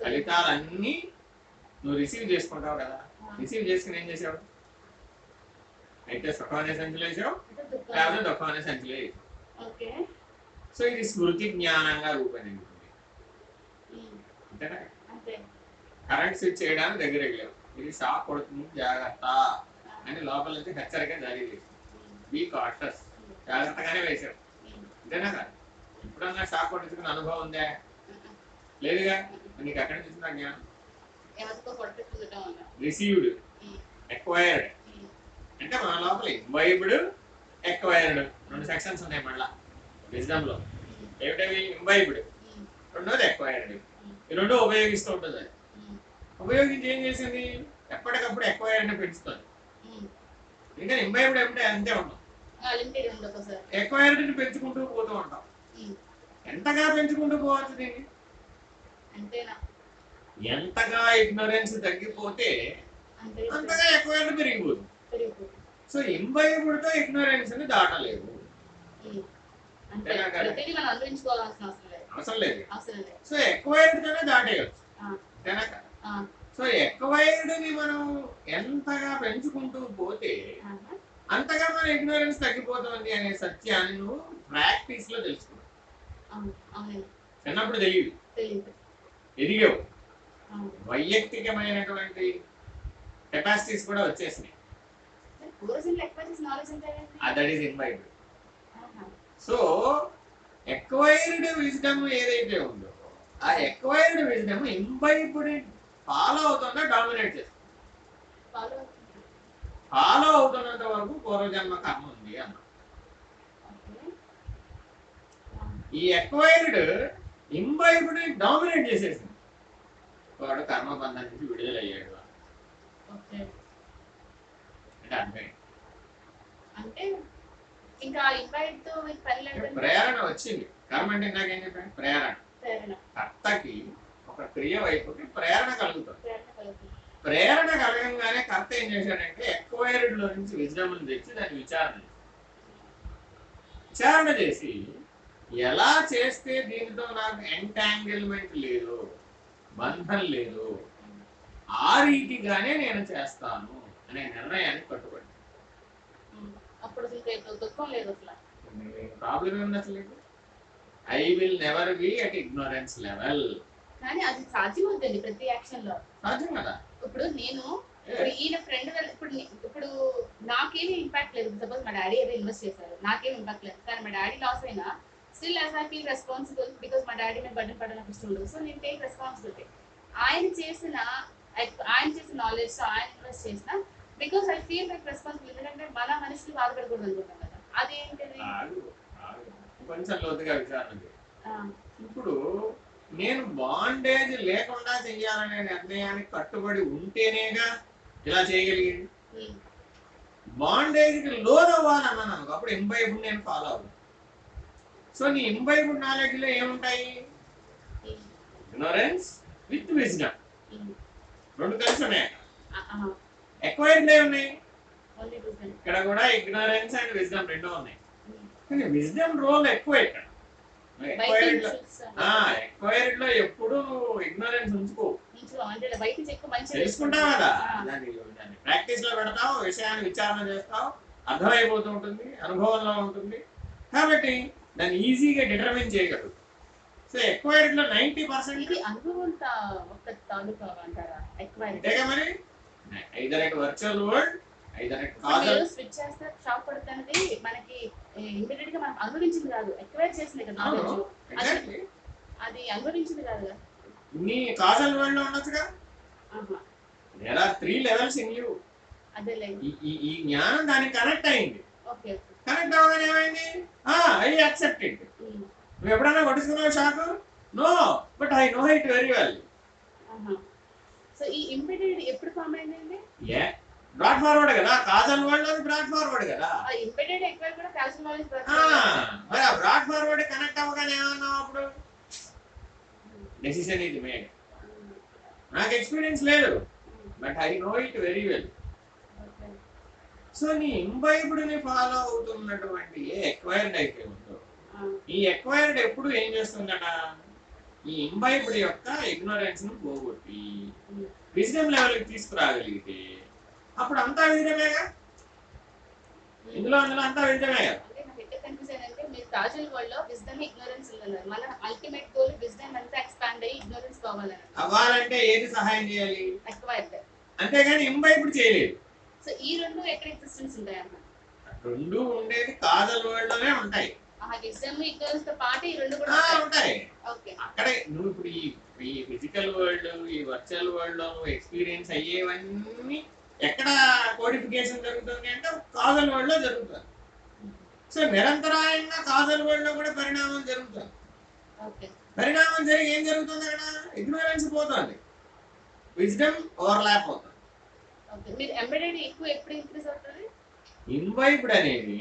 ఫలితాలన్నీ నువ్వు రిసీవ్ చేసుకుంటావు కదా. రిసీవ్ చేసుకుని ఏం చేసావు అయితే సుఖం అనే సంచులు వేసావు? లేకపోతే దుఃఖం అనే సంచులు వేసావు? ఓకే. సో ఇది స్మృతి జ్ఞానంగా రూపొందింది. అంతేనా? కరెంట్ స్విచ్ చేయడానికి దగ్గర వెళ్ళావు. ఇది షాక్ కొడుతుంది జాగ్రత్త అని లోపల నుంచి హెచ్చరిక జారీ చేసి బీ కాషస్ జాగ్రత్తగానే వేశావు. అంతేనా కదా? ఇప్పుడన్నా షాక్ కొట్టించుకున్న అనుభవం ఉందా? లేదుగా? నీకు ఎక్కడ నుంచి వచ్చిందా జ్ఞానం? రిసీవ్డ్ ఎక్వైర్డ్ అంటే మన లోపల ఇంబైబ్డ్ ఎక్వైర్డ్ రెండు సెక్షన్స్ ఉన్నాయి మళ్ళా. విజ్డమ్లో. ఏమిటవి? ఇంబైబ్డ్ రెండోది ఎక్వైర్డ్ ఈ రెండు ఉపయోగిస్తూ ఉంటుంది అది. ఉపయోగించి ఏం చేసింది? ఎప్పటికప్పుడు ఎక్వైర్డ్ పెంచుతుంది. ఇంకా ఇంబైబ్డ్ ఎప్పుడే అంతే ఉంటాం ఎక్వైర్డ్ పెంచుకుంటూ పోతూ ఉంటాం. ఎంతగా పెంచుకుంటూ పోవచ్చు దీన్ని ఎంతగా ఇగ్నోరెన్స్ తగ్గిపోతే అంతే. అంతగా ఎక్వైర్డ్ పెరిగిపోతుంది సో ఇంబైబ్డ్తో ఇగ్నోరెన్స్ని దాటలేదు అవసరం లేదు. సో ఎక్వైర్డ్ తోనే దాటేయచ్చు. సో ఎక్వైర్డ్ని మనం ఎంతగా పెంచుకుంటూ పోతే. అంతగా మన ఇగ్నోరెన్స్ తగ్గిపోతుంది అనే సత్యాన్ని నువ్వు ప్రాక్టీస్లో తెలుసుకున్నావు చిన్నప్పుడు తెలియదు. ఎదిగావు. వైయక్తికమైనటువంటి కెపాసిటీస్ కూడా వచ్చేసినాయి పూర్వజన్లు ఎక్కువ చేసిన నాలెడ్జ్ అంటే that is so acquired wisdom ఏదైతే ఉందో ఆ ఎక్వైర్డ్ విజ్డమ్ ఇంబైబ్డ్ ఫాలో అవుతుందా డామినేట్ చేస్తుంది? ఫాలో ఫాలో అవుతున్నంత వరకు పూర్వజన్మ కర్మ ఉంది అన్న. ఈ ఎక్వైర్డ్ ఇంబైబ్డ్ డామినేట్ చేసేసింది. వాడు కర్మబంధం నుంచి విడుదలయ్యాడు ఓకే అంటే ఇంకా ఇన్వైట్తో ప్రేరణ వచ్చింది. కర్మ అంటే నాకేం చెప్పాను? ప్రేరణ. కర్తకి ఒక క్రియ వైపుకి ప్రేరణ కలుగుతుంది. ప్రేరణ కలగంగానే కర్త ఏం చేశాడంటే ఎక్వైర్డ్లో నుంచి విజ్డమ్ తెచ్చి దాన్ని విచారణ. విచారణ చేసి ఎలా చేస్తే దీనితో నాకు ఎంటాంగిల్మెంట్ లేదు బంధం లేదు ఆ రీతిగానే నేను చేస్తాను అనే నిర్ణయానికి కట్టుబడి ఉమ్. అప్పుడు దుఃఖం లేదు ప్రాబ్లం ఏముంది అసలు I will never be at ignorance level కానీ అది సాధ్యమవుతుంది ప్రతి యాక్షన్లో. సాధ్యం కదా? ఇప్పుడు నేను ఈయన ఫ్రెండ్ ఇప్పుడు ఇప్పుడు నాకేమీ ఇంపాక్ట్ లేదు. సపోజ్ మా డాడీ ఏదో ఇన్వెస్ట్ చేశారు. నాకేం ఇంపాక్ట్ లేదు. కానీ మా డాడీ లాస్ అయినా still as I feel responsible because మా డాడీ మీద బడ్డన్ పడడం నాకు ఇష్టం ఉండదు సో నేను టేక్ రెస్పాన్సిబిలిటీ ఆయన చేసిన ఆయన చేసిన నాలెడ్జ్ ఆయన ఇన్వెస్ట్ చేసిన because I feel like responsible ఎందుకంటే మన మనుషులు బాధపడకూడదు అనుకుంటాం కదా. అదేంటిది. కొంచెం లోతుగా విచారణ ఇప్పుడు నేను బాండేజ్ లేకుండా చెయ్యాలనే నిర్ణయానికి కట్టుబడి ఉంటేనేగా ఇలా చేయగలిగేది? బాండేజ్కి లోన్ అవ్వాలన్నాను అనుకో అప్పుడు ఇంబైబుడ్ నేను ఫాలో అవుతాను సో నీ ఇంబైబుడ్ నాలెడ్జ్లో ఏముంటాయి? Ignorance with wisdom. రెండు కలిసి ఉన్నాయి ఎక్వైర్డ్ ఉన్నాయి. ఇక్కడ కూడా ఇగ్నోరెన్స్ అండ్ విజ్డమ్ రెండు ఉన్నాయి. ఉమ్. కానీ విజ్డమ్ రోల్ ఎక్కువ ఇక్కడ. ఎక్వైర్డ్లో. ఎక్వైర్డ్ ఎప్పుడు ఇగ్నోరెన్స్ ఉంచుకో. తెలుసుకుంటావు? కదా ప్రాక్టీస్లో పెడతావు విషయాన్ని విచారణ చేస్తావు అర్థమైపోతూ ఉంటుంది అనుభవంలో ఉంటుంది. కాబట్టి దాన్ని ఈజీగా డిటర్మిన్ చేయగలరు సో ఎక్వైర్డ్లో నైన్టీ పర్సెంట్ అనుభవం తా- ఒక్క తాలూకా అంటారా? ఎక్కువ అంతేగా మరి? Either at virtual world either at causal switch చేస్తే షాక్ పడుతున్నది మనకి ఇమీడియట్గా మనం అనుభవించింది కాదు. ఎక్వైర్ చేసింది కదా. ఎగ్జాక్ట్లీ అది అనుభవించింది కాదు కదా. నీ కాజల్ వరల్డ్లో ఉండొచ్చుగా. There are three levels in you ఈ- ఈ జ్ఞానం దానికి కనెక్ట్ అయింది. కనెక్ట్ అవ్వగానే ఏమైంది? I accept it. నువ్వు ఎప్పుడైనా కొట్టుకున్నావు shock no but I know it very well. So ఈ ఇంపెడెడ్ ఎప్పుడు ఫామ్ అయిందండి? ఏ? బ్రాడ్ ఫార్వర్డ్ కదా? కాజల్ వరల్డ్ అది బ్రాడ్ ఫార్వర్డ్ కదా? ఆ ఇంపెడెడ్ ఎక్కువ కూడా క్యాల్షియం నాలెడ్జ్ ఆ, మరి ఆ బ్రాడ్ ఫార్వర్డ్ కనెక్ట్ అవ్వగానే ఏమన్నావు అప్పుడు? డెసిషన్ ఇది మేడ్ నాకు ఎక్స్పీరియన్స్ లేదు but I know it very well so నీ ఇంబైబ్డ్ని ఫాలో అవుతున్నటువంటి ఏ ఎక్వైర్డ్ అయితే ఉందో ఈ ఎక్వైర్డ్ ఎప్పుడు ఏం చేస్తుందట? ఈ ఇంబైబ్డ్ యొక్క ఇగ్నోరెన్స్ను పోగొట్టి. విజయం లెవెల్కి తీసుకురాగలిగితే అప్పుడు అంతా విజయమేగా ఇందులో అందులో అంతా విజయమే కదా? అవ్వాలంటే ఏది సహాయం చేయాలి? అంతేగాని ఇంబైబ్డ్ చేయలేదు. సో ఈ రెండు ఎక్కడ ఎగ్జిస్టెన్స్ ఉంటాయన్న రెండు ఉండేది కాజల్ వరల్డ్లోనే ఉంటాయి. ఆ విజ్డమ్ ఇగ్నోరెన్స్తో పాటు ఈ రెండు కూడా ఉంటాయి. ఉంటాయి. ఓకే. అక్కడే నువ్వు ఇప్పుడు ఈ ఈ ఫిజికల్ వరల్డ్ ఈ వర్చువల్ వరల్డ్లో ఎక్స్పీరియన్స్ అయ్యేవన్నీ ఎక్కడ కోడిఫికేషన్ జరుగుతుంది అంటే కాజల్ వరల్డ్లో జరుగుతుంది. సో నిరంతరాయంగా కాజల్ వరల్డ్లో కూడా పరిణామం జరుగుతుంది. పరిణామం జరిగి ఏం జరుగుతుంది అక్కడ? ఇగ్నోరెన్స్ పోతుంది. విజ్డమ్ ఓవర్లాప్ అవుతుంది. ఇంబైబ్డ్ అనేది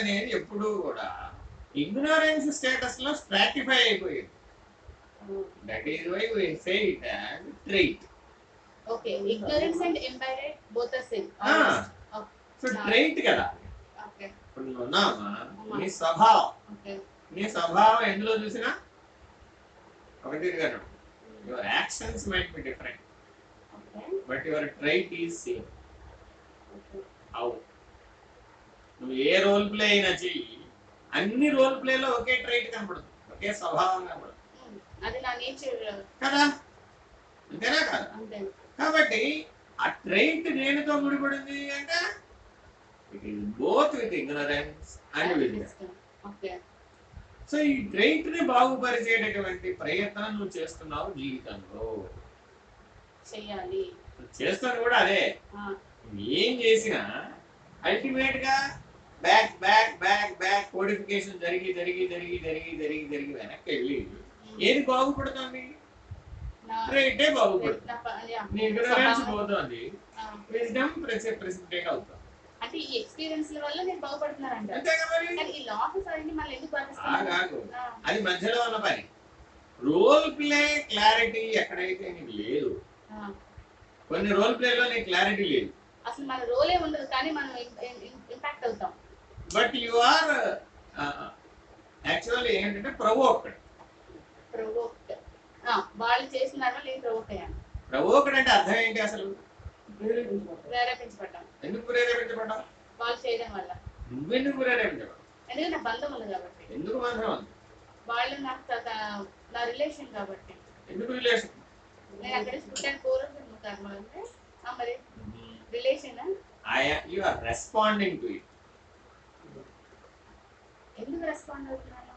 అనేది ఎప్పుడూ కూడా ఇగ్నోరెన్స్ స్టేటస్లో స్ట్రాటిఫై అయిపోయింది. That is why we say it as trait okay ignorance and embedded both are same Ah. So trait కదా. ఓకే ఇప్పుడు నువ్వు ఉన్నావా నీ స్వభావం. నీ స్వభావం ఎందులో చూసినా? ఒకటి కదా. Your actions might be different okay but your trait is same okay how నువ్వు ఏ రోల్ ప్లే అయినా చెయ్యి. అన్ని రోల్ ప్లేలో ఒకే ట్రైట్ కనపడుతుంది ఒకే స్వభావం కనపడుతుంది కదా? అంతేనా కదా? కాబట్టి ఆ ట్రైట్ దేనితో ముడిపడింది అంటే it is both with ignorance and okay so ఈ ట్రైట్ని బాగుపరిచేటటువంటి ప్రయత్నం నువ్వు చేస్తున్నావు జీవితంలో. చెయ్యాలి నువ్వు చేస్తుంది కూడా అదే. ఏం చేసినా అల్టిమేట్గా back back back back codification జరిగి జరిగి జరిగి జరిగి జరిగి జరిగి వెనక్కి వెళ్ళి ఏది బాగుపడుతుంది? నా ట్రైటే బాగుపడుతుంది. ఇగ్నరెన్స్. పోతుంది. విజ్డమ్ ప్రెసిపిటేట్ అవుతుంది అంటే ఈ ఎక్స్పీరియన్స్ వల్ల నేను మరి? ఈ లాసెస్ మళ్ళీ ఎందుకు. అది మధ్యలో ఉన్న పని. రోల్ ప్లే క్లారిటీ ఎక్కడైతే నీకు లేదు కొన్ని రోల్ ప్లేలో నీకు క్లారిటీ లేదు. అసలు మన రోలే ఉండదు కానీ మనం ఇంపాక్ట్ అవుతాం. బట్ యు ఆర్ యాక్చువల్లీ ఏంటంటే ప్రవోక్డ్ వాళ్ళు చేస్తున్నారో నేను ప్రొవోక్ అయ్యాను ప్రవోక్డ్ అంటే అర్థం ఏంటి అసలు. ప్రేరేపించబడ్డాను ఎందుకు ప్రేరేపించబడ్డావు వాళ్ళు చేయడం వల్ల. నువ్వెందుకు ప్రేరేపించబడ్డావు? ఎందుకంటే నా బంధం ఉంది కాబట్టి. ఎందుకు బంధం ఉంది? వాళ్ళు నాకు నా రిలేషన్ కాబట్టి. ఎందుకు రిలేషన్? నేను అక్కడ కర్మ అంటే మరి relation you are responding to it ఎందుకు రెస్పాండ్ అవుతున్నాను?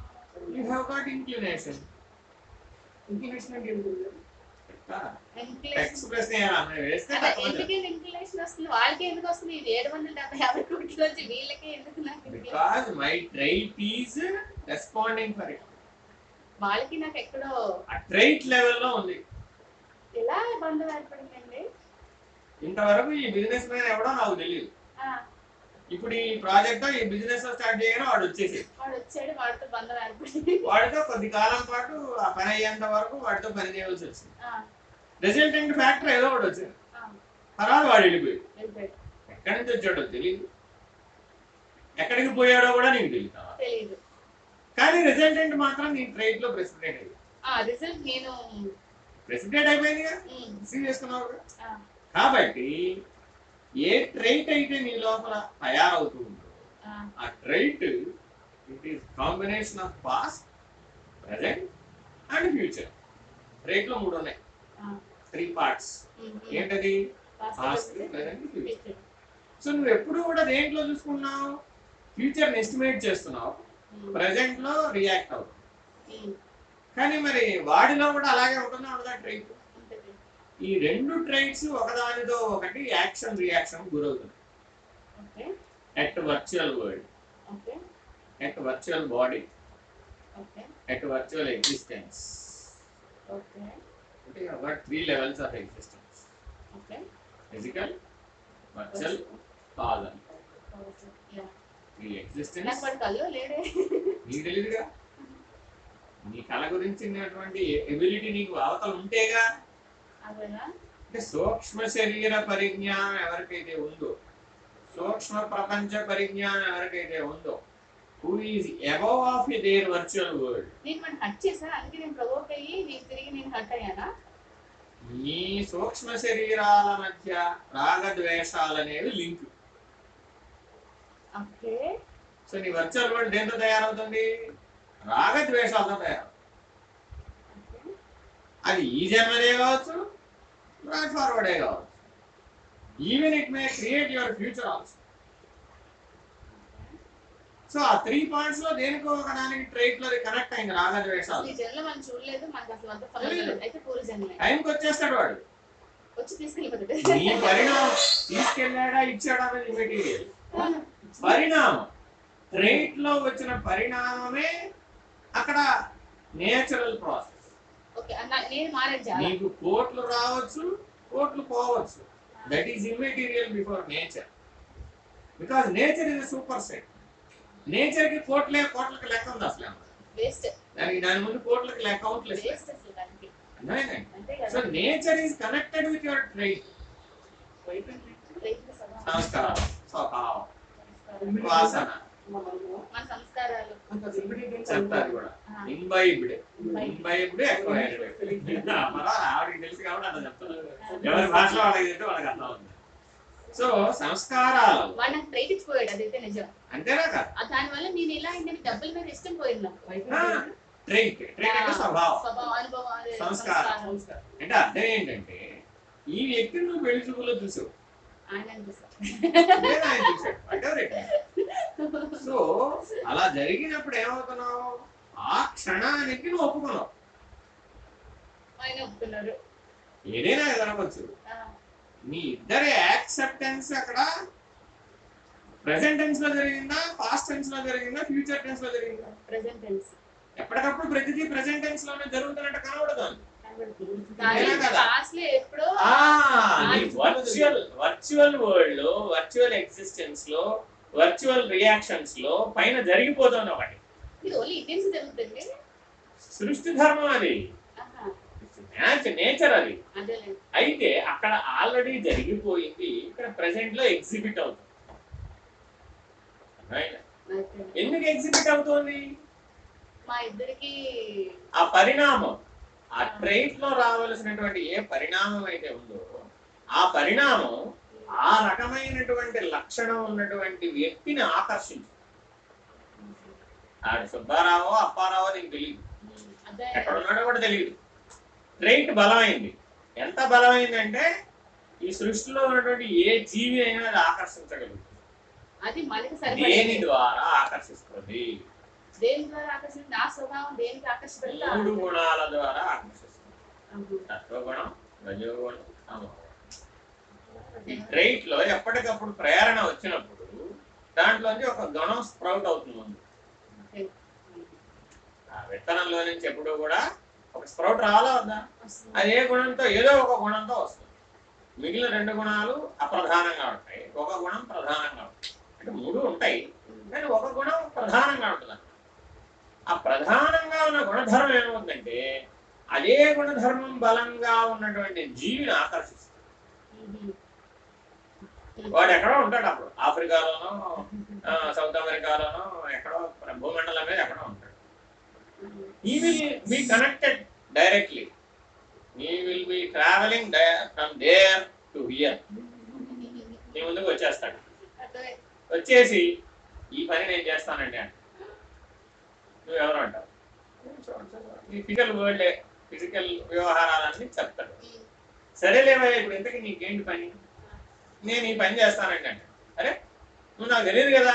You have got inclination inclination వస్తుంది? వాళ్ళకి ఎందుకు వస్తుంది? ఇది ఏడు వందల డెబ్బై యాభై కోట్ల నుంచి వీళ్ళకి ఎందుకు? Because my trait is responding for it వాళ్ళకి నాకు ఎక్కడో ఉంది. ఎలా బంధం ఏర్పడిందండి? ఇంతవరకు ఈ బిజినెస్ మ్యాన్ ఎవడో నాకు తెలియదు ఇప్పుడు ఈ ప్రాజెక్ట్ ఈ బిజినెస్ స్టార్ట్ చేయగానే వాడు వచ్చేసి వాడు వచ్చాడు వాడితో బంధం ఏర్పడింది. వాడితో కొద్ది కాలం పాటు ఆ పని అయ్యేంత వరకు వాడితో పని చేయవలసి వచ్చింది. రిజల్టెంట్ ఫ్యాక్టర్ ఏదో ఒకటి వచ్చింది. తర్వాత వాడు వెళ్ళిపోయాడు. ఎక్కడి నుంచి వచ్చాడో తెలియదు ఎక్కడికి పోయాడో కూడా నీకు తెలియదు కానీ రిజల్టెంట్ మాత్రం నీ ట్రైట్లో ప్రెసిడెంట్ అయ్యింది నేను ప్రెసిడెంట్ అయిపోయింది కదా. కాబట్టి ఏ ట్రైట్ అయితే నీ లోపల తయారవుతూ ఉందో ఆ, trait it is combination of past present and future ట్రైట్లో మూడు ఉన్నాయి. Three parts um. ఏంటది? పాస్ట్ ప్రజెంట్ ఫ్యూచర్. సో నువ్వు ఎప్పుడు కూడా దేంట్లో చూసుకున్నావు ఫ్యూచర్ని ఎస్టిమేట్ చేస్తున్నావు. ప్రజెంట్లో రియాక్ట్ అవుతావు ఉమ్, కానీ మరి వాడిలో కూడా అలాగే ఉంటుందా? ఉండదా ట్రైట్ ఉంటది. ఈ రెండు ట్రైట్స్ ఒకదానితో ఒకటి యాక్షన్ రియాక్షన్ గురవుతుంది. Okay. At virtual world okay. At virtual body okay. At virtual existence okay. అంటే three levels of existence okay. Physical virtual yeah. ఈ ఎగ్జిస్టెన్స్ నీకు తెలియదుగా నీ కళ గురించినటువంటి ఎబిలిటీ నీకు అవతల ఉంటేగా అంటే సూక్ష్మ శరీర పరిజ్ఞానం ఎవరికైతే ఉందో సూక్ష్మ ప్రపంచ పరిజ్ఞానం ఎవరికైతే ఉందో who is above of their virtual world నేను మనం హట్ చేసా అందుకే నేను ప్రవోక్ అయ్యి నీకు తిరిగి నేను హట్ అయ్యానా? ఈ సూక్ష్మ శరీరాల మధ్య రాగద్వేషాలు అనేవి లింక్. ఓకే. సో నీ వర్చువల్ వరల్డ్ దేంతో తయారవుతుంది? రాగద్వేషాలతో తయారవుతుంది. అది ఈ జన్మదే కావచ్చు బ్రాడ్ ఫార్వర్డే కావచ్చు even it may create your future also so ఆ త్రీ పాయింట్స్లో దేనికో ఒకదానికి ట్రైట్లో కనెక్ట్ అయింది రాగద్వేషాలు టైంకి వచ్చేస్తాడు వాడు. నీ పరిణామం తీసుకెళ్ళాడా ఇచ్చాడా అనేది మెటీరియల్ పరిణామం. ట్రైట్లో వచ్చిన పరిణామమే అక్కడ నేచురల్ ప్రాసెస్ నీకు కోట్లు రావచ్చు కోట్లు పోవచ్చు. That is immaterial before nature because nature is super set నేచర్కి కోట్లే కోట్లకి లెక్క ఉంది అసలు దానికి దాని ముందు కోట్లకి లెక్క so nature is connected with your సభ. సంస్కారం. స్వభావం. వాసన మన సంస్కారాలు. చెప్తారు కూడా. ఇంబైబ్డ్ ఇంబైబ్డ్ ఎక్వైర్డ్ ఆవిడకి తెలుసు కాబట్టి అట్లా చెప్తున్నారు ఎవరి భాషలో వాళ్ళకి చెప్తే వాళ్ళకి అర్థం అవుతుంది. సో సంస్కారాలు. వాడు నాకు ట్రైట్ ఇచ్చిపోయాడు అదైతే నిజం. అంతేనా కదా? ఆ దానివల్ల నేను ఇలా అయిందని డబ్బుల మీద ఇష్టం పోయింది నాకు ట్రైట్ ట్రైట్ అంటే స్వభావం. స్వభావం అనుభవం అదే సంస్కారం. సంస్కారం. అంటే అర్థం ఏంటంటే ఈ వ్యక్తిని నువ్వు పెళ్ళి చూపులో చూసావు. ఆయన సో అలా జరిగినప్పుడు ఏమవుతున్నావు? ఆ క్షణానికి నువ్వు ఒప్పుకున్నావు. ఏదైనా జరగవచ్చు మీ ఇద్దరి యాక్సెప్టెన్స్ అక్కడ ప్రెసెంట్ టెన్స్లో జరిగిందా? పాస్ట్ టెన్స్లో జరిగిందా? ఫ్యూచర్ టెన్స్లో జరిగిందా? present tense. ఎప్పటికప్పుడు ప్రతిదీ ప్రెసెంట్ టెన్స్లోనే జరుగుతున్నట్టు కనబడుతుంది. కనబడుతుంది. అంతేనా కానీ కదా? past లో ఎప్పుడో వర్చువల్ వర్చువల్ వరల్డ్లో వర్చువల్ ఎగ్జిస్టెన్స్లో వర్చువల్ రియాక్షన్స్లో పైన జరిగిపోతుంది ఒకటి. సృష్టి ధర్మం అది. నేచర్ అది. అయితే అక్కడ ఆల్రెడీ జరిగిపోయింది. ఇక్కడ ప్రెసెంట్లో ఎగ్జిబిట్ అవుతుంది. ఎందుకు ఎగ్జిబిట్ అవుతుంది? ఆ పరిణామం. ఆ ట్రైట్లో రావలసినటువంటి ఏ పరిణామం అయితే ఉందో ఆ పరిణామం ఆ రకమైనటువంటి లక్షణం ఉన్నటువంటి వ్యక్తిని ఆకర్షించు. ఆడు సుబ్బారావో అప్పారావో నీకు తెలియదు ఎక్కడ ఉన్నాడో కూడా తెలియదు ట్రైట్ బలమైంది. ఎంత బలమైందంటే ఈ సృష్టిలో ఉన్నటువంటి ఏ జీవి అయినా అది ఆకర్షించగలుగుతుంది అది మనకి దేని ద్వారా ఆకర్షిస్తుంది? దేని ద్వారా ఆకర్షిస్తుంది? నా స్వభావం దేనికి ఆకర్షిస్తుందో? మూడు గుణాల ద్వారా ఆకర్షిస్తుంది. ఆహా. సత్వగుణం రజోగుణం ఈ ట్రైట్లో ఎప్పటికప్పుడు ప్రేరణ వచ్చినప్పుడు దాంట్లోంచి ఒక గుణం స్ప్రౌట్ అవుతుంది ముందు. ఆ విత్తనంలో నుంచి ఎప్పుడు కూడా ఒక స్ప్రౌట్ రావాలా వద్దా. అది ఏ గుణంతో ఏదో ఒక గుణంతో వస్తుంది. మిగిలిన రెండు గుణాలు అప్రధానంగా ఉంటాయి. ఒక గుణం ప్రధానంగా ఉంటుంది. అంటే మూడు ఉంటాయి. కానీ ఒక గుణం ప్రధానంగా ఉంటుంది ఆ ప్రధానంగా ఉన్న గుణధర్మం ఏమవుతుందంటే అదే గుణధర్మం బలంగా ఉన్నటువంటి జీవిని ఆకర్షిస్తుంది. వాడు ఎక్కడో ఉంటాడు అప్పుడు. ఆఫ్రికాలోనో సౌత్ అమెరికాలోనో ఎక్కడో భూమండలం మీద ఎక్కడో ఉంటాడు. He will be connected directly he will be travelling from there to here నీ ముందుకు వచ్చేస్తాడు. వచ్చేసి ఈ పని నేను చేస్తానండి అంటే. నువ్వు ఎవరు అంటావు? ఈ ఫిజికల్ వరల్డ్ ఫిజికల్ వ్యవహారాలన్నీ చెప్తాడు. మ్మ్. సరేలేవయ్యా ఇప్పుడు ఇంతకీ నీకేంటి పని? నేను ఈ పని చేస్తానండి అంటే. అరే నువ్వు నాకు తెలియదు కదా.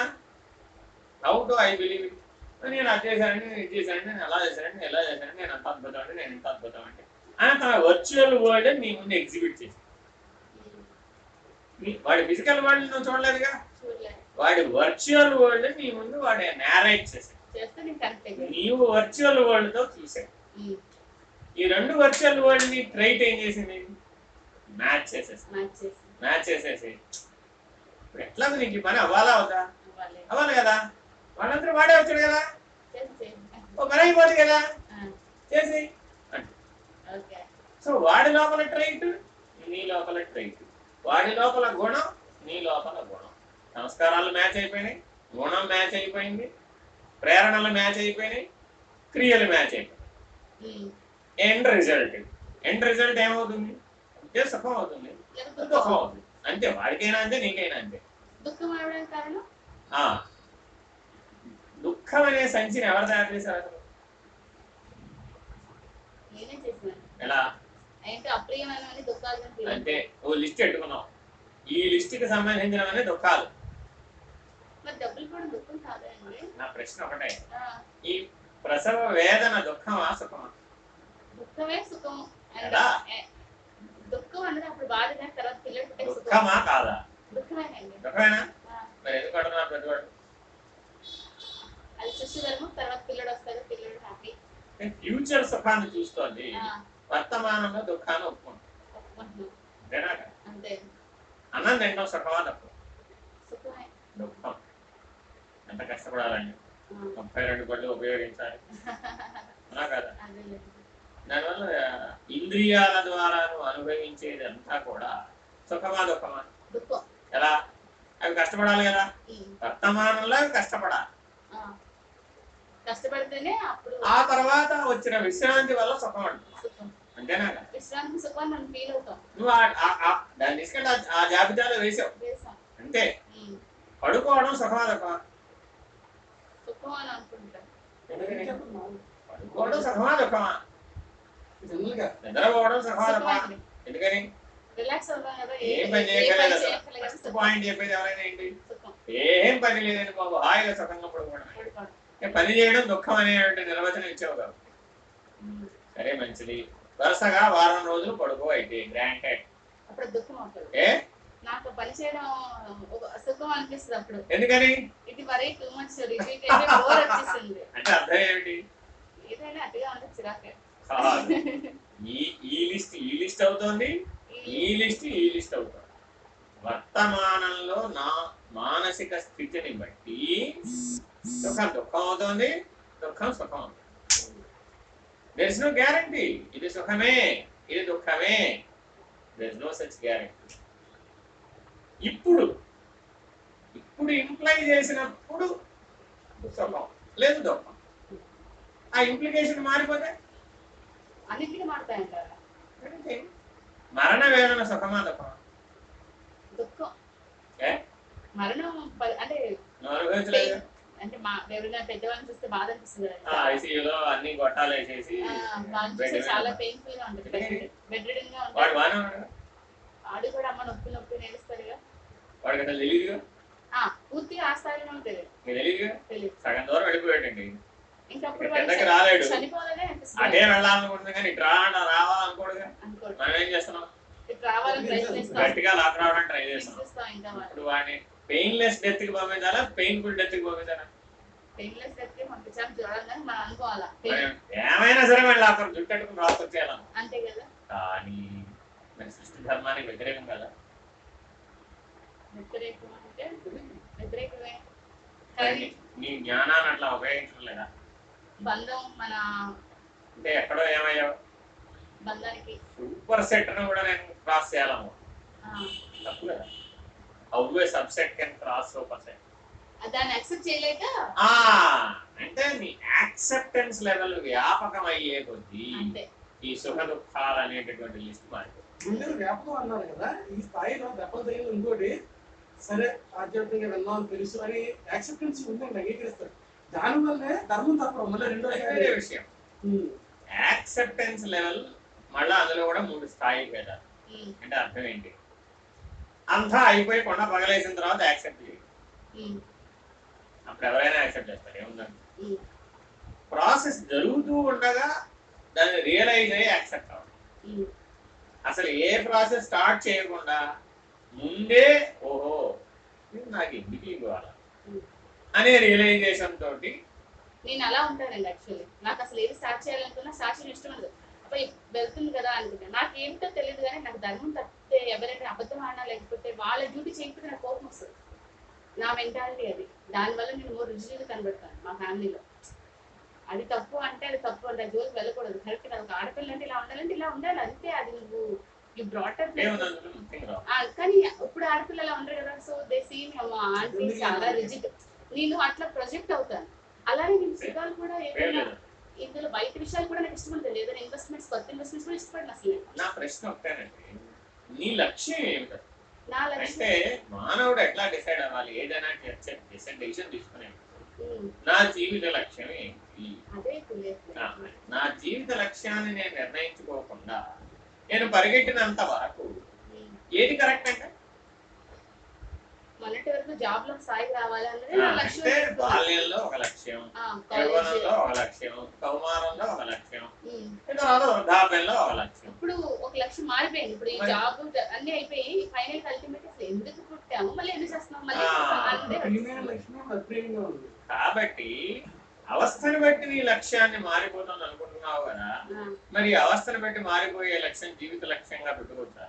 How to I believe it నేను అది చేశానండి నేను ఇది చేశానండి నేను అలా చేశానండి నేను ఎలా చేశానండి నేను అంత అద్భుతం అండి నేను ఇంత అద్భుతం అంటే ఆయన తన వర్చువల్ వరల్డ్ నీ ముందు ఎగ్జిబిట్ చేసి వాడి ఫిజికల్ వరల్డ్ నువ్వు చూడలేదుగా? చూడలేదు. వాడి వర్చువల్ వరల్డ్ నీ ముందు వాడు నేరేట్ చేశాడు. నీవు వర్చువల్ వరల్డ్తో చూసావు ఈ రెండు వర్చువల్ వరల్డ్ని ట్రైట్ ఏం చేసింది? మ్యాచ్ చేసేసి మ్యాచ్ చేసి మ్యాచ్ చేసేసి. ఇప్పుడు ఎట్లా నీకు పని అవ్వాలా అవుతా అవ్వాలి. కదా? వాళ్ళందరూ వాడే వచ్చాడు కదా? ఓ పని అయిపోతుంది కదా? చేసి. సో వాడి లోపల ట్రైట్ నీ లోపల ట్రైట్. వాడి లోపల గుణం నీ లోపల గుణం. సంస్కారాలు మ్యాచ్ అయిపోయినాయి. గుణం మ్యాచ్ అయిపోయింది. ప్రేరణలు మ్యాచ్ అయిపోయినాయి. క్రియలు మ్యాచ్ అయిపోయినాయి. ఎండ్ రిజల్ట్ ఎండ్ రిజల్ట్ ఏమవుతుంది? అంటే సుఖం అవుతుంది. దుఃఖం. దుఃఖం అవుతుంది అంతే వాడికైనా అంతే నీకైనా అంతే. దుఃఖం అనే సంచిని ఎవరు తయారు చేశారు? ఎలా? అంటే ఓ లిస్ట్ పెట్టుకున్నాం. ఈ లిస్ట్కి సంబంధించినవన్నీ దుఃఖాలు. నా ప్రశ్న ఒకటే. ఈ ప్రసవ వేదన దుఃఖమా సుఖమా? దుఃఖమే సుఖం. దుఃఖం అనేది అప్పుడు బాధగా తర్వాత పిల్లలు దుఃఖమా కాదా? దుఃఖమేనండి దుఃఖమేనా? మరి ఎందుకు అది తర్వాత పిల్లడు వస్తాడు పిల్లడు హ్యాపీ ఫ్యూచర్ సుఖాన్ని చూస్తోంది. వర్తమానంలో దుఃఖాన్ని ఒప్పుకుంటుంది. అంతేనా కదా? అంతే. అన్నం తింటాం సుఖమా తప్పు దుఃఖం. ఎంత కష్టపడాలండి? ముప్పై రెండు పళ్ళు ఉపయోగించాలి. [LAUGHS] అలా కదా. దానివల్ల ఇంద్రియాల ద్వారా నువ్వు అనుభవించేది అంతా కూడా సుఖమా దుఃఖమా? దుఃఖం. ఎలా? అవి కష్టపడాలి కదా? వర్తమానంలో అవి కష్టపడాలి. ఆ. కష్టపడితేనే అప్పుడు ఆ తర్వాత వచ్చిన విశ్రాంతి వల్ల సుఖం సుఖం. అంతేనా కదా? విశ్రాంతి సుఖం మనం ఫీల్ అవుతాం. నువ్వు ఆ- ఆ- ఆ- దాన్ని తీసుకెళ్ళి ఆ- జాబితాలో వేసావు. వేసాం. అంతే. పడుకోవడం సుఖమా దుఃఖమా? సుఖం అని అనుకుంటాం. పడుకోవడం సుఖమా దుఃఖమా? జనరల్గా నిద్రపోవడం ఎందుకని? రిలాక్స్ ఏ పని చేయగలేదు ఫస్ట్ పాయింట్ చెప్పేది ఎవరైనా ఏంటి? సుఖం. ఏం పని లేదని బాబు. హాయిగా సుఖంగా పడుకోవడం. పని చేయడం దుఃఖం అనేటువంటి నిర్వచనం ఇచ్చావు కదా. సరే మంచిది. వరుసగా వారం రోజులు పడుకో అయితే గ్రాంటెడ్ అప్పుడు దుఃఖం అవుతుంది. ఏ? నాకు పని చేయడం ఒక సుఖం అనిపిస్తుంది అప్పుడు. ఎందుకని? ఇది మరీ టూ మచ్ రిపీట్ అయితే బోర్ వచ్చేసింది. అంటే అర్థం ఏమిటి? ఏదైనా అటుగా ఉంది చిరాకే. కాదు. [LAUGHS] ఈ ఈ లిస్ట్ ఈ లిస్ట్ అవుతోంది. ఈ లిస్ట్ ఈ లిస్ట్ అవుతుంది. వర్తమానంలో నా మానసిక స్థితిని బట్టి సుఖం దుఃఖం అవుతోంది. దుఃఖం సుఖం అవుతుంది. దెర్ ఇస్ నో గ్యారంటీ ఇది సుఖమే. ఇది దుఃఖమే. There is no such guarantee ఇప్పుడు ఇప్పుడు ఇంప్లై చేసినప్పుడు సుఖం లేదు దుఃఖం. ఆ ఇంప్లికేషన్ మారిపోతే? మారుతాయంటారా? అంటే మరణ వేదన సుఖమా దుఃఖమా దుఃఖం? మరణం అంటే అనుభవించలేదు అంటే మా ఎవరైనా పెద్దవాళ్ళని చూస్తే బాధ అనిపిస్తుంది ఐసీయూలో అన్ని గొట్టాలు వేసేసి చాలా పెయిన్ఫుల్గా ఉంటుంది? బెడ్ రిడన్గా వాడు ఉంటుంది బాగానే ఉన్నాడు ఆడు కూడా అమ్మ నొప్పి నొప్పి నేలుస్తాడుగా వాడికి అసలు తెలియదుగా ఆ పూర్తిగా ఆ స్థాయిలో ఉంటుంది. తెలియదుగా తెలియదు సగం దూరం వెళ్ళిపోయాడండి. కిందకి రాలేడు. అటే వెళ్ళాలనుకుంటుంది కానీ ఇటు మనం ఏం చేస్తున్నాం? గట్టిగా లాక్ రావడానికి ట్రై చేస్తున్నాం. ఇప్పుడు వాడిని పెయిన్లెస్ డెత్కి పంపించాలా? పెయిన్ఫుల్ డెత్కి పంపించాలా ఏమైనా సరే వాళ్ళు అక్కడ జుట్టెట్టుకుని రాసుకొచ్చేయాలను అంతే కదా. కానీ మరి సృష్టి ధర్మానికి వ్యతిరేకం కదా. [LAUGHS] నీ జ్ఞానాన్ని అట్లా ఉపయోగించడం లేదా బంధం మన అంటే ఎక్కడో ఏమయ్యావు బంధానికి. సూపర్ సెట్ను కూడా నేను క్రాస్ చేయాలను ఆ, తప్పు కదా a subset can cross super set దాన్ని యాక్సెప్ట్ చేయలేక? ఆ అంటే మీ యాక్సెప్టెన్స్ లెవెల్ వ్యాపకం అయ్యే కొద్దీ ఈ సుఖ దుఃఖాలు అనేటటువంటి లిస్ట్ ముందు వ్యాపకం అన్నారు కదా ఈ స్థాయిలో దెబ్బలు తగిన ఇంకోటి సరే ఆధ్యాత్మికంగా వెళ్దాం తెలుసు అని యాక్సెప్టెన్స్ ఉందండి అంగీకరిస్తారు దానివల్లే ధర్మం తప్పడం మళ్ళీ రెండో వేరే విషయం. యాక్సెప్టెన్స్ లెవెల్ మళ్ళీ అందులో కూడా మూడు స్థాయి ఉమ్, అంటే అర్థం ఏంటి? అంతా అయిపోయి కొండ పగలేసిన తర్వాత యాక్సెప్ట్ చేయాలి ఉమ్, అప్పుడు ఎవరైనా యాక్సెప్ట్ చేస్తారు ఏముందండి. ప్రాసెస్ జరుగుతూ ఉండగా దాన్ని రియలైజ్ అయ్యి యాక్సెప్ట్ అవ్వాలి ఉమ్, అసలు ఏ ప్రాసెస్ స్టార్ట్ చేయకుండా ముందే ఓహో ఇది నాకు ఎందుకు ఇవ్వాలి? అనే రియలైజేషన్ తోటి నేను అలా ఉంటానండి యాక్చువల్లీ నాకు అసలు ఏది స్టార్ట్ చేయాలనుకున్నా చేయడం ఇష్టం ఉండదు. అబ్బాయి వెళ్తుంది కదా అనుకుంటాను నాకు ఏంటో తెలియదు కానీ నాకు ధర్మం తప్పితే ఎవరైనా అబద్ధం ఆడినా లేకపోతే వాళ్ళ డ్యూటీ చేయకపోతే నాకు కోపం వస్తుంది. నా మెంటాలిటీ అది. దానివల్ల నేను మోర్ రిజిడ్గా కనబడతాను మా ఫ్యామిలీలో అది తప్పు అంటే అది తప్పు అంటే జోలికి వెళ్ళకూడదు. కరెక్ట్ కదా ఒక ఆడపిల్ల అంటే ఇలా ఉండాలంటే ఇలా ఉండాలి. అంతే అది నువ్వు యూ బ్రాటప్. కానీ ఇప్పుడు ఆడపిల్ల అలా ఉండరు కదా. సో దే సీన్ మా ఆంటీ చాలా రిజిడ్ నేను అట్లా ప్రొజెక్ట్ అవుతాను అలానే నేను సుధాలు కూడా ఏదైనా. ఇందులో బయట విషయాలు కూడా నాకు ఇష్టం ఉంటుంది ఏదైనా ఇన్వెస్ట్మెంట్స్ కొత్త ఇన్వెస్ట్మెంట్స్ కూడా ఇష్టపడిన అసలు. నా ప్రశ్న ఒకటేనండి నీ లక్ష్యం ఏమిటి? నా అంటే లక్ష్యం మానవుడు ఎట్లా డిసైడ్ అవ్వాలి? ఏదైనా డిసైడ్ డెసిషన్ తీసుకునే నా జీవిత లక్ష్యం ఏంటి? నా జీవిత లక్ష్యాన్ని నేను నిర్ణయించుకోకుండా నేను పరిగెట్టినంత వరకు ఏది కరెక్ట్ అంటే? వరకు జాబ్లో స్థాయికి రావాలి అన్నది నా లక్ష్యం. అంటే. బాల్యంలో ఒక లక్ష్యం యవ్వనంలో ఒక లక్ష్యం కౌమారంలో ఒక లక్ష్యం తర్వాత వృద్ధాప్యంలో ఒక లక్ష్యం. ఇప్పుడు ఒక లక్ష్యం మారిపోయింది. ఇప్పుడు ఈ జాబ్ అన్ని అయిపోయి ఫైనల్ అల్టిమేట్ ఎందుకు పుట్టాము? మళ్ళీ ఎందుకు చేస్తున్నాం? మళ్ళీ కాబట్టి అవస్థను బట్టి నీ లక్ష్యాన్ని మారిపోతుంది అనుకుంటున్నావు కదా? మరి అవస్థను బట్టి మారిపోయే లక్ష్యం జీవిత లక్ష్యంగా పెట్టుకోవచ్చా?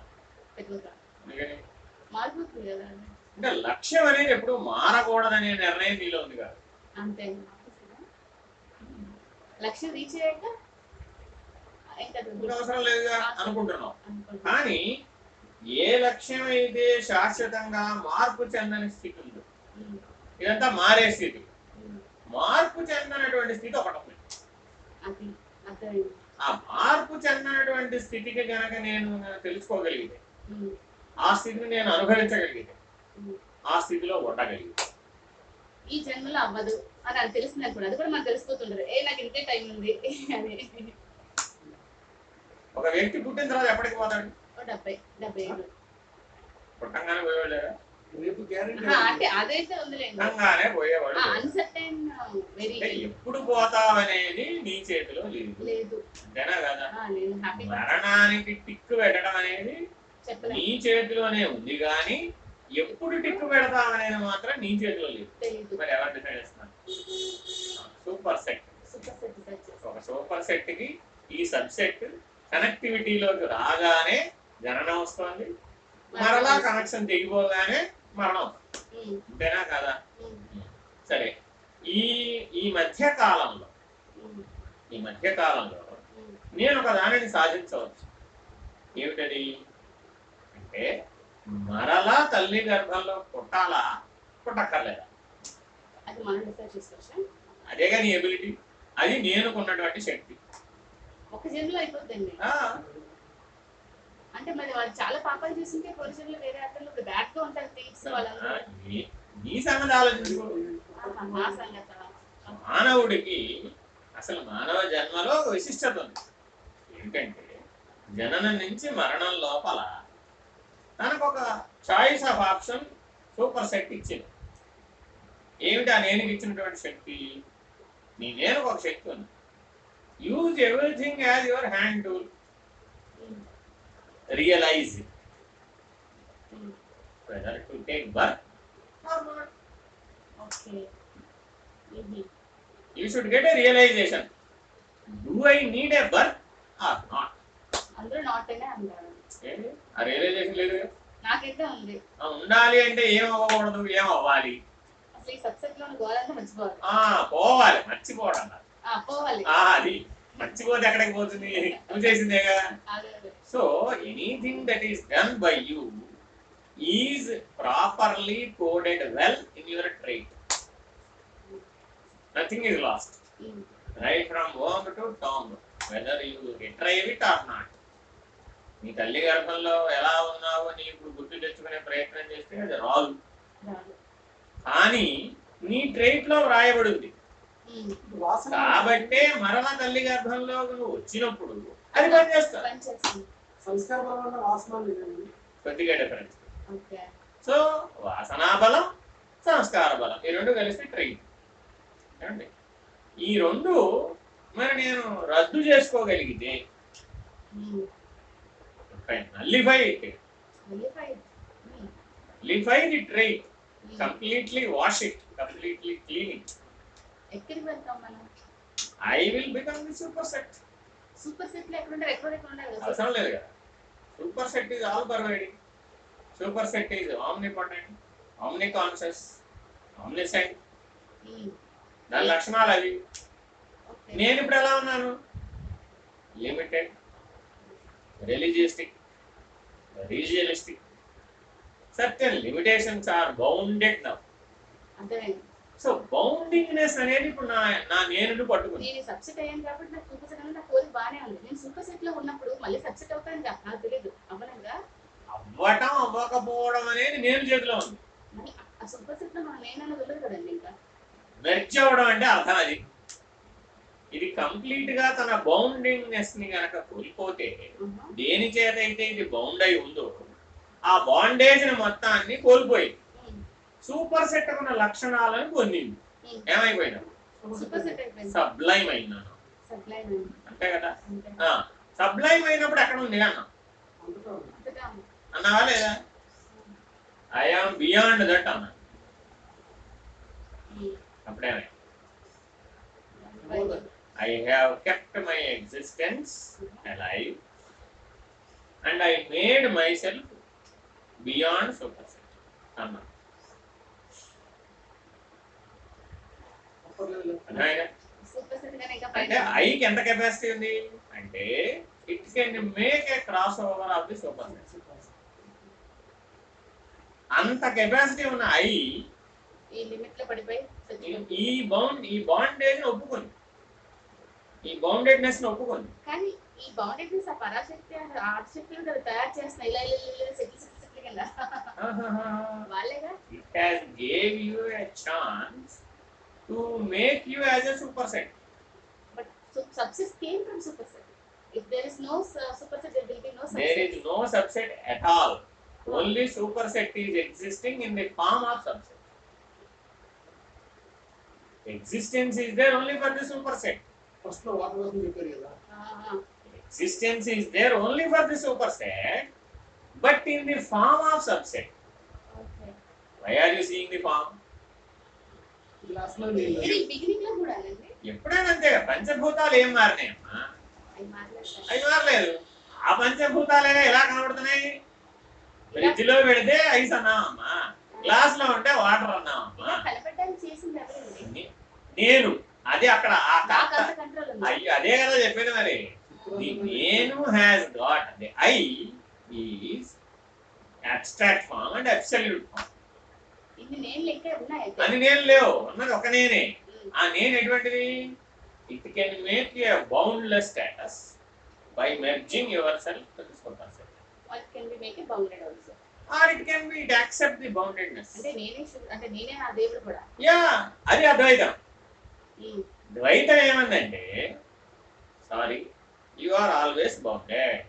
మారిపోతుంది కదా. అంటే లక్ష్యం అనేది ఎప్పుడు మారకూడదనే నిర్ణయం నీలో ఉంది కదా. అంతే. లక్ష్యం రీచ్ అయ్యాక అవసరం లేదుగా అనుకుంటున్నావు అనుకుంటా. కానీ ఏ లక్ష్యం అయితే శాశ్వతంగా మార్పు చెందని స్థితి ఉందో ఇదంతా మారే స్థితి. మార్పు చెందనటువంటి స్థితి ఒకటి ఆ మార్పు చెందనటువంటి స్థితికి గనక నేను తెలుసుకోగలిగితే ఆ స్థితిని నేను అనుభవించగలిగితే. ఆ స్థితిలో ఉండగలిగితే. ఈ జన్మలో అవ్వదు. అని అది తెలిసింది అనుకోండి అది కూడా మనకు తెలిసిపోతుంటది ఏ నాకు ఇంతే టైం ఉంది. అని. ఒక వ్యక్తి పుట్టిన తర్వాత ఎప్పటికి పోతాడు? ఓ డెబ్బై డెబ్బై ఏళ్ళు పుట్టంగానే పోయేవాడు? రేపు గ్యారెంటీ ఆహా, అంటే అదైతే ఉందిలేండి. పుట్టంగానే పోయేవాడు. అన్సర్టైన్ వెరీ అంటే ఎప్పుడు పోతావనేది నీ చేతిలో లేదు. లేదు. అంతేనా కదా? మరణానికి టిక్కు పెట్టడం అనేది నీ చేతిలోనే ఉంది కానీ ఎప్పుడు టిక్కు పెడతామనేది మాత్రం నీ చేతిలో లేదు. మరి ఎవరు డిసైడ్ చేస్తున్నారు? Super set. ఒక సూపర్ సెట్కి ఈ సబ్సెట్ కనెక్టివిటీలోకి రాగానే జననం వస్తుంది. మరలా కనెక్షన్ తెగిపోగానే మరణం అంతేనా కదా? సరే. ఈ ఈ మధ్య కాలంలో ఈ మధ్య కాలంలో. నేను ఒక దానిని సాధించవచ్చు. ఏమిటది? అంటే మరలా తల్లి గర్భంలో పుట్టాలా? పుట్టక్కర్లేదా? అది మనం డిసైడ్ చేసుకోవచ్చా అదేగా నీ ఎబిలిటీ. అది నేను కొన్నటువంటి శక్తి. ఒక జన్మలో అయిపోతుంది అంటే మరి వాళ్ళు చాలా పాపాలు చేస్తుంటే కొన్ని జన్మలో వేరే అర్థంలో ఇప్పుడు బ్యాడ్గా ఉంటారు థీప్స్ వాళ్ళందరూ ఆ, నీ- నీ సంగతి ఆలోచించుకో ఆహా, నా సంగత మానవుడికి అసలు మానవ జన్మలో విశిష్టత ఉంది. ఏంటంటే జననం నుంచి మరణం లోపల తనకు ఒక choice of option super set ఇచ్చింది ఏమిటి ఆ నేను ఇచ్చినటువంటి శక్తి? నీ నేను ఒక శక్తి ఉంది. Use everything as your hand to realise whether to take birth or not okay you should get a realisation do I need a birth or not అందరూ నాట్ అనే అంటారు ఆ రియలైజేషన్ లేదు. నాకైతే ఉంది. ఉండాలి అంటే ఏం అవ్వకూడదు ఏం అవ్వాలి? అసలు ఈ సబ్సెట్లో గోలంతా మర్చిపోవాలి. ఆ పోవాలి మర్చిపోవడం అన్నారు. ఆ, పోవాలి. ఆ అది. మర్చిపోతే ఎక్కడికి పోతుంది? నువ్వు చేసిందేగా so anything that is done by you is properly coded well in your trait nothing is lost right from home to tongue whether you retrieve it or not నీ తల్లి గర్భంలో ఎలా ఉన్నావో నీకు గుర్తు తెచ్చుకునే ప్రయత్నం చేస్తే అది రాదు. కానీ నీ ట్రైట్లో వ్రాయబడి ఉంది ఉమ్, వాసన కాబట్టే మరణ తల్లి గర్భంలో నువ్వు వచ్చినప్పుడు అది పనిచేస్తా. పని చేస్తుంది సంస్కారపరమైన వాసన లేదండి. కొద్దిగా డిఫరెన్స్ సో వాసనా బలం సంస్కార బలం. ఈ రెండు కలిసి ట్రైన్ ఏమండి? ఈ రెండు మరి నేను రద్దు చేసుకోగలిగితే సూపర్ సెట్ సూపర్ సెట్లో ఎక్కడ ఉంటారు ఎక్కడ ఎక్కడ ఉంటారు కదా అవసరం లేదు కదా. Super set is all pervading super set is omnipotent omni conscious omniscient. దాని లక్షణాలు అవి. నేను ఇప్పుడు ఎలా ఉన్నాను? Limited religious realistic certain limitations are bounded now అర్థమైంది సో బౌండింగ్నెస్ అనేది ఇప్పుడు నా నా నేను పట్టుకుంది నేను సబ్సెట్ అయ్యాను కాబట్టి నాకు సూపర్ సెట్ అనేది నా కోరిక బాగానే ఉంది. నేను సూపర్ సెట్లో ఉన్నప్పుడు మళ్ళీ సబ్సెట్ అవుతాను కదా నాకు తెలియదు అవ్వనంగా? అవ్వటం అవ్వకపోవడం అనేది నేను చేతిలో ఉంది. సూపర్ సెట్లో మనం నేనన్నా వెళ్ళదు కదండి ఇంకా? మెర్జ్ అవ్వడం అంటే అర్థం అది. ఇది కంప్లీట్గా తన బౌండింగ్నెస్ని గనక కోల్పోతే. దేని చేత అయితే ఇది బౌండ్ అయి ఉందో ఆ బాండేజ్ మొత్తాన్ని కోల్పోయింది. సూపర్ సెట్ ఉన్న లక్షణాలను పొందింది. ఏమైపోయినా సబ్లైమ్ సప్లై అంతే కదా? సబ్లైమ్ అయినప్పుడు ఎక్కడ ఉంది అన్న. అన్నావా లేదా? ఐఆమ్ బియాండ్ దట్ అన్నా. Hmm. I have kept my existence alive and I made myself beyond super set. అన్నా upper level. అర్థమైందా? సూపర్ సెట్ గానే ఇంకా అంటే ఐకి ఎంత కెపాసిటీ ఉంది అంటే it can make a cross over of the super set అంత కెపాసిటీ ఉన్న ఐ ఈ లిమిట్లో పడిపోయి. ఈ బౌండ్ ఈ బాండేజ్ ఒప్పుకుంది ఈ బౌండెడ్నెస్ని ఒప్పుకుంది కానీ ఈ బౌండరీస్ ఆ పరాశక్తి ఆర్శక్తులు కదా తయారు చేస్తున్న ఇలా ఇలా ఇలా సెటిల్ సెటిల్ సెటిల్ కింద వాళ్ళేగా it has gave you a chance to make you as a super set. But subsets came from super set if there is no super set there will be no There is subset no subset at all. Only superset is existing in the form of subset. Existence is there only for the superset. ఫస్ట్లో water కోసం చెప్పారు కదా Existence is there only for the superset, but in the form of subset. Okay Why are you seeing the form? గ్లాస్లో నీళ్ళు. ఇది బిగినింగ్లో కూడా అండి? ఎప్పుడైనా అంతే కదా, పంచభూతాలు ఏం మారినాయమ్మా అవి మారలేదు. ఆ పంచభూతాలైనా ఎలా కనబడుతున్నాయి? ఫ్రిడ్జ్లో పెడితే ఐస్ అన్నామమ్మా గ్లాస్లో ఉంటే వాటర్ అన్నామమ్మా నేను. అది అక్కడ అయ్యో అదే కదా చెప్పేది మరి. నేను has got the I is abstract form and absolute form అని నేను లేవు. అన్నది ఒక నేనే. ఆ నేను ఎటువంటిది? It can make a boundless status by merging yourself bounded also. Or it can be it accept the boundedness అంటే నేనే అంటే నేనే నా దేవుడు కూడా. యా అది అద్వైతం. ద్వైతం ఏమందంటే sorry you are always bounded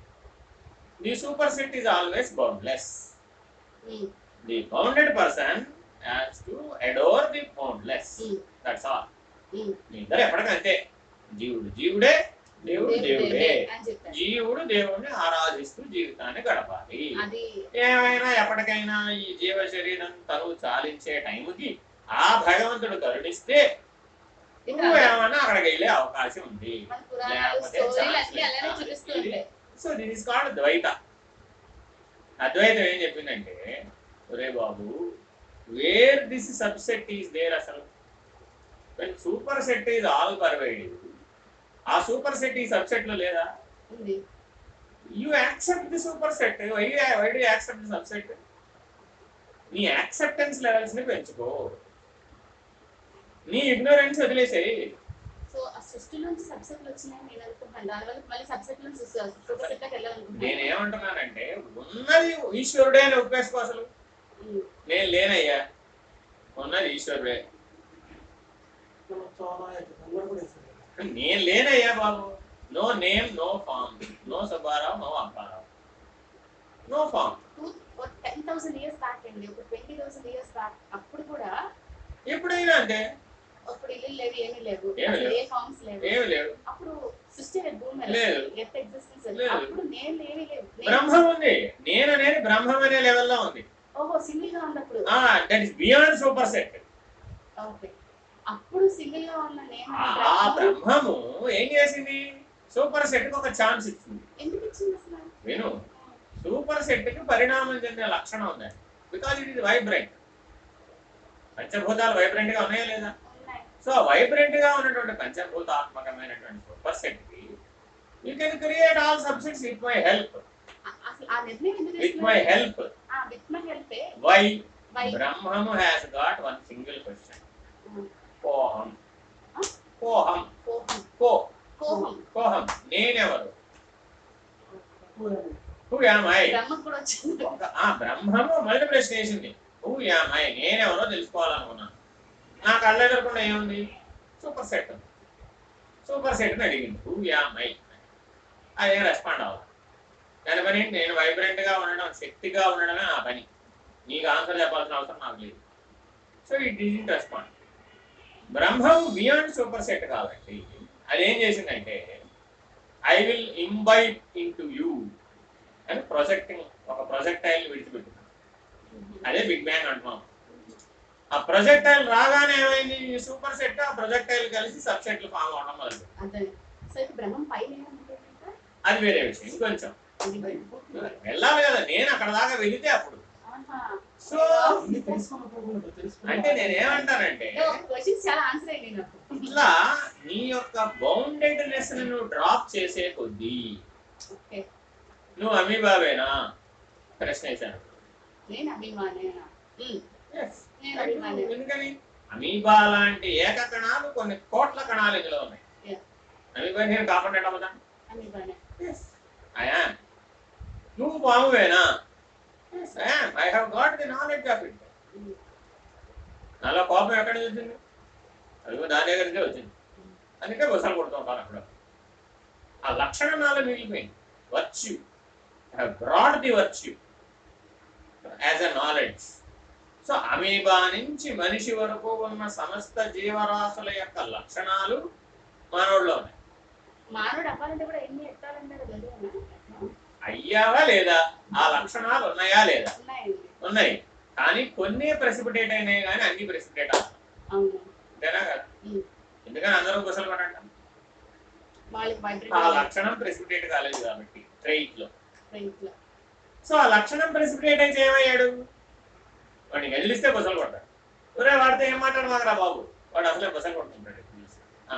the super set is always boundless. The bounded person has to adore the boundless. That's all ఇద్దరు ఎప్పటికంతే జీవుడు జీవుడే దేవుడు దేవుడు జీవుడు దేవుడిని ఆరాధిస్తూ జీవితాన్ని గడపాలి. ఏమైనా ఎప్పటికైనా ఈ జీవ శరీరం తనువు చాలించే టైంకి ఆ భగవంతుడు కరుణిస్తే నువ్వు ఏమైనా అక్కడికి వెళ్ళే అవకాశం ఉంది. సో దిస్ ఇస్ కాల్డ్ ద్వైత అద్వైతం ఏం చెప్పిందంటే ఒరే బాబు where this subset is there అసలు? Super set is all pervade ఆ సూపర్ సెట్ ఈ సబ్సెట్లో లేదా you accept the super set? Why why do accept the subset? నీ యాక్సెప్టెన్స్ లెవెల్స్ని పెంచుకో. నీ ఇగ్నోరెన్స్ వదిలేసేయి. సో ఆ సృష్టిలోంచి సబ్సెట్లు వచ్చినాయి నేను అనుకుంటున్నాను. దానివల్ల మళ్ళీ సబ్సెట్ నుంచి సూపర్ సెట్లోకి వెళ్ళాలనుకుంటున్నాను. నేనేమంటున్నానంటే ఉన్నది ఈశ్వరుడే అని ఒప్పేసుకో అసలు. నేను లేనయ్యా. ఉన్నది ఈశ్వరుడే. నేను లేనయ్యా బాబు. No name no form. No Subbarao no Apparao no form. Two ten thousand years back అండి. ఒక ట్వంటీ థౌసండ్ ఇయర్స్ బ్యాక్. అప్పుడు కూడా ఎప్పుడైనా అంతే అప్పుడు ఇల్లు లేవు ఏమీ లేవు. ఏమీ లేవు. ఏ ఫార్మ్స్ లేవు. ఏమి లేవు. అప్పుడు సృష్టి లేదు. ఎగ్జిస్టెన్స్. అప్పుడు నేను లేదు నేను- బ్రహ్మం ఉంది. నేను అనేది బ్రహ్మం అనే లెవెల్లో ఉంది. ఓహో సింగిల్గా ఉన్నప్పుడు that is beyond super set okay. అప్పుడు సింగిల్గా ఉన్న నేను ఆ బ్రహ్మం. బ్రహ్మము ఏం చేసింది? సూపర్ సెట్కి ఒక ఛాన్స్ ఇచ్చింది. ఎందుకు ఇచ్చింది అసలు? విను. సూపర్ సెట్కి పరిణామం చెందే లక్షణం ఉంది బికాజ్ ఇట్ ఇస్ వైబ్రెంట్ పంచభూతాలు వైబ్రెంట్గా ఉన్నాయా లేదా? సో వైబ్రెంట్గా ఉన్నటువంటి పంచభూతాత్మకమైనటువంటి సూపర్కి you can create all subsets with my help with my? Help why బ్రహ్మము has got one single question. కోహం? కోహం కో కోహం నేనెవరు? బ్రహ్మము మొదటి ప్రశ్న వేసింది హూ యామ్ నేనెవరో తెలుసుకోవాలనుకున్నాను. నా కళ్ళ ఏముంది? సూపర్ సెట్ సూపర్ సెట్ని అడిగింది హూ యామ్ ఐ అదే రెస్పాండ్ అవ్వాలి దాని పని ఏంటి? నేను వైబ్రెంట్గా ఉండడం శక్తిగా ఉండడమే నా పని. నీకు ఆన్సర్ చెప్పాల్సిన అవసరం నాకు లేదు. So it is respond Brahmam beyond super set కాబట్టి అదేం చేసిందంటే I will imbibe into you అని ప్రొజెక్టింగ్ ఒక ప్రొజెక్టైల్ విడిచిపెట్టింది. అదే బిగ్ బ్యాంగ్ అంటున్నాం. ఆ ప్రొజెక్టైల్ రాగానే ఏమైంది? సూపర్ సెట్ ఆ ప్రొజెక్టైల్ కలిసి సబ్ సెట్లు ఫామ్ అవడం మొదలు అదే. వేరే విషయం. ఇంకొంచెం. వెళ్ళాలి కదా. నేను అక్కడ దాకా వెళితే అప్పుడు. సో. అంటే నేనేమంటానంటే ఏ, ఒక క్వశ్చన్ చాలా ఆన్సర్ అయింది నాకు. ఇట్లా నీ యొక్క బౌండెడ్నెస్ నువ్వు డ్రాప్ చేసే కొద్దీ నువ్వు అమీబాబేనా ప్రశ్న వేశాను. నేను ఎందుకని? అమీబా లాంటి ఏక కణాలు కొన్ని కోట్ల కణాలు ఇందులో ఉన్నాయి. అమీబా నేను కాకుండా అయా నువ్వు పామువేనా I have got the knowledge of it నాలో కోపం ఎక్కడి నుంచి వచ్చింది? అది దాని దగ్గర నుంచే వచ్చింది. అందుకే బుసలు కొడుతూ ఉంటాను అక్కడ. ఆ లక్షణం నాలో మిగిలిపోయింది. Virtue brought the virtue as a knowledge so amoeba నుంచి మనిషి వరకు ఉన్న సమస్త జీవరాశుల యొక్క లక్షణాలు మానవుల్లో ఉన్నాయి? అయ్యావా లేదా? ఆ లక్షణాలు ఉన్నాయా లేదా? ఉన్నాయి. కానీ కొన్ని ప్రెసిపిటేట్ అయినాయి కానీ అన్ని ప్రెసిపిటేట్ అంతేనా కదా. ఎందుకని అందరూ గుసలు పడండి ఆ లక్షణం ప్రెసిపిటేట్ కాలేదు కాబట్టి ట్రైట్లో. సో ఆ లక్షణం ప్రెసిపిటేట్ అయితే ఏమయ్యాడు? వాడిని వెళ్ళిస్తే బుసలు కొడతాడు. ఒరే వాడితే ఏం మాట్లాడు మాకరా బాబు? వాడు అసలే బుసలు కొట్టుకుంటాడు ఆ.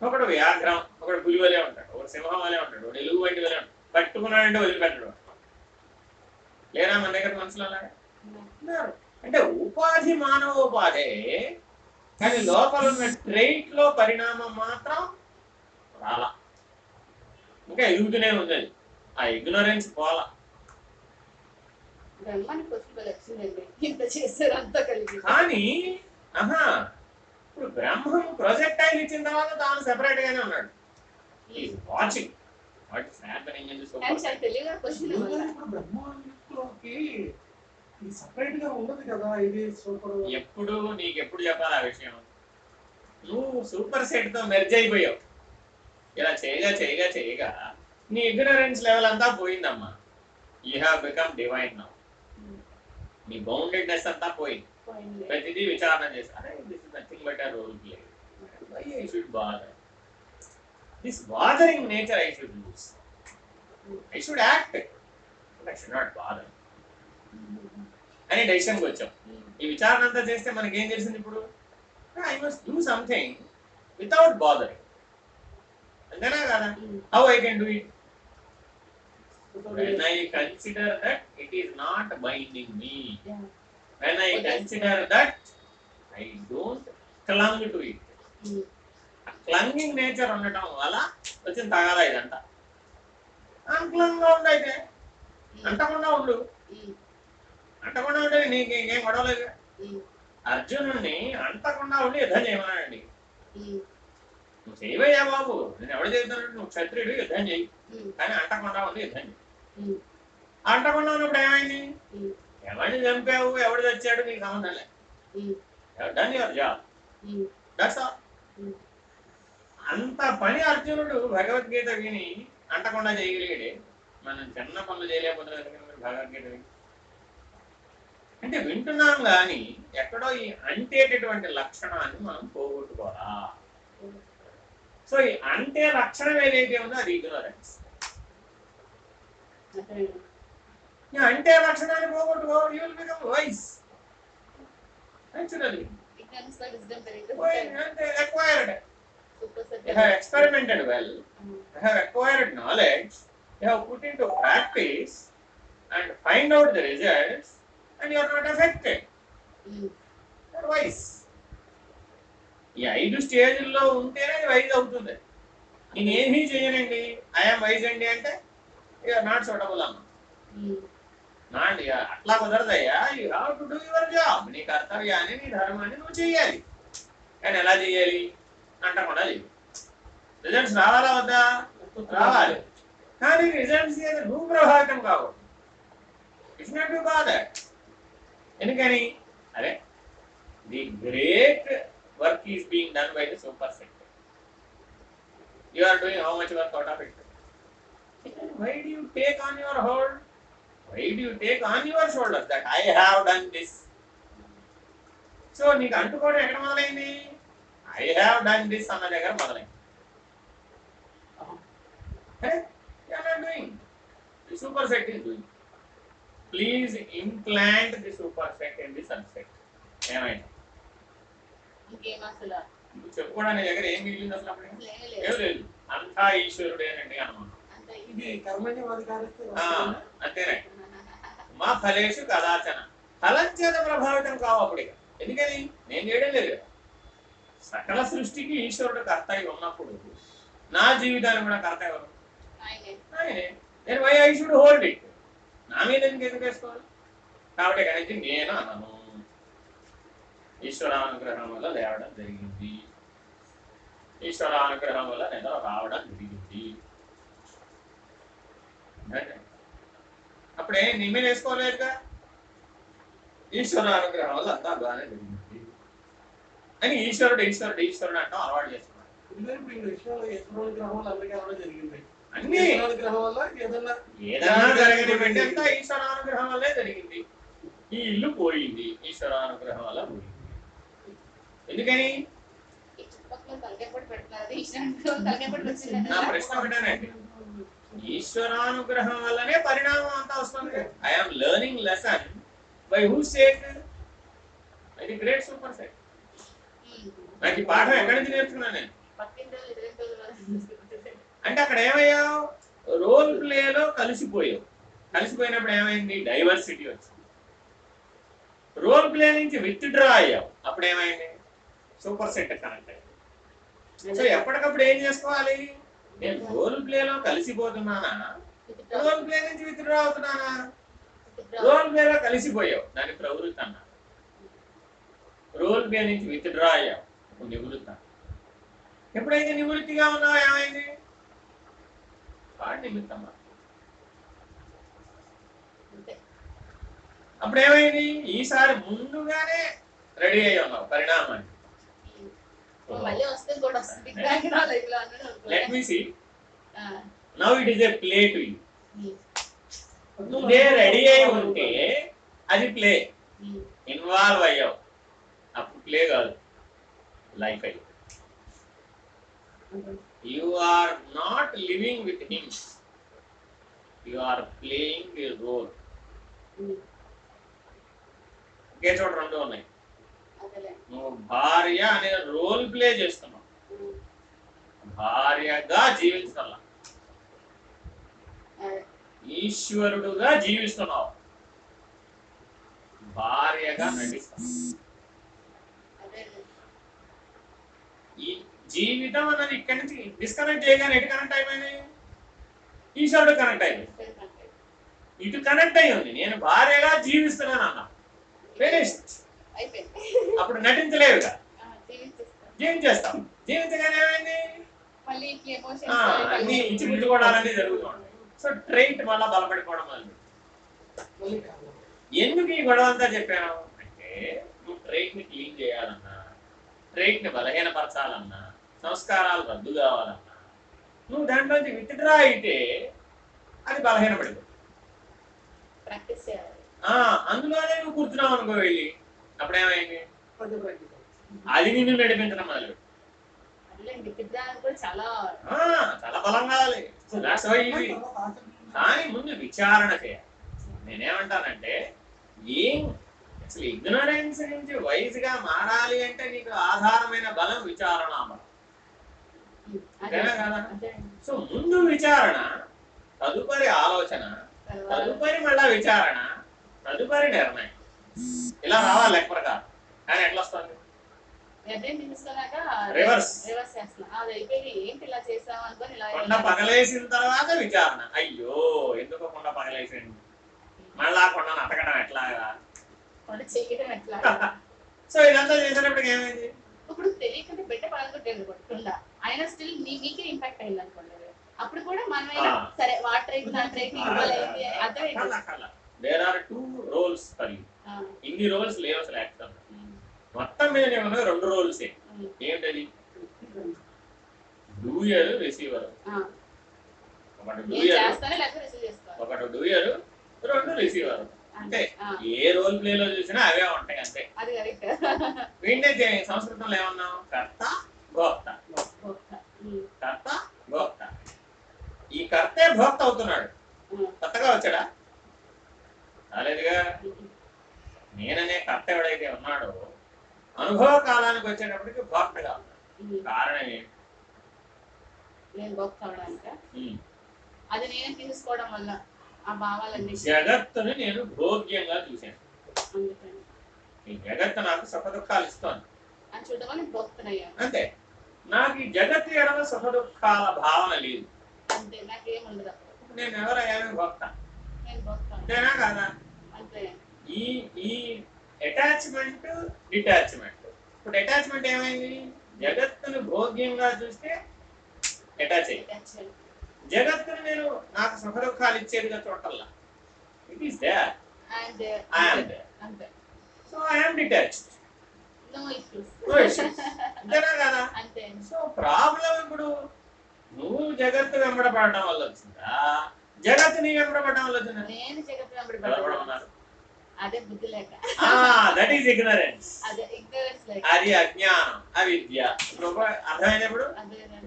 ఒకడు వ్యాఘ్రం ఒకడు పులి వలే ఉంటాడు. ఒకడు సింహం వలే ఉంటాడు. ఒకడు ఎలుగు వంటి వలే ఉంటాడు. పట్టుకున్నాడంటే వదిలిపెట్టడు లేరా మన దగ్గర మనుషులు అలాగా అంటే ఉపాధి మానవోపాధే. కానీ లోపల ఉన్న ట్రైట్లో పరిణామం మాత్రం రాలా. ఇంకా ఎదుగుతూనే ఉంది ఆ ఇగ్నోరెన్స్ పోలా. బ్రహ్మానికి క్వశ్చన్ వచ్చిందండి. ఇంత చేశారు అంతా కానీ ఆహా ఇప్పుడు బ్రహ్మం ప్రొజెక్టైల్ ఇచ్చిన తర్వాత తాను సెపరేట్ గానే ఉన్నాడు. Watching what is happening in this సపరేట్గా ఉండదు కదా ఇది సూపర్ ఎప్పుడు నీకు ఎప్పుడు చెప్పాలి ఆ విషయం? నువ్వు సూపర్ సెట్తో మెర్జ్ అయిపోయావు. ఇలా చేయగా చేయగా చేయగా నీ ఇగ్నరెన్స్ లెవెల్ అంతా పోయిందమ్మా. You have become divine now నీ బౌండెడ్నెస్ అంతా పోయింది. ప్రతిదీ విచారణ చేసి అరే this is nothing but role play why I should bother this bothering nature I should I should act I should not bother అని డెసిషన్కి వచ్చాం ఈ విచారణ అంతా చేస్తే మనకి ఏం తెలిసింది ఇప్పుడు? I must do something without bothering అంతేనా కదా? How I can do it when I consider that it is not binding me, Yeah. when I consider that I don't clung to it. Clinging nature ఉండటం వల్ల వచ్చిన తగాదా ఇదంతా. అన్క్లంగా ఉండు అయితే. అంటకుండా ఉండు. అంటకుండా ఉంటే నీకు ఇంకేం గొడవలేదు అర్జునుడిని అంటకుండా ఉండి యుద్ధం చేయమన్నాడండి నువ్వు చేయవయ్యా బాబు. నేను ఎవడు చేస్తున్నాడు నువ్వు క్షత్రియుడు యుద్ధం చేయి. కానీ అంటకుండా ఉండి యుద్ధం చేయి. అంటకుండా ఉన్నప్పుడు ఏమైంది? ఎవరిని చంపావు? ఎవడు చచ్చాడు నీకు సంబంధం లేదు done your job that's all అంత పని అర్జునుడు భగవద్గీత విని అంటకుండా చేయగలిగాడే. మనం చిన్న పనులు చేయలేకపోతున్నాం ఎందుకని మరి భగవద్గీత విని. అంటే వింటున్నాం కానీ ఎక్కడో ఈ అంటేటటువంటి లక్షణాన్ని మనం పోగొట్టుకోరా సో ఈ అంటే లక్షణం ఏదైతే ఉందో అది ఇగ్నోరెన్స్ అంటే లక్షణాన్ని పోగొట్టుకో you will become wise actually Ignorance by wisdom పెరిగితే అంటే acquired super set. you have experimented well Mm. you have acquired knowledge you have put into practice and find out the results and you are not affected Mm. you are wise ఈ ఐదు స్టేజ్ల్లో ఉంటేనే అది wise అవుతుంది నేను ఏమీ చేయనండి I'm wise అండి అంటే యూఆర్ నాట్ సూటబుల్ అమ్మ Mm. నా అట్లా కుదరదయ్యా. You have to do your job నీ కర్తవ్యాన్ని నీ ధర్మాన్ని నువ్వు చేయాలి కానీ ఎలా చేయాలి అంటకుండా చేయాలి రిజల్ట్స్ రావాలా వద్దా? రావాలి. కానీ రిజల్ట్స్ మీద నువ్వు ప్రభావితం కావద్దు ఇట్స్ నాట్ యూ బాదర్ ఎందుకని? అరే the great work is being done by the super set. You are doing how much work out of it why do you take on your hold why do you take on your shoulders that I have done this so నీకు అంటుకోవడం ఎక్కడ మొదలైంది? I have done this అన్న దగ్గర మొదలైంది. The super set is doing please implant the super set in the subset నువ్వు చెప్పుకోవడానికి దగ్గర ఏం మిగిలింది అసలు లేదు అంతా ఈశ్వరుడేనండి అనుమానం అంతేనే మా ఫలేషు కదాచన ఫలం చేత ప్రభావితం కావు అప్పుడు ఇక. ఎందుకని? నేను చేయడం లేదు కదా. సకల సృష్టికి ఈశ్వరుడు కర్త ఉన్నప్పుడు నా జీవితాన్ని కూడా కర్త ఎవరు? ఆయనే. నేను why I should hold it. నా మీద ఎందుకు ఎందుకు వేసుకోవాలి? కాబట్టి ఇక నుంచి నేను అనను. ఈశ్వరానుగ్రహం వల్ల లేవడం జరిగింది. ఈశ్వరానుగ్రహం వల్ల నేను రావడం జరిగింది. అప్పుడే నీ మీద వేసుకోలేదుగా ఈశ్వరానుగ్రహం వల్ల అంతా బాగానే జరిగింది. అని ఈశ్వరుడు ఈశ్వరుడు ఈశ్వరుడు అంటాం అలవాటు జరిగింది. అన్ని ఏదైనా జరగనివ్వండి అంతా ఈశ్వరానుగ్రహం వల్లే జరిగింది. ఈ ఇల్లు పోయింది ఈశ్వరానుగ్రహం వల్ల పోయింది. ఎందుకని? నా ప్రశ్న ఒకటేనండి. ఈశ్వరానుగ్రహం వల్లనే పరిణామం అంతా వస్తుంది. I'm learning lesson by who set అది గ్రేట్ సూపర్ సెట్ నాకు ఈ పాఠం ఎక్కడి నుంచి నేర్చుకున్నా నేను? అంటే అక్కడ ఏమయ్యావు? రోల్ ప్లేలో కలిసిపోయావు. కలిసిపోయినప్పుడు ఏమైంది? డైవర్సిటీ వచ్చింది. రోల్ ప్లే నుంచి విత్డ్రా అయ్యావు. అప్పుడు ఏమైంది? సూపర్ సెట్ కనెక్ట్ అయ్యింది సో ఎప్పటికప్పుడు ఏం చేసుకోవాలి? నేను రోల్ ప్లేలో కలిసిపోతున్నానా? రోల్ ప్లే నుంచి విత్డ్రా అవుతున్నానా? రోల్ ప్లేలో కలిసిపోయావు. దాని ప్రవృత్తి అన్నా. రోల్ ప్లే నుంచి విత్డ్రా అయ్యావు. నివృత్తి. ఎప్పుడైతే నివృత్తిగా ఉన్నావు ఏమైంది? వాడి నిమిత్తం అంతే. అప్పుడు ఏమైంది ఈసారి ముందుగానే రెడీ అయ్యి ఉన్నావు. పరిణామాన్ని. మళ్ళీ వస్తే కూడా వస్తుంది. బిగ్ బ్యాంగ్ రాలేదు ఇలా అన్నాడు let. Me see now it is a play to you ఇదే రెడీ అయి ఉంటే అది ప్లే ఇన్వాల్వ్ అయ్యావు. అప్పుడు ప్లే కాదు. లైఫ్ అయ్యి. You are not living with him you are playing the role ఒకే చోట రెండు ఉన్నాయి. నువ్వు భార్య అనే రోల్ ప్లే చేస్తున్నావు. భార్యగా జీవించాల. ఈశ్వరుడుగా జీవిస్తున్నావు. భార్యగా నటిస్తావు. ఈ జీవితం అన్నది ఇక్కడి నుంచి డిస్కనెక్ట్ చేయగానే ఎటు కనెక్ట్ అయిపోయింది? ఈశ్వరుడు కనెక్ట్ అయిపోయింది. ఇటు కనెక్ట్ అయ్యి ఉంది. నేను భార్యగా జీవిస్తున్నాను అన్న అప్పుడు నటించలేవుగా జీవించేస్తాం. జీవించగానే ఏమైంది? అన్ని ఇచ్చిపుచ్చుకోవడాలన్నీ సో ట్రైట్ మళ్ళా బలపడిపోవడం మొదలు కాదు ఎందుకు ఈ గొడవ అంతా చెప్పాను అంటే నువ్వు ట్రైట్ని క్లీన్ చేయాలన్నా ట్రైట్ని బలహీనపరచాలన్నా సంస్కారాలు రద్దు కావాలన్నా నువ్వు దాంట్లోంచి విత్డ్రా అయితే అది ఆ, అందులోనే నువ్వు కూర్చున్నావు అనుకో వెళ్ళి. అప్పుడేమైంది. అది నిన్ను నడిపించడం మొదలు. చాలా చాలా బలం కావాలి. That's why ఇది. తర్వాత ఆచరణ కానీ ముందు విచారణ చేయాలి. నేనేమంటానంటే ఏం అసలు ఇగ్నోరెన్స్ నుంచి వైజ్గా మారాలి అంటే నీకు ఆధారమైన బలం విచారణ సో ముందు విచారణ తదుపరి ఆలోచన తదుపరి మళ్ళా విచారణ తదుపరి నిర్ణయం. ఇలా రావాలి లెక్క ప్రకారం కానీ ఎట్లా వస్తుంది. రివర్స్ కొండ పగలేసిన తర్వాత విచారణ. అయ్యో ఎందుకు కొండ పగలేసింది? మళ్ళా కొండను అతకడం ఎట్లాగా? [LAUGHS] సో ఇదంతా చేసేటప్పటికి ఏమైంది? ఇప్పుడు తెలియకుండా బిడ్డ కొట్టకుండా అయినా స్టిల్ మీ మీకే ఇంపాక్ట్ అయింది అనుకోండి. అప్పుడు కూడా మనమైనా ఆ. సరే వాటర్ అయితే అర్థమైంది? దేర్ ఆర్ టూ రోల్స్ ఆ, ఇన్ని రోల్స్ లేవు అసలు యాక్టర్ మొత్తం మీద నేను రెండు రోల్స్ ఏంటది డూయర్ రిసీవర్. ఒకటి డూయర్ ఒకటి రెండు రిసీవర్ అంటే ఏ రోల్ ప్లేలో చూసినా అవే ఉంటాయి అంతే. వీటినే సంస్కృతంలో ఏమన్నాం కర్త భోక్త. కర్త భోక్త. ఈ కర్తే భోక్త అవుతున్నాడు. కొత్తగా వచ్చాడా? రాలేదుగా? నేననే కర్త ఎవడైతే ఉన్నాడో అనుభవ కాలానికి వచ్చేటప్పటికి భోక్తగా ఉన్నాడు. కారణం ఏంటి నేను కావడానిక ఉమ్. అది నేనే తీసుకోవడం వల్ల ఆ భావాలన్నీ జగత్తుని నేను భోగ్యంగా చూశాను. ఈ జగత్తు నాకు సుఖ దుఃఖాలు ఇస్తోంది. అని చూడడం వల్ల భక్తునయ్యాను అంతే. నాకు ఈ జగత్తు ఎడల సుఖ దుఃఖాల భావన లేదు. అంతే. నాకేముండదు నేను ఎవరయ్యాను? భోక్త. నేను భక్తాను అంతేనా కాదా? అంతే ఈ ఈ అటాచ్మెంట్ డిటాచ్మెంట్ ఇప్పుడు అటాచ్మెంట్ ఏమైంది? జగత్తును భోగ్యంగా చూస్తే అటాచ్ అయ్యి. జగత్తును నేను నాకు సుఖ దుఃఖాలు ఇచ్చేదిగా చూడటల్లా it is so I'm detached issues. అంతేనా కదా? [LAUGHS] సో ప్రాబ్లం ఇప్పుడు నువ్వు జగత్తు వెంబడపడటం వల్ల వచ్చిందా? జగత్తు నీ వెంబడపడటం వల్ల వచ్చిందా? నేను జగత్ వెంబడి ఎవరు పడ్డాను. ఉన్నారు అదే బుద్ధి లేక. దట్ ఈస్ ఇగ్నరెన్స్ అదే ignorance లేక. అది అజ్ఞానం అవిద్య. అర్థమైనప్పుడు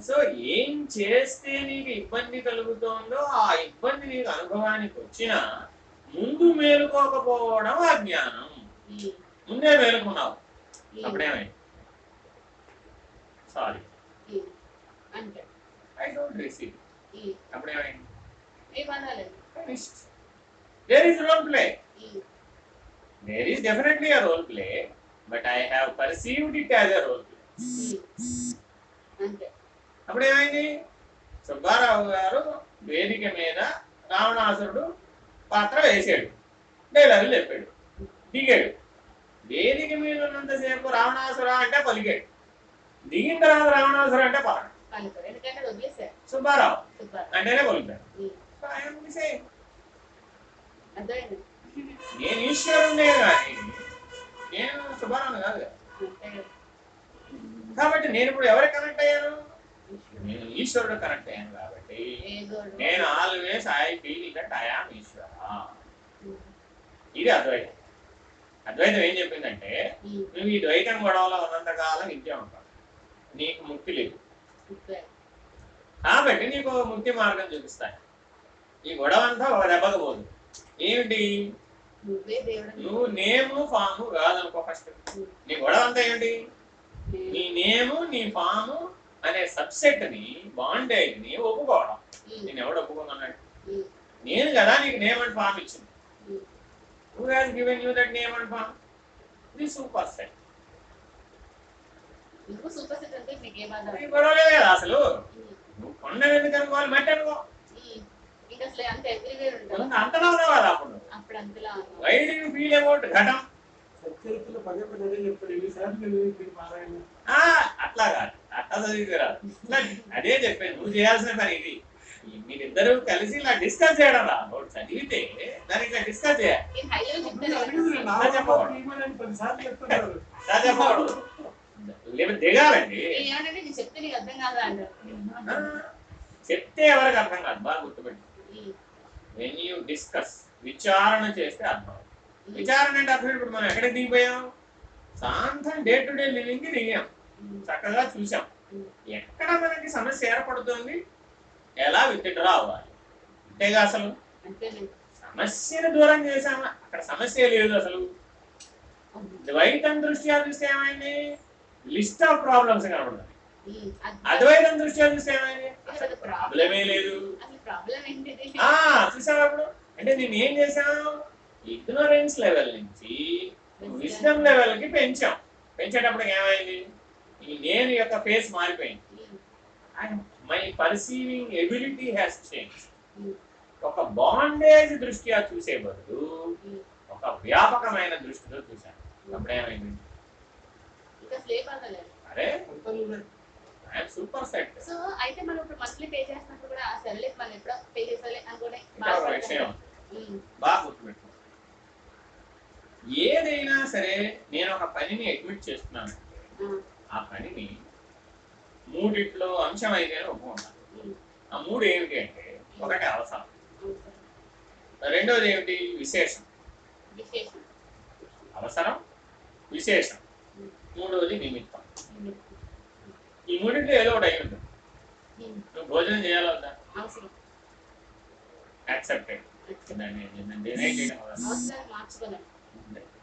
సో ఏం చేస్తే నీకు ఇబ్బంది కలుగుతోందో ఆ ఇబ్బంది నీకు అనుభవానికి వచ్చినా ముందు మేలుకోకపోవడం అజ్ఞానం. ఉమ్, ముందే మేలుకున్నావు. ఉమ్, అప్పుడేమైంది? Sorry I don't receive. అప్పుడేమైంది? There is role play there is definitely role play but I have perceived it as a role play um. అంతే. అప్పుడేమైంది సుబ్బారావు గారు వేదిక మీద రావణాసురుడు పాత్ర వేసాడు డైలాగులు చెప్పాడు. దిగాడు. వేదిక మీద ఉన్నంతసేపు రావణాసుర అంటే పలికాడు. దిగిన తర్వాత రావణాసుర అంటే వదిలేశారు. సుబ్బారావు అంటేనే పలుకుతాడు ఉమ్, నేను ఈశ్వరుడే కానీ నేను శుభానం కాదు కాబట్టి నేను ఇప్పుడు ఎవరికి కనెక్ట్ అయ్యాను నేను ఈశ్వరుడు కనెక్ట్ అయ్యాను కాబట్టి నేను always I feeling that I am Ishwara. ఇది అద్వైతం. అద్వైతం ఏం చెప్పిందంటే నువ్వు ఈ ద్వైతం గొడవలో ఉన్నంతకాలం ఇంతే ఉంటావు. నీకు ముక్తి లేదు. కాబట్టి నీకు ముక్తి మార్గం చూపిస్తాను. ఈ గొడవ అంతా ఒక దెబ్బకు పోదు. ఏమిటి నువ్వే నేము ఫాము కాదనుకో ఫస్ట్ నీ గొడవ అంతా ఏమిటి నీ నేము నీ ఫాము అనే సబ్సెట్ని బాండేజ్ని ఒప్పుకోవడం. నేను ఎవడు ఒప్పుకున్నాడు నేను కదా నీకు నేమ్ అండ్ ఫామ్ ఇచ్చింది. Who has given you that name and form the super set గొడవ లేదు కదా అసలు. నువ్వు కొండ ఎందుకు అనుకోవాలి? మట్టి అనుకో. అంతలా అప్పుడు. Why do you feel about ఘటం. అట్లా కాదు అట్లా చదివితే రాదు ఇట్లా అదే చెప్పాను నువ్వు చేయాల్సిన పని ఇది. మీరిద్దరూ కలిసి ఇలా డిస్కస్ చేయడం రా. చదివితే దాన్ని ఇట్లా డిస్కస్ చేయాలి. దిగాలండి. చెప్తే నీకు అర్థం కాదా ఆ, అంటారు చెప్తే ఎవరికి అర్థం కాదు బాగా గుర్తుపెట్టి వెన్ యూ డిస్కస్ విచారణ చేస్తే అర్థం విచారణ అంటే అర్థం ఇప్పుడు మనం ఎక్కడికి దిగిపోయాం? సాంతం డే టు డే లివింగ్కి దిగాం. ఉమ్, చక్కగా చూసాం ఉమ్. ఎక్కడ మనకి సమస్య ఏర్పడుతుంది? ఎలా విత్డ్రా అవ్వాలి? అంతేగా అసలు? సమస్యను దూరం చేసామా అక్కడ సమస్య లేదు అసలు. ద్వైతం దృష్ట్యా చూస్తే ఏమైంది? లిస్ట్ ఆఫ్ ప్రాబ్లమ్స్ కనబడుతుంది అది- అద్వైతం దృష్ట్యా చూస్తే ఏమైంది అసలు అసలు ప్రాబ్లమే లేదు. చూసావా అప్పుడు అంటే నేను ఏం చేశాను? ఇగ్నోరెన్స్ లెవెల్ నుంచి విజ్డమ్ లెవెల్కి పెంచాం. పెంచేటప్పుడు ఏమైంది? ఈ నేను యొక్క ఫేస్ మారిపోయింది. ఉమ్, my perceiving ability has change ఒక బాండేజ్ దృష్ట్యా చూసే బదులు. ఒక వ్యాపకమైన దృష్టితో చూశాను. అప్పుడు ఏమైంది ఇంకా స్లేప్ అవ్వలేదు. అరే? సూపర్ సెట్ సో అయితే మనం ఇప్పుడు మంత్లీ పే చేసినప్పుడు కూడా ఆ సరేలే మనం ఎప్పుడో పే చేసాలి అనుకునే బాగా ఏదైనా సరే నేను ఒక పనిని అడ్మిట్ చేస్తున్నాను. ఆ, పనిని మూడిట్లో అంశం అయితే ఒప్పుకుంటాను. ఆ మూడు ఏమిటి అంటే ఒకటి అవసరం. రెండోది ఏమిటి? విశేషం. విశేషం. అవసరం విశేషం. మూడవది నిమిత్తం. మూడింటిలో ఏదో ఒకటి అయి ఉంటుంది నువ్వు భోజనం చేయాలి వద్దా? యాక్సెప్టెడ్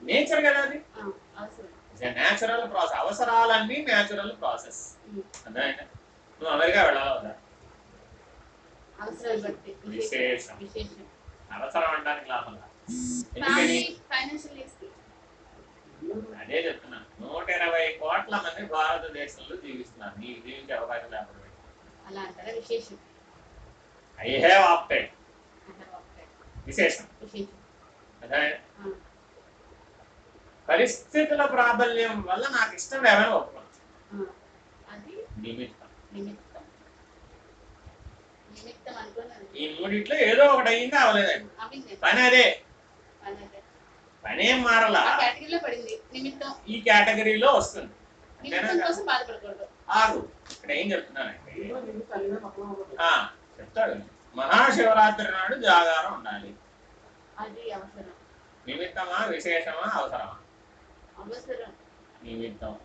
నేచర్ కదా అది? న్యాచురల్ ప్రాసెస్ అవసరాలన్నీ న్యాచురల్ ప్రాసెస్ ఉమ్, అర్థమైందా? నువ్వు అమెరికా వెళ్ళాలి వద్దా? విశేషం. అవసరం అనడానికి లాభం. ఎందుకని? అదే చెప్తున్నా నూట ఇరవై కోట్ల మంది భారతదేశంలో జీవిస్తున్నారు. నీకు జీవించే అవకాశం లేకపోతే. అలా అంటారా? విశేషం. ఐ హ్యావ్ ఆప్టెడ్ అంటారా ఒకటే. విశేషం. విశేషం. అర్థమైందా? ఆ, పరిస్థితుల ప్రాబల్యం వల్ల నాకు ఇష్టం లేవని ఒప్పుకోవచ్చు. నిమిత్తం. ఈ మూడిట్లో ఏదో ఒకటి అయ్యింది అవలేదండి పని అదే. పనేం మారలా. ఈ కేటగిరీలో వస్తుంది. ఆగు. ఇక్కడ ఏం చెప్తున్నానంటే. ఆ, చెప్తాడు. మహాశివరాత్రి నాడు జాగారం ఉండాలి. అది అవసరం. నిమిత్తమా విశేషమా అవసరమా? అవసరం. నిమిత్తం.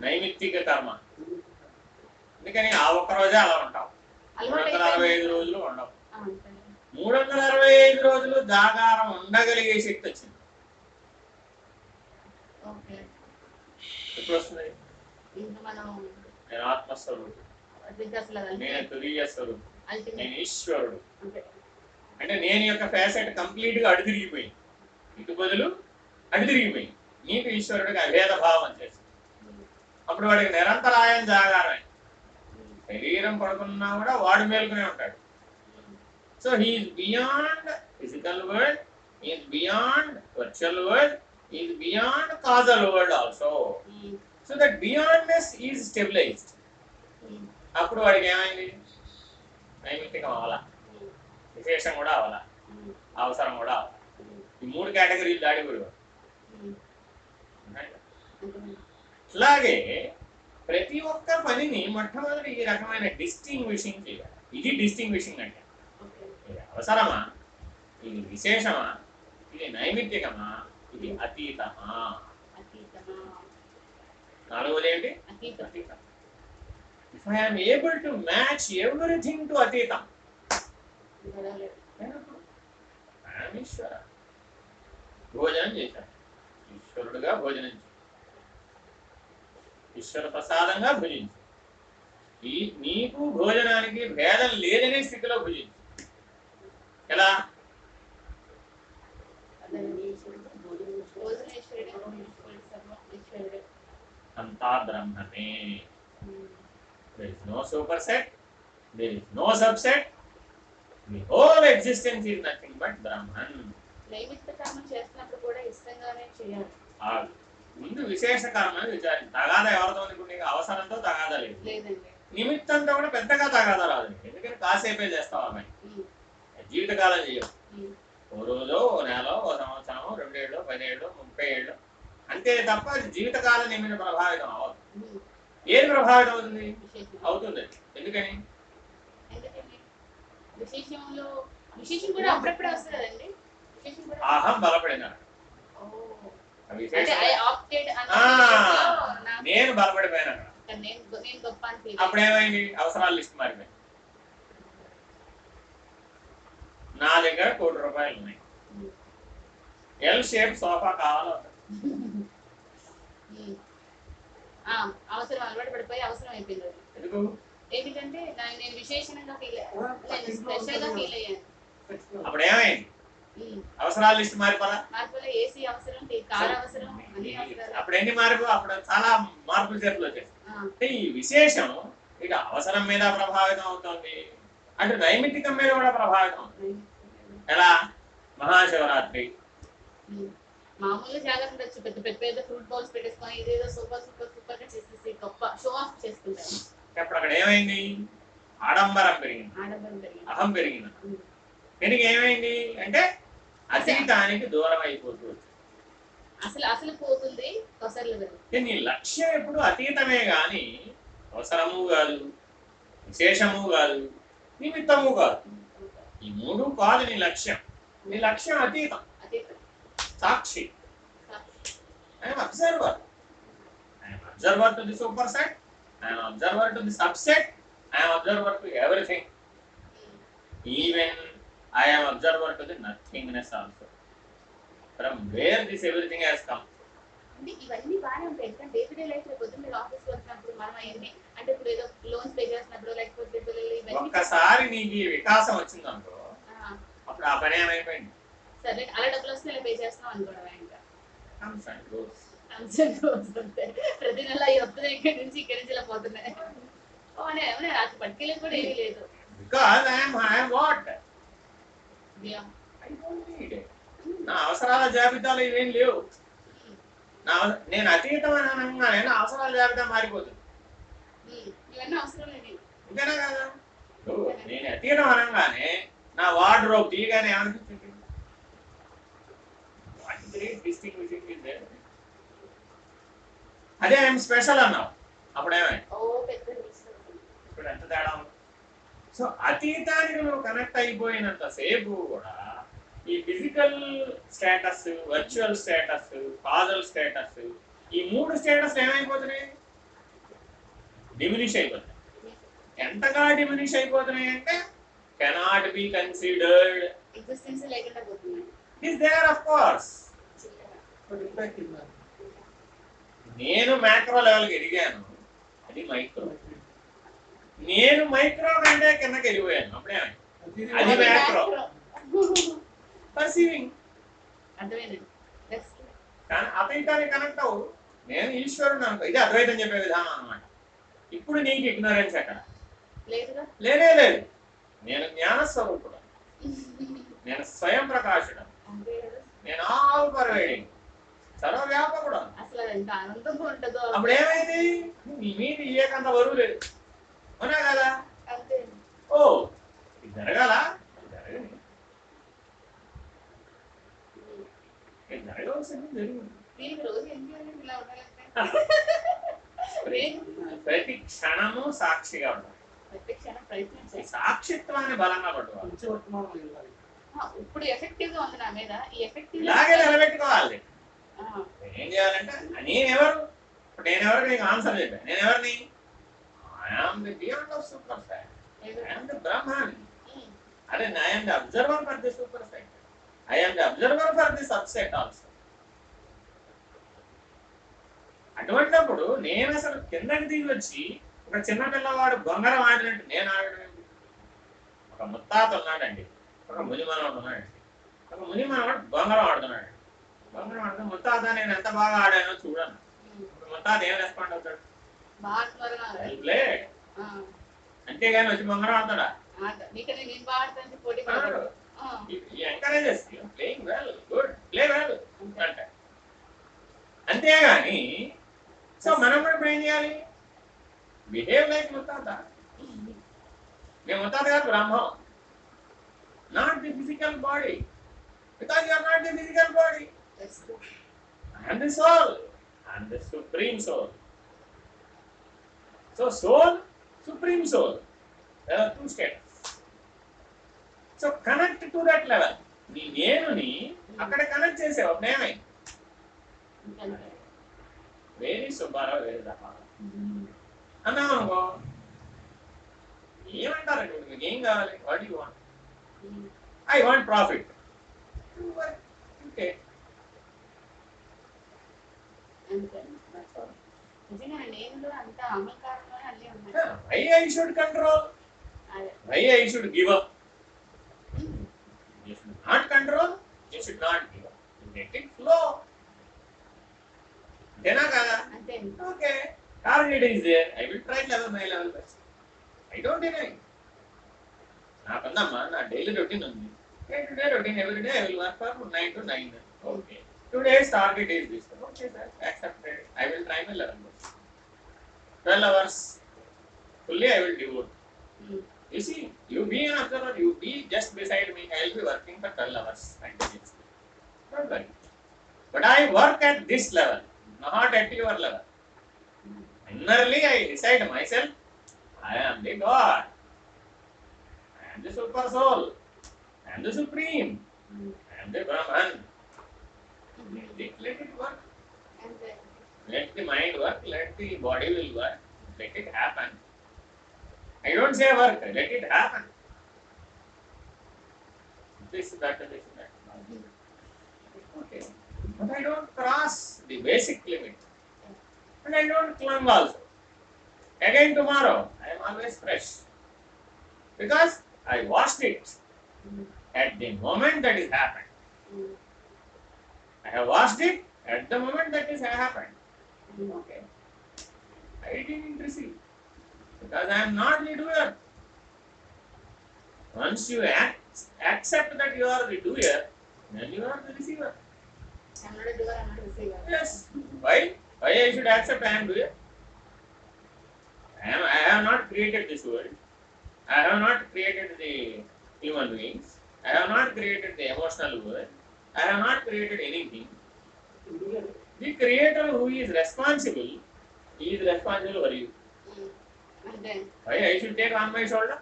నైమిత్తిక కర్మ. అందుకని ఆ ఒక్క రోజే అలా ఉంటాం అలవాటు వందల అరవై ఐదు. రోజులు ఉండవు. మూడు వందల అరవై ఐదు రోజులు జాగారం ఉండగలిగే శక్తి వచ్చింది. ఓకే. ఎప్పుడు వస్తుంది ఇంకా మనం నేను ఆత్మస్వరూపుడు అది అసలు అది నేను తురీయ స్వరూపుడు అల్టిమేట్. నేను ఈశ్వరుడు. అంటే నేను యొక్క ఫ్యాసెట్ కంప్లీట్గా అడుదిరిగిపోయింది ఇటు బదులు అడుదిరిగిపోయింది నీకు ఈశ్వరుడికి అభేద భావం చేసి అప్పుడు వాడికి నిరంతరాయం జాగారమే. శరీరం పడుకున్నా కూడా వాడు మేలుకునే ఉంటాడు. So he is beyond physical world is beyond virtual world is beyond causal world also so that beyondness is stabilized అప్పుడు వాడికి ఏమైంది? నైమిత్తికం అవ్వాలా విశేషం కూడా అవ్వాలా? అవసరం కూడా అవ్వాలా? ఈ మూడు కేటగిరీలు దాడిపోయాడు అలాగే ప్రతి ఒక్క పనిని మొట్టమొదటి ఈ రకమైన డిస్టింగ్విషింగ్ చేయాలి. ఇది డిస్టింగ్విషింగ్ అంటే ఇది అవసరమా ఇది విశేషమా? ఇది నైమిత్తికమా? ఇది అతీతమా? అతీతమా నాలుగోది ఏంటి అతీతం if I'm able to match everything to అతీతం. ఈశ్వర భోజనం చేశాను ఈశ్వరుడుగా భోజనం ఈశ్వర ప్రసాదంగా భుజించు ఈ నీకు భోజనానికి భేదం లేదనే స్థితిలో భుజించు ఎలా. అంతా బ్రహ్మమే. There is no superset there is no subset. The whole existence is nothing but brahman. నైమిత్త కర్మ చేస్తున్నప్పుడు కూడా ఇష్టంగానే చేయాలి ఆ ముందు విశేష కర్మని విచారించి. తగాదా ఎవరితో ఇప్పుడు నీకు అవసరంతో తగాదా లేదు. నిమిత్తంతో కూడా పెద్దగా తగాదా రాదు. ఎందుకంటే కాసేపే చేస్తావు అమ్మాయి జీవితకాలం ఉమ్, ఓ రోజు ఓ నెల ఓ సంవత్సరం రెండేళ్ళు పదేళ్ళు ముప్పై ఏళ్ళు అంతే తప్ప జీవితకాలం నీ మీద ప్రభావితం అవ్వదు. ఏది ప్రభావితం అవుతుంది? అవుతుంది. ఎందుకని? అహం బలపడిన. నేను బలపడిపోయాను. అక్కడ నేను నేను గొప్ప అని ఫీల్ అప్పుడు ఏమైంది అవసరాల లిస్ట్ మారిపోయింది. నా దగ్గర కోటి రూపాయలు ఉన్నాయి. ఎల్ షేప్ సోఫా కావాలి అవసరం అలవాటు పడిపోయి అవసరం అయిపోయింది అది. ఎందుకు? ఎందుకంటే నా- నేను విశేషంగా ఫీల్ నేను స్పెషల్గా ఫీల్ అయ్యాను. అప్పుడు ఏమైంది? ఉమ్. అవసరాల లిస్ట్ మారిపోలా? మార్పులో ఏసీ అవసరం కార్ అవసరం అప్పుడు ఎన్ని మార్పు? అప్పుడు చాలా మార్పులు చేతులు వచ్చేసి ఆ, అంటే ఈ విశేషం ఇక అవసరం మీద ప్రభావితం అవుతుంది. అటు నైమిత్తికం మీద కూడా ప్రభావితం. ఎలా? మహాశివరాత్రి. మామూలుగా ఉండొచ్చు. పెద్ద పెద్ద పెద్ద ఫ్రూట్ బౌల్స్ పెట్టేసుకొని ఇదేదో సూపర్ సూపర్ సూపర్గా చేసేసి గొప్ప షో ఆఫ్ చేసుకుంటారు. అప్పుడు అక్కడ ఏమైంది? ఆడంబరం పెరిగింది. అహం పెరిగింది. దీనికి ఏమైంది? అంటే అతీతానికి దూరం అయిపోతూ. అసలు అసలు పోతుంది లక్ష్యం ఎప్పుడు అతీతమే గాని అవసరము కాదు విశేషము కాదు. నిమిత్తము కాదు ఈ మూడు కాదు నీ లక్ష్యం. నీ లక్ష్యం అతీతం. సాక్షి. I'm observer I'm observer to the super set I'm observer to the subset I'm observer to everything even I'm observer to the nothingness also from where this everything has come అంటే ఇవన్నీ బాగానే ఉంటాయి. డే టు డే లైఫ్లో పొద్దున్న ఆఫీస్కి వచ్చినప్పుడు మనం అంటే ఇప్పుడు ఏదో లోన్స్ పే చేసినప్పుడు లేకపోతే ఒక్కసారి నీకు వికాసం వచ్చిందనుకో ఆ, అప్పుడు ఆ పని ఏమైపోయింది? సరే అలా డబ్బులు వస్తే ఇలా పే చేస్తున్నాం అనుకోవడం ఇంకా. ప్రతి నెల వస్తుంది ఇక్కడి నుంచి ఇక్కడి నుంచి ఇలా పోతున్నాయి. అవునే రాత్రి పట్టుకెళ్ళేది కూడా ఏమీ లేదు. Don't need it. నా అవసరాల జాబితాలో ఇవేం లేవు. నా అవ- నేను అతీతం అని అనగానే నా అవసరాల జాబితా మారిపోతుంది. ఇవన్నీ అవసరం లేదు. అంతేనా కదా ఓ, నేను అతీతం అనగానే నా వార్డ్ రోబ్ తీయగానే there? అదే ఐఎమ్ స్పెషల్ అన్నావు అప్పుడేమై. ఇప్పుడు ఎంత తేడా సో అతీతానికి నువ్వు కనెక్ట్ అయిపోయినంత సేపు కూడా ఈ physical status virtual status causal status ఈ మూడు స్టేటస్ ఏమైపోతున్నాయి? డిమినిష్ అయిపోతున్నాయి. ఎంతగా డిమినిష్ అయిపోతున్నాయి అంటే cannot be considered is there of course నేను మ్యాక్రో లెవెల్కి ఎదిగాను అది మైక్రో నేను మైక్రో కంటే కిందకి వెళ్ళిపోయాను అప్పుడే అది macro. పర్సీవింగ్ అర్థమైందండి నెక్స్ట్ కానీ కనెక్ట్ అవ్వు. నేను ఈశ్వరుడు అనుకో. ఇది అద్వైతం చెప్పే విధానం అన్నమాట. ఇప్పుడు నీకు ఇగ్నోరెన్స్ ఎక్కడ? లేదుగా. లేనే లేదు. నేను జ్ఞాన స్వరూపుడు నేను స్వయం ప్రకాశుడు నేను ఆల్ పర్వేడింగ్ సర్వవ్యాపకుడు అప్పుడు ఏమైంది? నీ మీద ఏకంత బరువు లేదు. అవునా కదా? ఓ ఇది జరగాల? జరగని. జరగవలసింది జరిగింది [LAUGHS] ప్రతి క్షణము సాక్షిగా ఉండాలి. సాక్షిత్వాన్ని బలంగా పట్టుకోవాలి. ఇప్పుడు ఎఫెక్టివ్గా ఉంది నా మీద. ఈ ఎఫెక్టివ్ ఇలాగే నిలబెట్టుకోవాలి. ఏం చేయాలంటే నేను ఎవరు? ఇప్పుడు నేను ఎవరికి నీకు ఆన్సర్ చెప్పాను నేను ఎవరిని? I am the beyond of super fact I am the Brahman అదే I'm the observer for the super fact I'm the observer for the subset also అటువంటిప్పుడు నేను అసలు కిందకి దిగి వచ్చి ఒక చిన్న పిల్లవాడు బొంగరం ఆడినట్టు నేను ఆడడం ఏంటి? ఒక ముత్తాత ఉన్నాడండి. ఒక ముని మనవాడు ఉన్నాడండి. ఒక ముని మనవాడు బొంగరం ఆడుతున్నాడు. బొంగరం ఆడుతూ ముత్తాత నేను ఎంత బాగా ఆడానో చూడను. ముత్తాత ఏం రెస్పాండ్ అవుతాడు. అంతేగాని వచ్చి బొంగరం ఆడతాడా? Encourages playing well good play well అంటే. అంతేగాని సో మనం ఇప్పుడు ఏం చేయాలి? బిహేవ్ లైక్ ముత్తాత. మేము ముత్తాత గారు Brahmam. Not the physical body పితాజీ are not the physical body and the soul and the supreme soul so soul supreme soul two states so connect to that level నీ నేనుని అక్కడ కనెక్ట్ చేసావు నేనే. ఏమైంది అంతే వేరే సుబ్బారావు వేరే తప్ప అన్నావు అనుకో ఏమంటారండి ఇప్పుడు మీకు ఏం కావాలి what you want I want profit okay అంతే నిజంగా నేను కూడా అంత అహంకారంలో అన్నీ ఉన్నాయి వై ఐ షుడ్ కంట్రోల్ అదే why I should give up you should not control you should not give up let it flow అంతేనా కదా అంతే okay target is there I will try level my level best I don't deny నాకుందమ్మా నా daily routine ఉంది day to day routine every day I will work for nine to nine okay two days target is this okay sir accepted I will try my level best twelve hours fully I will devote You see, you be an observer, you be just beside me, I will be working for 12 hours continuously. Don't worry. But I work at this level, not at your level. Innerly, I decide myself, I am the God. I am the super soul. I am the supreme. I am the Brahman. Let it, let it work. Let the mind work, let the body will work. Let it happen. I don't say work, let it happen. This, that, this, that. Okay. But I don't cross the basic limit. And I don't climb also. Again tomorrow, I am always fresh. Because I washed it at the moment that it happened. I have washed it at the moment that it happened. Okay. I didn't receive. Because I am not the doer. Once you act, accept that you are the doer, then you are the receiver. I am I am. Yes. Why? Why I should accept I am doer? I am I have not created this world. I have not created the human beings. I have not created the emotional world. I have not created anything. The creator who is responsible, he is responsible for you. Why I should take on my shoulder?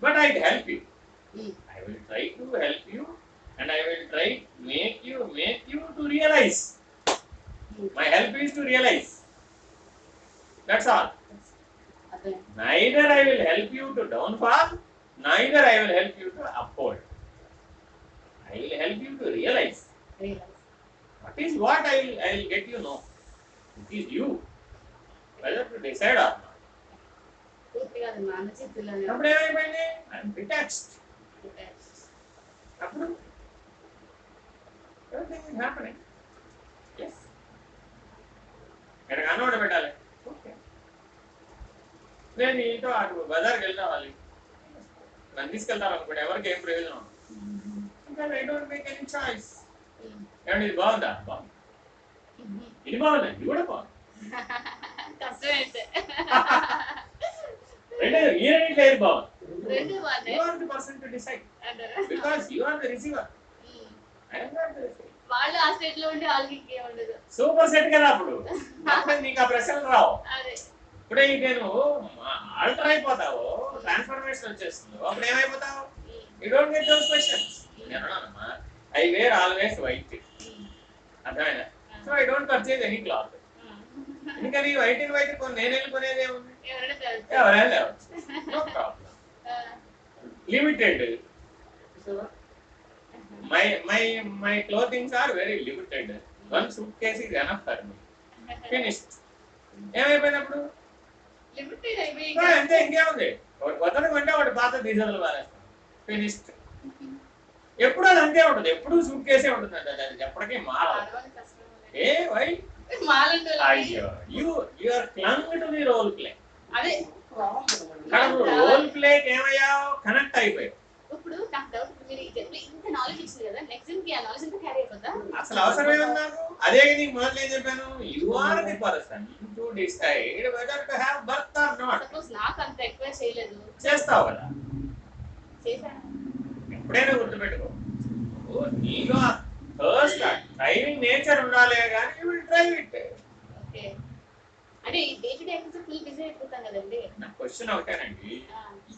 But I'll help you. I will try to help you and I will try make you make you to realize. Mm. My help is to realize. That's all. అదే Neither I will help you to downfall, neither I will help you to uphold. I will help you to realize. Realise What is what I will, I will get you know. It is you. Whether to decide or not. పూర్తిగా అది మన చేతుల్లోనే అప్పుడు ఏమైపోయింది I'm detached ఉంటుంది. అప్పుడు everything is happening yes ఇక్కడ కన్నోడ పెట్టాలి ఓకే నేను నీతో అటు బజార్కి వెళ్తా వాళ్ళు నన్ను తీసుకెళ్తాను అనుకోండి ఎవరికి ఏం ప్రయోజనం ఇంకా I don't make any choice ఏమండి ఇది బాగుందా బాగుంది ఇది బాగుందా ఇది కూడా బాగుంది కష్టమైతే రెండు ఈ రెండింటిలో ఏది బాగుంది రెండు బాగున్నాయి you are the person to decide అంటారా? Because you are the receiver um. I am not the receiver వాళ్ళు ఆ స్టేట్లో ఉంటే వాళ్ళకి ఇంకేం ఉండదు. సూపర్ సెట్ కదా అప్పుడు. [LAUGHS] నీకు ఆ ప్రశ్నలు రావు. అదే. ఇప్పుడే నేను ఆల్టర్ అయిపోతావు ట్రాన్స్ఫర్మేషన్ వచ్చేస్తుంది. అప్పుడు ఏమైపోతావు. You don't get those questions I wear always white. అర్థమైనా so I don't purchase any cloth um. ఎందుకని? వైట్ అండ్ వైట్ కొన్ని నేను వెళ్ళుకునేది ఏముంది? ఎవరైనా no. Limited my my my clothings are very limited one suitcase is enough for me finished ఏమైపోయినప్పుడు అంతే ఇంకేముంది ఒకటి కొత్తది కొంటే ఒకటి పాత డీజిల్ మారేస్తాం ఫినిష్డ్ ఎప్పుడు అది అంతే ఉంటుంది. ఎప్పుడు సూట్ కేసే ఉంటుంది అది అది ఎప్పటికీ మారదు. ఏ వై? అయ్యో you you are clung to the role play అదే. రోల్ ప్లేకి ఏమయ్యావు? కనెక్ట్ అయిపోయావు. ఇప్పుడు నాకు డౌట్ మీరు జన్మ ఇంత నాలెడ్జ్ ఇచ్చింది కదా నెక్స్ట్ జన్మకి ఆ నాలెడ్జ్ అంతా క్యారీ అయిపోతా అసలు అవసరం ఏముంది నాకు అదే నీకు మొదలు ఏం చెప్పాను? You are the person to decide whether to have birth or not suppose నాకు అంత ఎక్కువ చేయలేదు. చేస్తావు కదా? చేశాను. ఎప్పుడైనా గుర్తుపెట్టుకో. నీలో థర్స్ట్ డ్రైవింగ్ నేచర్ ఉండాలి కానీ you will drive it okay. అంటే day to day full busy అయిపోతాం కదండి. నా క్వశ్చన్ ఒకటేనండి.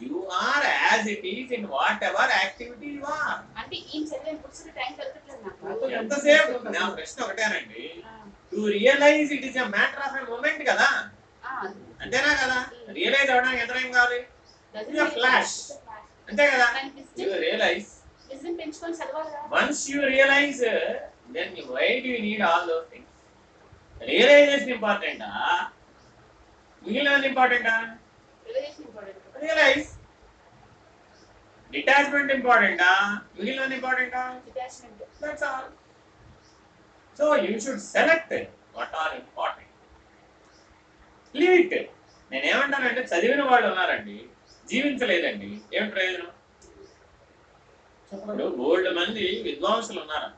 You are as it is in whatever activity you are అంటే ఈ చదివే బుక్స్ టైం నాకు. నాతో ఎంతసేపు నా ప్రశ్న ఒకటేనండి. To realize it is a matter of a moment కదా? అంతేనా కదా? రియలైజ్ అవడానికి ఎంత టైం కావాలి? Sense. It's a flash. అంతే కదా? You realise once you realise then why do you need all those things realisation ఇంపార్టెంటా మిగిలినది ఇంపార్టెంటా Realization important. రియలైజ్ డిటాచ్మెంట్ ఇంపార్టెంటా మిగిలినది ఇంపార్టెంటా Detachment. That's all so you should select what are important leave it నేనేమంటానంటే చదివిన వాళ్ళు ఉన్నారండి జీవించలేదండి. ఏం ప్రయోజనం? ఇప్పుడు బోల్డ్ మంది విద్వాంసులు ఉన్నారు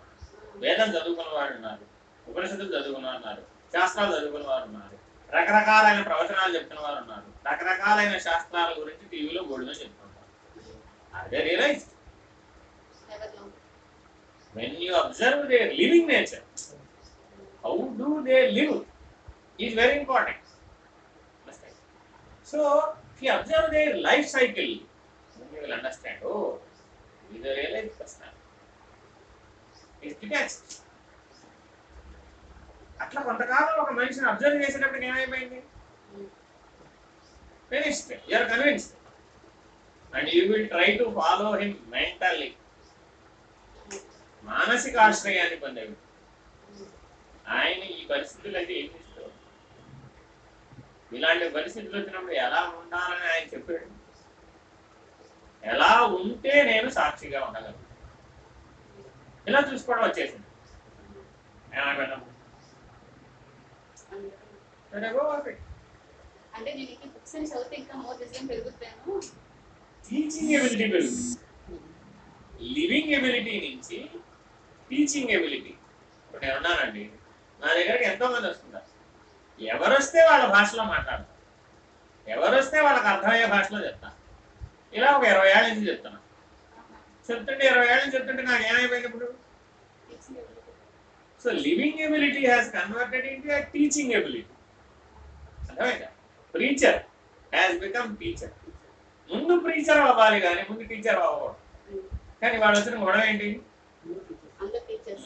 వేదం చదువుకున్న వారు ఉన్నారు ఉపనిషత్తులు చదువుకున్న వారు ఉన్నారు శాస్త్రాలు చదువుకున్న వారు ఉన్నారు. రకరకాలైన ప్రవచనాలు చెప్తున్న వారు ఉన్నారు. రకరకాలైన శాస్త్రాల గురించి టీవీలో బోర్డులో చెప్తున్నారు living nature how do they live is very important so ఈ observe their life cycle understand realize అట్లా కొంతకాలం ఒక మనిషిని అబ్జర్వ్ చేసేటప్పుడు ఏమైపోయింది? Finished you're convinced and you will try to follow him mentally మానసిక ఆశ్రయాన్ని పొందేవి ఆయన ఈ పరిస్థితులు అయితే ఏం ఇస్తూ ఇలాంటి పరిస్థితులు వచ్చినప్పుడు ఎలా ఉండాలని ఆయన చెప్పాడు? ఎలా ఉంటే నేను సాక్షిగా ఉండగలను? ఇలా చూసుకోవడం వచ్చేసింది. ఏమైపోయినా సరే go with it. అంటే నేను ఈ బుక్స్ అని చదివితే ఇంకా మోర్ విజయం పెరుగుతాను టీచింగ్ ఎబిలిటీ పెరుగుతుంది. లివింగ్ ఎబిలిటీ నుంచి టీచింగ్ ఎబిలిటీ ఇప్పుడు నేను ఉన్నానండి నా దగ్గరికి ఎంతో మంది వస్తుంటారు. ఎవరు వస్తే వాళ్ళ భాషలో మాట్లాడతారు. ఎవరు వస్తే వాళ్ళకి అర్థమయ్యే భాషలో చెప్తా ఇలా ఒక ఇరవై ఏళ్ళ నుంచి చెప్తున్నా. చెప్తుంటే ఇరవై ఏళ్ళ నుంచి చెప్తుంటే నాకు ఏమైపోయింది ఇప్పుడు? So living ability has converted into teaching ability అర్థమైందా? ప్రీచర్ హ్యాస్ బికమ్ టీచర్ ముందు ప్రీచర్ అవ్వాలి కానీ ముందు టీచర్ అవ్వకూడదు. కానీ వాళ్ళు వచ్చిన గొడవ ఏంటి?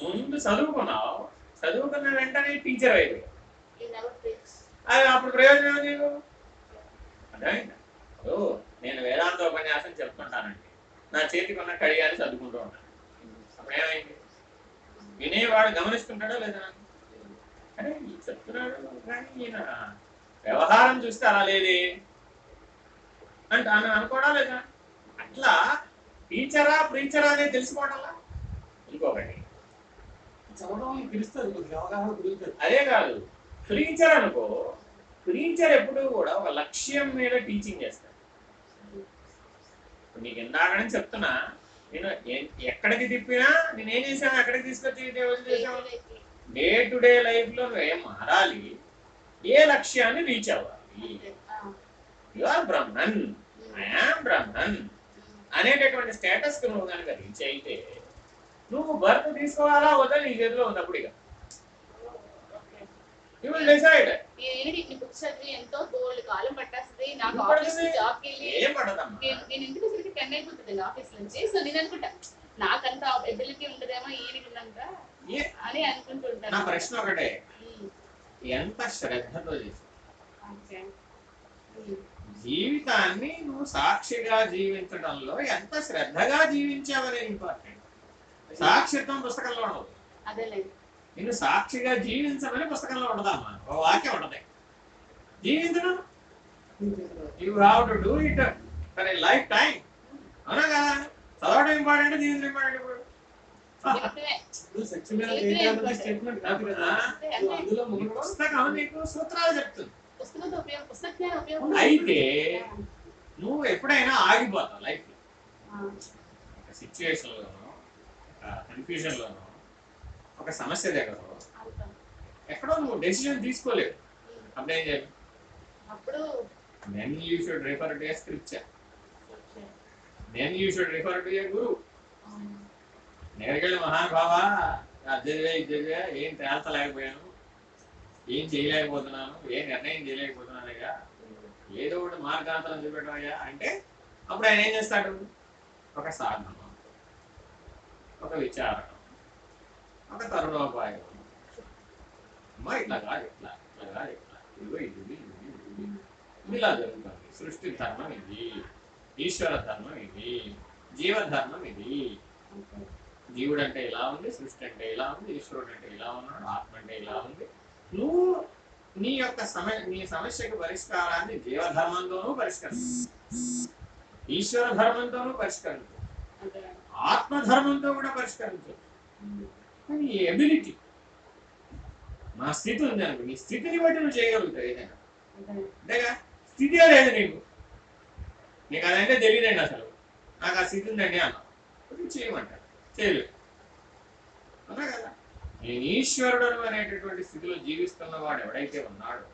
ముందు చదువుకున్నావు చదువుకున్న వెంటనే టీచర్ అయిపోయావు. యూ నెవర్ టీచ్ అది అప్పుడు ప్రయోజనం నీకు? అర్థమైందా? నేను వేదాంత ఉపన్యాసం చెప్తుంటానండి. నా చేతికి ఉన్న కడియాన్ని చదువుకుంటూ ఉంటాను. అప్పుడు ఏమైంది? వినేవాడు గమనిస్తుంటాడో లేదా? అరే చెప్తున్నాడు కానీ ఈయన వ్యవహారం చూస్తే అలా లేదే? అంటే అని అనుకోవడా లేదా? అట్లా టీచరా ప్రీచరా అనేది తెలుసుకోవడంలా ఇంకొకటి. చదవడం పిలుస్తుంది కొద్దిగా అవగాహన కుదురుతుంది. అదే కాదు. ప్రీచర్ అనుకో ప్రీచర్ ఎప్పుడు కూడా ఒక లక్ష్యం మీద టీచింగ్ చేస్తాడు నీకు ఇందాక నుంచి చెప్తున్నా నేను ఎక్కడికి తిప్పినా నేను ఏం చేశాను? ఎక్కడికి తీసుకొచ్చి డే టు డే లైఫ్లో నువ్వేం మారాలి? ఏ లక్ష్యాన్ని రీచ్ అవ్వాలి you are Brahman I am Brahman అనేటటువంటి స్టేటస్కు నువ్వు కనుక రీచ్ అయితే నువ్వు బర్త్ తీసుకోవాలా వద్దా నీ చేతిలో ఉన్నప్పుడు ఇక? యూ విల్ డిసైడ్ ఏంటి ఇన్ని బుక్స్ చదివి ఎంతో బోల్డ్ కాలం పట్టేస్తుంది నాకు ఆఫీస్? జాబ్కి వెళ్ళి నేను ఇంటికి టెన్ అయిపోతుంది ఆఫీస్ నుంచి. సో నేను అనుకుంటా నాకంత ఎబిలిటీ ఈయనకి అని అనుకుంటుంటాను నా ప్రశ్న ఒకటే. ఎంత శ్రద్ధతో చేసావు జీవితాన్ని నువ్వు సాక్షిగా జీవించడంలో ఎంత శ్రద్ధగా జీవించావనేది ఇంపార్టెంట్. సాక్షిత్వం పుస్తకంలో ఉండదు. నేను సాక్షిగా జీవించమని పుస్తకంలో ఉండదమ్మా. ఒక వాక్యం ఉండదు జీవించడం you have to do it for a lifetime అవునా కదా? చదవడం ఇంపార్టెంట్ జీవితం ఇంపార్టెంట్ ఇప్పుడు సూత్రాలు చెప్తుంది అయితే నువ్వు ఎప్పుడైనా ఆగిపోతావు లైఫ్ ఒక సిచ్యువేషన్లోనో ఒక కన్ఫ్యూజన్లోనో ఒక సమస్య దగ్గర ఎక్కడో నువ్వు డెసిషన్ తీసుకోలేవు. అప్పుడు ఏం చేయాలి అప్పుడు then you should refer to scripture then you should refer to a guru నేడుకెళ్ళి మహానుభావా అది చదివా ఇది ఏం తేల్చలేకపోయాను ఏం చేయలేకపోతున్నాను ఏ నిర్ణయం చేయలేకపోతున్నానయ్యా ఏదో ఒకటి మార్గాంతరం చూపెట్టమయ్యా అంటే అప్పుడు ఆయన ఏం చేస్తాడు? ఒక సాధనం ఒక విచారణ ఒక తరుణోపాయం అమ్మా ఇట్లా కాదు ఇట్లా ఇట్లా కాదు ఇట్లా. ఇదిగో ఇది ఇది ఇది. ఇలా జరుగుతుంది. సృష్టి ధర్మం ఇది ఈశ్వర ధర్మం ఇది జీవధర్మం ఇది. జీవుడు అంటే ఇలా ఉంది సృష్టి అంటే ఇలా ఉంది ఈశ్వరుడు అంటే ఇలా ఉన్నాడు ఆత్మ అంటే ఇలా ఉంది. నువ్వు నీ యొక్క సమయ నీ సమస్యకు పరిష్కారాన్ని జీవధర్మంతోనూ పరిష్కరించు ఈశ్వర ధర్మంతోనూ పరిష్కరించు. ఆత్మధర్మంతో కూడా పరిష్కరించు. కానీ ఈ ఎబిలిటీ నా స్థితి ఉంది అనుకో నీ స్థితిని బట్టి నువ్వు చేయగలుగుతావు ఏదైనా. అంతేగా? స్థితి లేదు నీకు. నీకు అదంటే తెలియదండి అసలు. నాకు ఆ స్థితి ఉందండి అన్నా చేయమంటారు చేయలేదు కదా నేను ఈశ్వరుడు అనేటటువంటి స్థితిలో జీవిస్తున్న వాడు ఎవడైతే ఉన్నాడో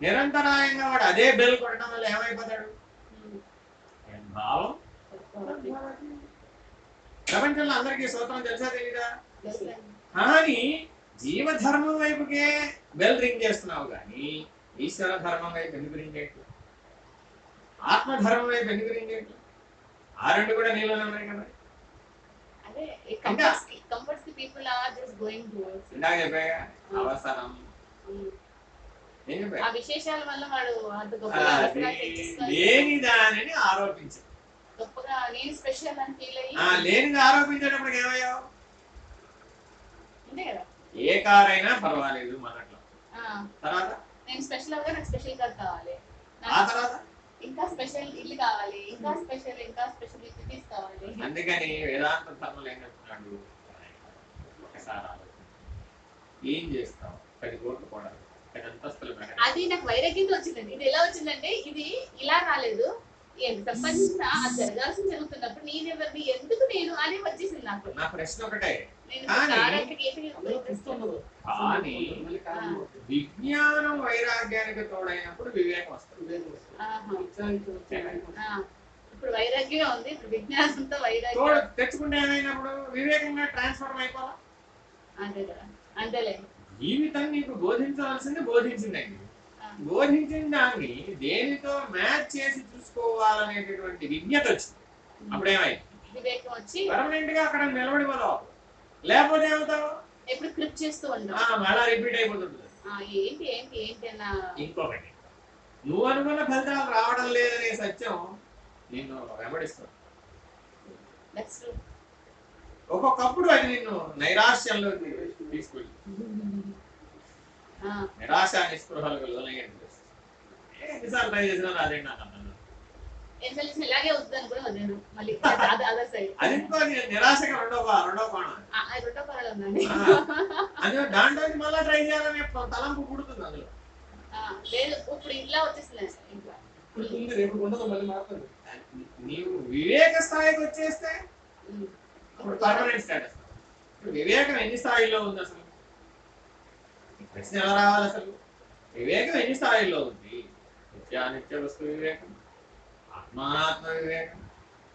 నిరంతరాయంగా వాడు అదే బెల్ కొట్టడం వల్ల ఏమైపోతాడు? భావం? ప్రపంచంలో అందరికీ సూత్రం తెలుసా తెలీదా? కానీ జీవధర్మం వైపుకే బెల్ రింగ్ చేస్తున్నావు కానీ ఈశ్వర ధర్మం వైపు ఎందుకు రింగ్ చేయట్లేదు? ఆత్మధర్మం వైపు ఎందుకు రింగ్ చేయట్లేదు? ఆ రెండు కూడా నీళ్ళలో ఉన్నాయి కదా. అవసరం ఏం చెప్పా ఆ విశేషాల వల్ల వాడు అంత అది గొప్పగా లేని దానిని ఆరోపించు. లేనిది ఆరోపించేటప్పుడు ఏమయ్యావు ఏ కారైనా పర్వాలేదు మనట్లో ఆ, తర్వాత? నేను స్పెషల్ నాకు స్పెషల్ కార్ కావాలి. ఆ తర్వాత? ఇంకా స్పెషల్ ఇల్లు కావాలి ఇంకా స్పెషల్ ఇంకా స్పెషల్ ఫెసిలిటీస్ కావాలి. అందుకని వేదాంత ధర్మలు ఏం చెప్తున్నాడు? ఒకసారి ఏం చేస్తాం? పది కోట్లు అది నాకు వైరాగ్యంతో వచ్చిందండి. ఇది ఎలా వచ్చిందంటే ఇది ఇలా రాలేదు. అది జరగాల్సింది జరుగుతున్నప్పుడు నేనెవరిని ఎందుకు నేను అని వచ్చేసింది నాకు. నా ప్రశ్న ఒకటే. కానీ-. విజ్ఞానం వైరాగ్యానికి తోడైనప్పుడు వివేకం వస్తుంది. ఇప్పుడు వైరాగ్యం ఉంది. విజ్ఞానంతో వైరాగ్యం. తోడు తెచ్చుకుంటే ఏమైనప్పుడు వివేకంగా ట్రాన్స్ఫర్మ్ అయిపోవాలి? అంతే కదా. అంతేలే. జీవితం నీకు బోధించవలసింది బోధించిందండి బోధించిన దాన్ని దేనితో మ్యాచ్ చేసి చూసుకోవాలనేటటువంటి విజ్ఞత వచ్చింది. అప్పుడేమైంది? వివేకం వచ్చి పర్మనెంట్గా అక్కడ నిలబడిపోతావు లేకపోతే ఏమవుతావు? ఎప్పుడు క్రిప్ చేస్తూ ఆ, ఉంటాం మళ్ళా రిపీట్ అయిపోతుంది ఆ, ఏంటి ఏంటి ఏంటి అన్న ఇంకొకటి. నువ్వు అనుకున్న ఫలితాలు రావడం లేదనే సత్యం నిన్ను ట్రూ ఒక్కొక్కప్పుడు అది నిన్ను నైరాశ్యంలోకి తీసుకెళ్ళి నిరాశ లోనయ్యేది ఎన్నిసార్లు ట్రై చేసినా నాకు ఇలాగే వద్దని కూడా మళ్ళీ అదర్ సైడ్ అది నిరాశగా రెండో పా- రెండో కోణం రెండో ఉందండి అది మళ్ళా ట్రై చేయాలనే తలంపు పుడుతుంది అందులో. లేదు ఇప్పుడు ఇలా వచ్చేసింది ఇంకా ఇప్పుడు ఉంది రేపు ఉండదు మళ్ళీ మారుతుంది. నీవు వివేక స్థాయికి వచ్చేస్తే. ఇప్పుడు పర్మనెంట్ స్టేటస్ ఇప్పుడు వివేకం ఎన్ని స్థాయిలో ఉంది అసలు? ప్రశ్న ఎలా రావాలి అసలు? వివేకం ఎన్ని స్థాయిల్లో ఉంది? నిత్యానిత్య వస్తు వివేకం. ఆత్మానాత్మ వివేకం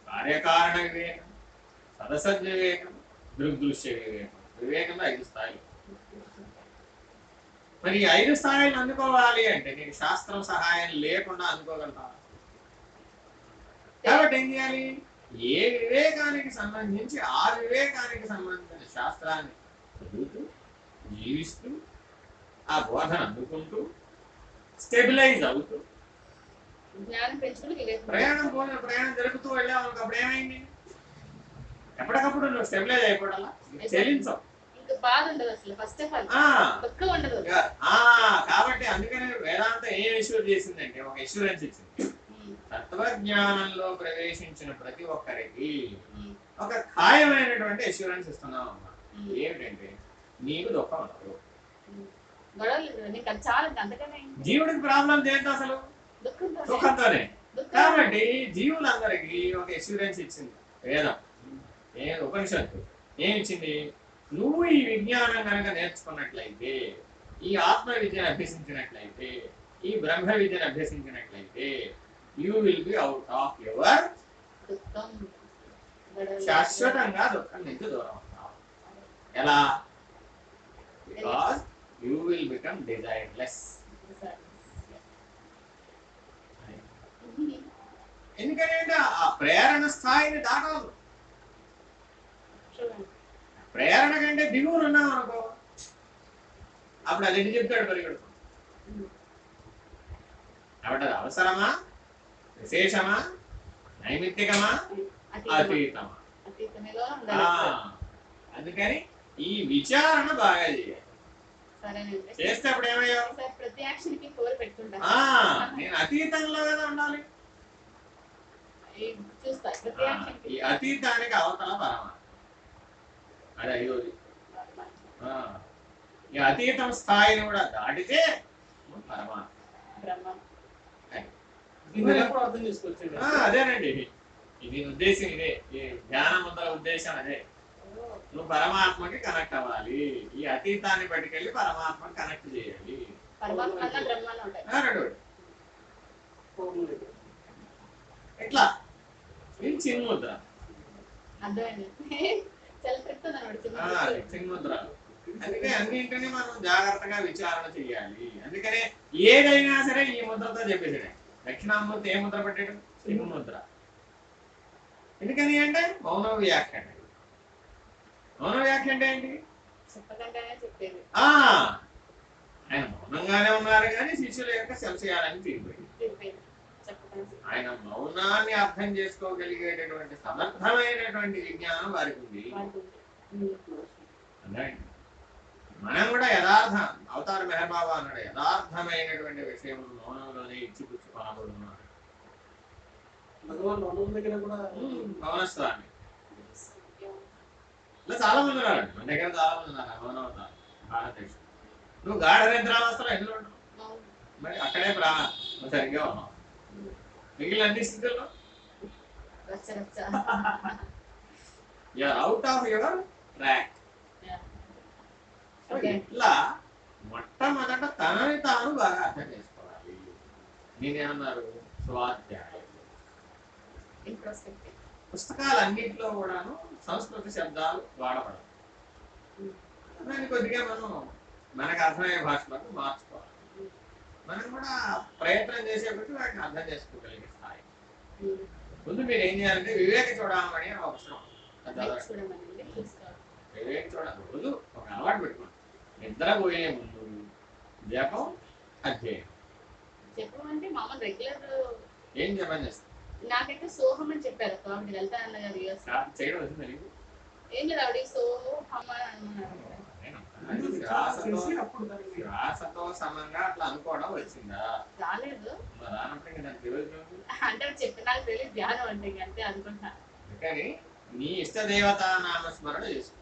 కార్యకారణ వివేకం సదసద్ వివేకం దృగ్దృశ్య వివేకం. వివేకంలో ఐదు స్థాయిలు. మరి ఈ ఐదు స్థాయిలను అందుకోవాలి అంటే నీకు శాస్త్రం సహాయం లేకుండా అందుకోగలుగుతావా కాబట్టి ఏం చేయాలి? ఏ వివేకానికి సంబంధించి ఆ వివేకానికి సంబంధించిన శాస్త్రాన్ని చదువుతూ జీవిస్తూ ఆ బోధన అందుకుంటూ స్టెబిలైజ్ అవుతూ జ్ఞానం పెంచుకుని వివేకం ప్రయాణం పోయిన ప్రయాణం జరుగుతూ వెళ్ళావు అనుకో అప్పుడు ఏమైంది? ఎప్పటికప్పుడు నువ్వు స్టెబిలైజ్ అయిపోవడాలా చెల్లించవు. ఇంకా బాధ ఉండదు అసలు ఫస్ట్ ఆఫ్ ఆల్ ఉండదు. కాబట్టి అందుకనే వేదాంత ఏం ఇష్యూర్ చేసిందంటే ఒక ఇన్సూరెన్స్ ఇచ్చింది. తత్వజ్ఞానంలో ప్రవేశించిన ప్రతి ఒక్కరికి ఒక ఖాయమైనటువంటి అష్యూరెన్స్ ఇస్తున్నాం అమ్మా. ఏమిటంటే నీకు దుఃఖం ఉండదు? జీవుడికి ప్రాబ్లం దేంతో అసలు? దుఃఖంతోనే. కాబట్టి జీవులందరికీ ఒక అష్యూరెన్స్ ఇచ్చింది. వేదం. ఏ ఉపనిషత్తు. ఏమిచ్చింది? నువ్వు ఈ విజ్ఞానం కనుక నేర్చుకున్నట్లయితే ఈ ఆత్మ విద్యను అభ్యసించినట్లయితే ఈ బ్రహ్మ విద్యను అభ్యసించినట్లయితే you will be out of your శాశ్వతంగా దుఃఖం నుంచి దూరం అవుతావు. ఎలా? Because you will become desireless ఎందుకంటే ఆ ప్రేరణ స్థాయిని దాటవద్దు. ప్రేరణ కంటే దిగువన ఉన్నాం అనుకో అప్పుడు అది ఎన్ని చెప్తాడు పరిగెడుకు కాబట్టి అది అవసరమా? విశేషమా? నైమిత్తికమా? అతీతమా? అందుకని ఈ విచారణ బాగా చేయాలి. చేస్తే అప్పుడు ఆ, నేను అతీతంలో కదా ఉండాలి. ప్రతి అతీతానికి అవతల పరమ అది ఐదోది ఆ, ఈ అతీతం స్థాయిని కూడా దాటితే పరమాత్మ అర్థం చేసుకోవచ్చు అదేనండి ఇది ఉద్దేశం ఇదే ఈ ధ్యాన ఉద్దేశం అదే నువ్వు పరమాత్మకి కనెక్ట్ అవ్వాలి ఈ అతీతాన్ని పట్టుకెళ్ళి పరమాత్మకి కనెక్ట్ చేయాలి పరమాత్మ [LAUGHS] ఆ, చిన్ముద్ర అందుకే అన్నింటినీ మనం జాగ్రత్తగా విచారణ చేయాలి. అందుకనే ఏదైనా సరే ఈ ముద్రతో చెప్పేసాడు దక్షిణామూర్తి ఏ ముద్ర పెట్టాడు? చిన్ముద్ర ఎందుకని అంటే మౌన వ్యాఖ్య అండి. మౌన వ్యాఖ్య అంటే ఏంటి ఆయన మౌనంగానే ఉన్నారు కానీ శిష్యుల యొక్క శంశయాలని తీరిపోయింది ఆయన మౌనాన్ని అర్థం చేసుకోగలిగేటటువంటి సమర్థమైనటువంటి విజ్ఞానం వారికి ఉంది? మనం కూడా యథార్థ అవతార మెహబాబా అన్నాడు యథార్థమైనటువంటి విషయం మౌనంలోనే ఇచ్చిపుచ్చి మౌనస్వామి. ఇలా చాలా మంది ఉన్నారు. మన దగ్గర చాలా మంది ఉన్నారు మౌనవతారు భారతదేశం నువ్వు గాఢ నిద్రావస్థలో ఎందులో ఉంటావు మరి అక్కడే ప్రా నువ్వు సరిగ్గా ఉన్నావు. మిగిలిన అన్ని స్థితుల్లో you're out of your track ఇట్లా మొట్టమొదట తనని తాను బాగా అర్థం చేసుకోవాలి. నేనేమన్నారు? స్వాధ్యాయం. పుస్తకాలన్నింటిలో కూడాను సంస్కృత శబ్దాలు వాడబడవు. దాన్ని కొద్దిగా మనం మనకు అర్థమయ్యే భాషలకు మార్చుకోవాలి. మనం కూడా ప్రయత్నం చేసేప్పటికీ వాటిని అర్థం చేసుకోగలిగే స్థాయి. ముందు మీరు ఏం చేయాలంటే వివేక చూడమని చూసుకోవాలి వివేక చూడ రోజు ఒక అలవాటు పెట్టుకోండి. నిద్రపోయే ముందు జపం అధ్యయనం. చెప్పమంటే మామూలు రెగ్యులర్ ఏం జపం చేస్తాం నాకైతే సోహం అని చెప్పారు. కాబట్టి వెళ్తా అన్న గారు చేయడం వచ్చింది ఏం లేదు ఆవిడ సోహం అని అన్నారు. శ్వాసతో సమంగా అట్లా అనుకోవడం వచ్చిందా? రాలేదు. అంటే చెప్పిన నాకు తెలియదు ధ్యానం అంటే ఇంక అంతే అనుకుంటున్నా అందుకని నీ ఇష్ట దేవత నామస్మరణ చేసుకో.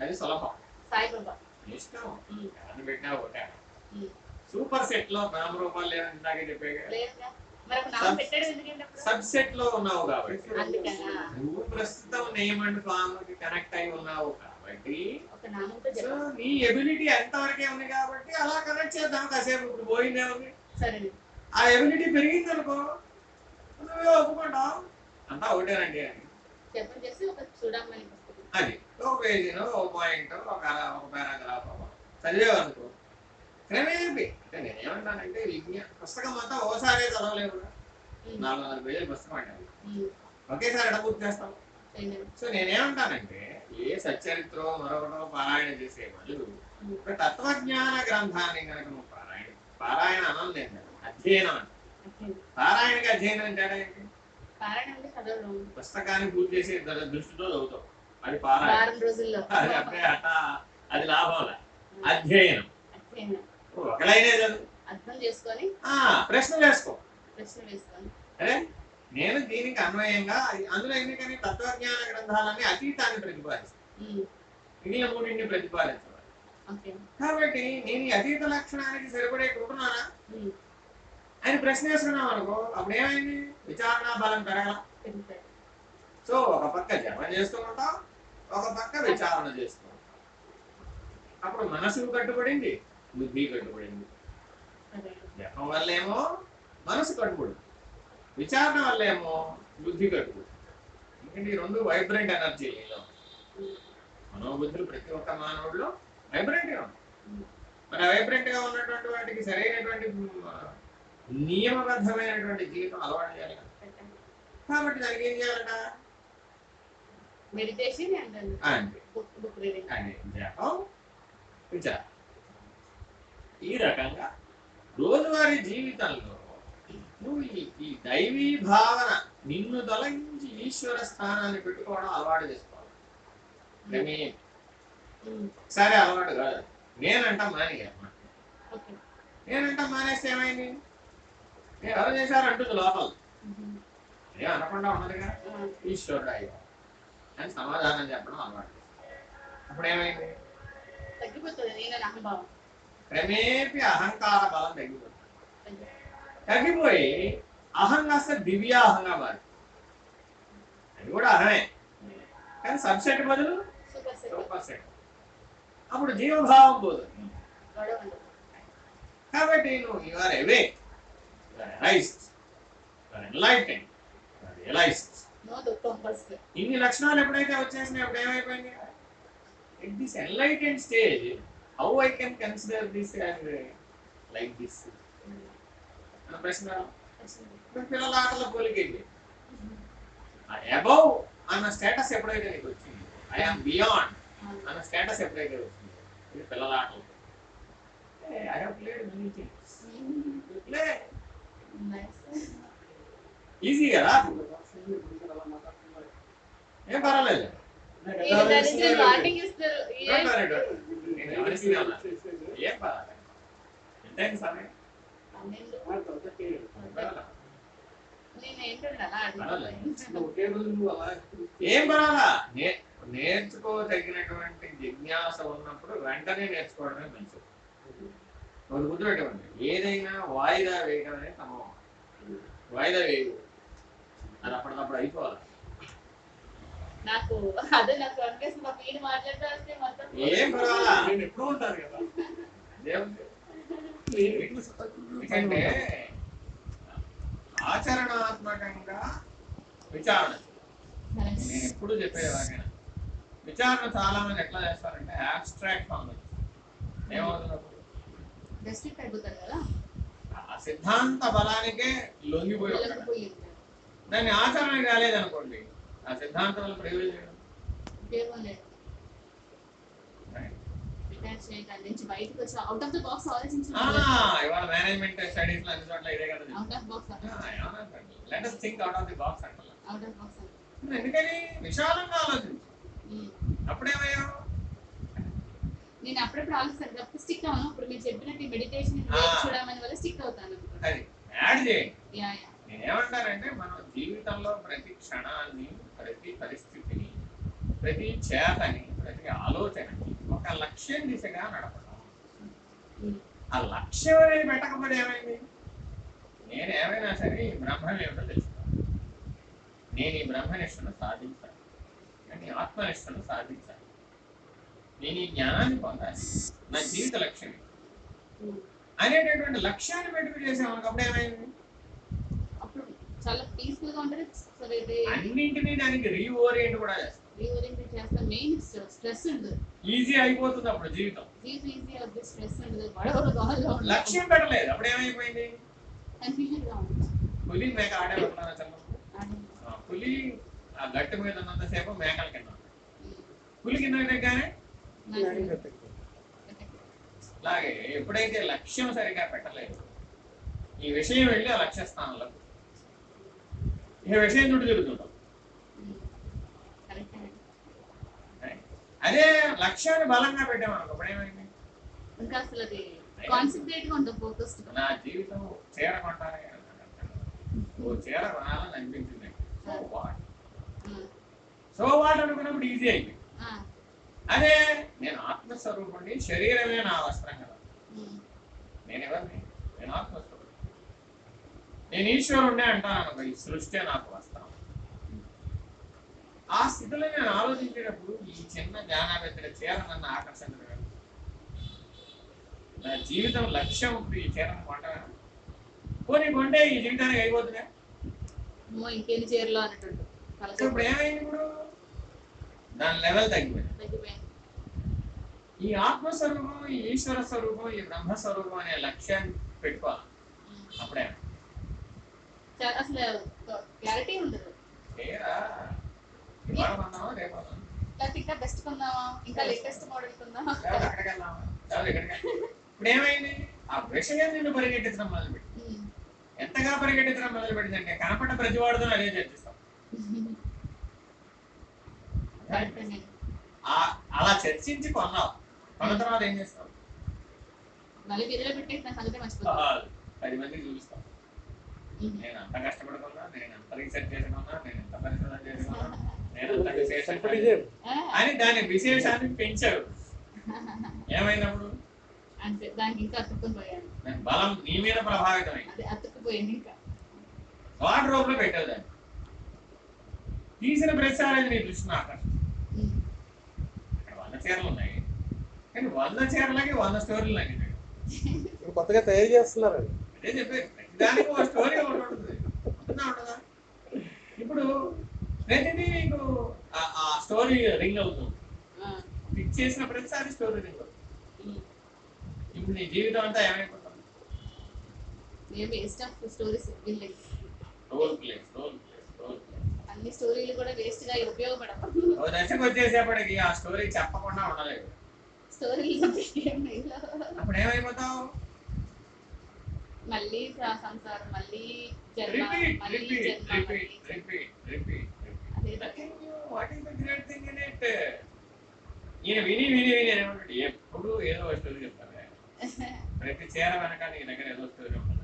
అది సులభం. సాయిబాబా. ఇష్టం. ఎవరిని పెట్టినా ఒకటే. సూపర్ సెట్లో నామ రూపాలు లేదని ఇందాకే చెప్పాగా సబ్ సెట్లో ఉన్నావు కాబట్టి. నువ్వు ప్రస్తుతం నేమ్ అండ్ ఫామ్ కనెక్ట్ అయి ఉన్నావు కాబట్టి నామంతో సో నీ ఎబిలిటీ ఎంతవరకే ఉంది కాబట్టి అలా కనెక్ట్ చేద్దాం కాసేపు ఇప్పుడు పోయిందే ఉంది సరే ఆ ఎబిలిటీ పెరిగింది అనుకో నువ్వే ఒప్పుకుంటావు? అంతా ఒకటేనండి అని అది. ఒక పేజీనో ఒక పాయింట్ ఒక ఒక పారాగ్రాఫ్ చదివేవు అనుకో క్రమేపీ. అంటే నేనేమంటానంటే విజ్ఞా పుస్తకం అంతా ఓసారే చదవలేము నాలుగు వందల పేజీల పుస్తకం అంటే ఒకేసారి ఎడ పూర్తి చేస్తాం. సో నేనేమంటానంటే ఏ సచ్చరిత్రో మరొకటో పారాయణ చేసే ఒక తత్వజ్ఞాన గ్రంథాన్ని కనుక నువ్వు పారాయణ పారాయణ అనం లేదు కదా, అధ్యయనం ఓకే. పారాయణకి అధ్యయనం అంటే అంటే పుస్తకాన్ని పూర్తి చేసి దృష్టితో చదువుతావు అది పారాయణ. అది అప్పుడే అట్ట అది లాభం అధ్యయనం. ఒకలైనే చదువు. అర్థం చేసుకొని ఆ, ప్రశ్న వేసుకో. ప్రశ్న వేసుకొని. అరే నేను దీనికి అన్వయంగా అందులో ఎందుకని తత్వజ్ఞాన గ్రంథాలన్నీ అతీతాన్ని ప్రతిపాదిస్తాను మిగిలిన మూడింటిని ప్రతిపాదించాలి కాబట్టి నేను ఈ అతీత లక్షణానికి సరిపడే ఉంటున్నానా ఉమ్, అని ప్రశ్న వేసుకున్నాం అనుకో అప్పుడు ఏమైంది? విచారణ బలం పెరగల. సో ఒక పక్క జపం చేస్తూ ఉంటాం ఒక పక్క విచారణ చేస్తూ ఉంటాం. అప్పుడు మనసు కట్టుబడింది బుద్ధి కట్టుబడింది. జపం వల్లేమో మనసు కట్టుబడి విచారణ వల్లేమో బుద్ధి కట్టుబడి ఎందుకంటే ఈ రెండు వైబ్రెంట్ ఎనర్జీ నీలో మనోబుద్ధులు ప్రతి ఒక్క మానవుడిలో వైబ్రెంట్గా ఉంటాయి మరి వైబ్రెంట్గా ఉన్నటువంటి వాటికి సరైనటువంటి నియమబద్ధమైనటువంటి జీవితం అలవాటు చేయాలి. కాబట్టి దానికి ఏం చేయాలట? మెడిటేషన్ జపం విచారం. ఈ రకంగా రోజువారీ జీవితంలో నువ్వు ఈ దైవీ భావన నిన్ను తొలగించి ఈశ్వర స్థానాన్ని పెట్టుకోవడం అలవాటు చేసుకోవాలి. కానీ సరే అలవాటు కాదు. నేనంట మాని నేనంట మానేస్తే ఏమైంది? నేను ఎవరు చేశారు అంటుంది లోపల. ఏం అనకుండా ఉన్నదిగా ఈశ్వరుడు అయ్యా అని సమాధానం చెప్పడం అలవాటు. అప్పుడు ఏమైంది? తగ్గిపోతుంది. క్రమేపీ అహంకార బలం తగ్గిపోతుంది. తగ్గిపోయి అహం కాస్త దివ్యాహంగా మారి. అది కూడా అహమే. కానీ సబ్సెట్ బదులు సూపర్ సెట్ అప్పుడు జీవభావం పోతుంది కాబట్టి నువ్వు you are away raised realized ఇన్ని లక్షణాలు ఎప్పుడైతే వచ్చేసినాయి అప్పుడు ఏమైపోయింది? It this enlightened stage how I can consider this and like this ప్రశ్న. పిల్లల ఆటల పోలికేంటి అబౌవ్ అన్న స్టేటస్ ఎప్పుడైతే నీకు వచ్చింది ఐఆమ్ బియాండ్ అన్న స్టేటస్ ఎప్పుడైతే వచ్చింది ఇది పిల్లల ఆటలు. ఈజీ కదా? ఏం పర్వాలేదు. ఏ- పర్వాలేదు. ఎంతైంది సమయం? ఏం పర్వాలా నేర్చుకోదగినటువంటి జిజ్ఞాస ఉన్నప్పుడు వెంటనే నేర్చుకోవడమే మంచిది ఒకటి గుర్తుపెట్టుకోండి ఏదైనా వాయిదా వేయడం అనేది తమ వాయిదా వేయదు అది అప్పటికప్పుడు అయిపోవాలి నాకు అదే నాకు అనిపిస్తుంది మా వీడు మాట్లాడుతూ వస్తే మొత్తం ఏం పర్వాలా నేను ఎప్పుడూ ఉంటాను కదా. [LAUGHS] ఎందుకంటే ఆచరణాత్మకంగా విచారణ. నేను ఎప్పుడు ఎవరికైనా విచారణ చాలా మంది ఎట్లా చేస్తారంటే ఆబ్స్ట్రాక్ట్ ఫామ్ ఆ సిద్ధాంత బలానికే లొంగిపోయి. దాన్ని ఆచరణ కాలేదనుకోండి. ఆ సిద్ధాంతం వల్ల ప్రయోజనం బయటకు వచ్చి అవుట్ ఆఫ్ ద బాక్స్ ఆ, ఆలోచించాలి ఇవాళ మేనేజ్మెంట్ స్టడీస్లో అన్ని చోట్ల ఇదే కదా out of box let us think out of the box అంటారు అవుట్ ఆఫ్ బాక్స్ ఎందుకని? విశాలంగా ఆలోచించు. అప్పుడేమయ్యావు? నేను అప్పుడప్పుడు ఆలోచిస్తాను. తప్ప స్టిక్ అవును. ఇప్పుడు మీరు చెప్పినట్టు మెడిటేషన్. చూడమని వల్ల స్టిక్ అవుతాను అది యాడ్ చేయండి. యా యా నేనేమంటానంటే మనం జీవితంలో ప్రతి క్షణాన్ని ప్రతి పరిస్థితిని ప్రతి చేతని ప్రతి ఆలోచనని ఒక లక్ష్యం దిశగా నడపడం. ఆ లక్ష్యం అనేది పెట్టకపోతే ఏమైంది? నేను ఏమైనా సరే ఈ బ్రహ్మం ఏమిటో తెలుసుకోవాలి. నేను ఈ బ్రహ్మనిష్టను సాధించాలి. నేను ఆత్మనిష్టను సాధించాలి. నేను ఈ జ్ఞానాన్ని పొందాలి. నా జీవిత లక్ష్యం. అనేటటువంటి లక్ష్యాన్ని పెట్టుకు చేసామనుకో అప్పుడు ఏమైంది అన్నింటినీ దానికి రీఓరియంట్ కూడా చేస్తాం. చేస్తాం మెయిన్ స్ట్రెస్ ఉంటుంది ఈజీ అయిపోతుంది అప్పుడు జీవితం. ఈజీ అవుతుంది స్ట్రెస్ ఉంటుంది గొడవలు గోల్లో లక్ష్యం పెట్టలేదు అప్పుడు ఏమైపోయింది? కన్ఫ్యూజన్గా ఉంటుంది పులి మేక ఆడే ఆ, పులి ఆ గట్టు మీద ఉన్నంతసేపు మేకల కింద పులి కింద నాకు అలాగే ఎప్పుడైతే లక్ష్యం సరిగా పెట్టలేదు ఈ విషయం వెళ్ళి ఆ లక్ష్య స్థానంలో. ఈ విషయం చుట్టూ తిరుగుతుంటాం ఉమ్, కరెక్టే అండి. అదే లక్ష్యాన్ని బలంగా పెట్టామనుకో అప్పుడు ఏమైంది ఇంకా అసలు అది కాన్సన్ట్రేట్గా ఉంటుంది ఫోకస్డ్ నా జీవితం చీర కొంటానే ఓ చీర కొనాలని అనిపించింది. సో వాట్ సో వాట్ అనుకున్నప్పుడు ఈజీ అయిపోయింది అదే నేను ఆత్మస్వరూపుణ్ణి శరీరమే నా వస్త్రం కదా. నేను ఎవరిని నేను ఆత్మస్వరూపుడు నేను ఈశ్వరుణ్ణి అంటాను అనుకో ఈ సృష్టి నాకు వస్త్రం. ఆ స్థితిలో నేను ఆలోచించేటప్పుడు ఈ చిన్న జ్ఞానావేత్తల చీర నన్ను ఆకర్షించడం నా జీవితం లక్ష్యం ఇప్పుడు ఈ చీరను కొంటాను పోనీ కొంటే ఈ జీవితానికి అయిపోతుందా ఇంకేంటి చీరలో అన్నట్టు ఇప్పుడు ఏమైంది ఇప్పుడు? దాని లెవెల్ తగ్గిపోయింది. ఈ ఆత్మస్వరూపం ఈ ఈశ్వర స్వరూపం ఈ బ్రహ్మ స్వరూపం అనే లక్ష్యాన్ని పెట్టుకోవాలి. అప్పుడే. అసలు క్లారిటీ ఉండదు ఇవాళ కొన్నావా రేపు కొన్నావా? లేకపోతే ఇంకా బెస్ట్ కొందామా ఇంకా లేటెస్ట్ మోడల్ కొందామా? ఇప్పుడు ఏమైంది ఆ విషయం నిన్ను పరిగెట్టించడం మొదలుపెట్టి ఉమ్. ఎంతగా పరిగెట్టించడం మొదలుపెట్టిందంటే కనపడ్డ ప్రతి వాడితో అదే చర్చిస్తాం అలా చర్చించి కొన్నావు కొన్న తర్వాత ఏం చేస్తావు పది మందికి చూపిస్తాం. నేను అంత కష్టపడుకున్నా నేను ఎంత రీసెర్చ్ చేసుకున్నా నేను ఎంత పరిశోధన చేసుకున్నా అని దాని విశేషాన్ని పెంచారు [LAUGHS] ఏమైనప్పుడు? అంతే దానికి ఇంకా అతుక్కుని పోయాను బలం నీ మీద ప్రభావితమైంది అదే అతుక్కుపోయింది ఇంకా. వాటర్ రూప్లో పెట్టావు దాన్ని. తీసిన ప్రతిసారి నీ దృష్టిని ఆకర్షించింది వంద చీరలు ఉన్నాయి. కానీ వంద చీరలకి వంద స్టోరీలు నాకు ఇప్పుడు కొత్తగా తయారు చేస్తున్నారండి అదే చెప్పేది దానికి ఒక స్టోరీ ఒకటి ఉంటుంది. ఉంటుందా ఉండదా? ఇప్పుడు ప్రతిదీ నీకు ఆ- స్టోరీ రింగ్ అవుతుంది. ఫిక్స్ చేసిన ప్రతిసారి స్టోరీ రింగ్ అవుతుంది. ఇప్పుడు నీ జీవితం అంతా ఏమైపోతుంది? అన్ని స్టోరీలు కూడా వేస్ట్గా ఉపయోగపడవు. దశకు వచ్చేసేపటికి ఆ స్టోరీ చెప్పకుండా ఉండలేదు స్టోరీలు. అప్పుడు ఏమైపోతావు? మళ్ళీ సంసారం మళ్ళీ జన్మ రిపీట్ మళ్ళీ రిపీట్ జన్మ మళ్ళీ రిపీట్ ఈయన విని విని విని ఏమంటాడు ఎప్పుడు ఏదో స్టోరీ చెప్తాను. ప్రతి చీర వెనక నీ దగ్గర ఏదో స్టోరీ ఉంటుంది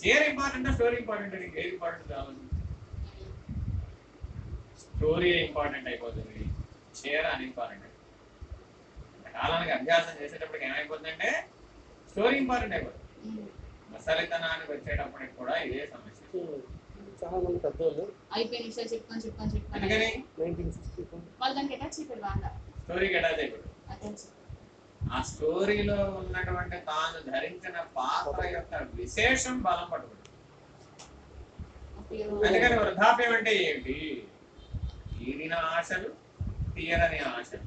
చీర ఇంపార్టెంట్ స్టోరీ ఇంపార్టెంట్? నీకు ఏది ఇంపార్టెంట్ కావాలి స్టోరీ ఇంపార్టెంట్ అయిపోతుంది. చీర అని ఇంపార్టెంట్ కాలానికి అభ్యాసం చేసేటప్పటికి ఏమైపోతుందంటే స్టోరీ ఇంపార్టెంట్ అయిపోతుంది. ఉమ్. మసలితనానికి వచ్చేటప్పటికి కూడా ఇదే సమస్య. చాలా మంది ఎందుకని? నైన్టీన్ సిక్స్టీ వాళ్ళు దానికి అటాచ్ అయిపోయారు బాగా. స్టోరీకి అటాచ్ ఆ స్టోరీలో ఉన్నటువంటి తాను ధరించిన పాత్ర యొక్క విశేషం బలం పట్టుకుంటుంది అందుకని వృద్ధాప్యం అంటే ఏంటి తీరిన ఆశలు తీరని ఆశలు.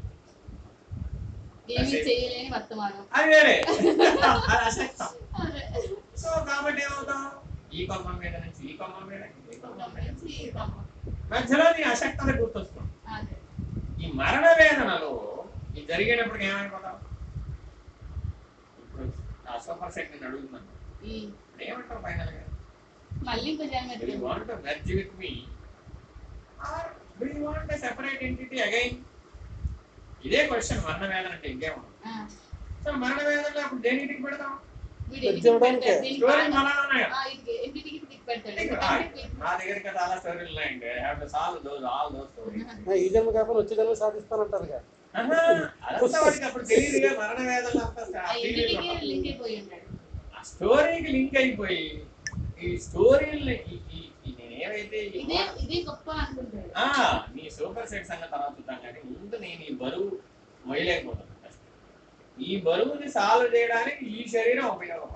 అది. వేరే. [LAUGHS] అది. అశక్తం అదే. సో కాబట్టి ఏమవుతాం? ఈ కొమ్మ మీద నుంచి ఈ కొమ్మ మీద ఈ కొమ్మ మీద నుంచి ఈ కొమ్మ. మధ్యలో నీ అశక్తత గుర్తొస్తుంది. ఈ మరణ వేదనలో ఇది జరిగేటప్పుడు ఏమైపోతాం ఇప్పుడు ఆ సూపర్ సెట్ నేను అడుగుతున్నాను ఫైనల్గా మళ్ళీ separate entity again? ఇదే క్వశ్చన్ మరణ వేదన అంటే ఇంకేముండదు ఆ. సో మరణ వేదనలో అప్పుడు దేనికి పెడతాం ఈ జన్మ కాకుండా వచ్చే జన్మ సాధిస్తానంటారు స్టోరీకి లింక్ అయిపోయి ఈ నేనేవైతే ఆ, నీ సూపర్ సెట్ సంగతి తర్వాత చూద్దాం కానీ ముందు నేను ఈ బరువు మొయ్యలేకపోతున్నాను ఈ బరువుని సాల్వ్ చేయడానికి ఈ శరీరం ఉపయోగం.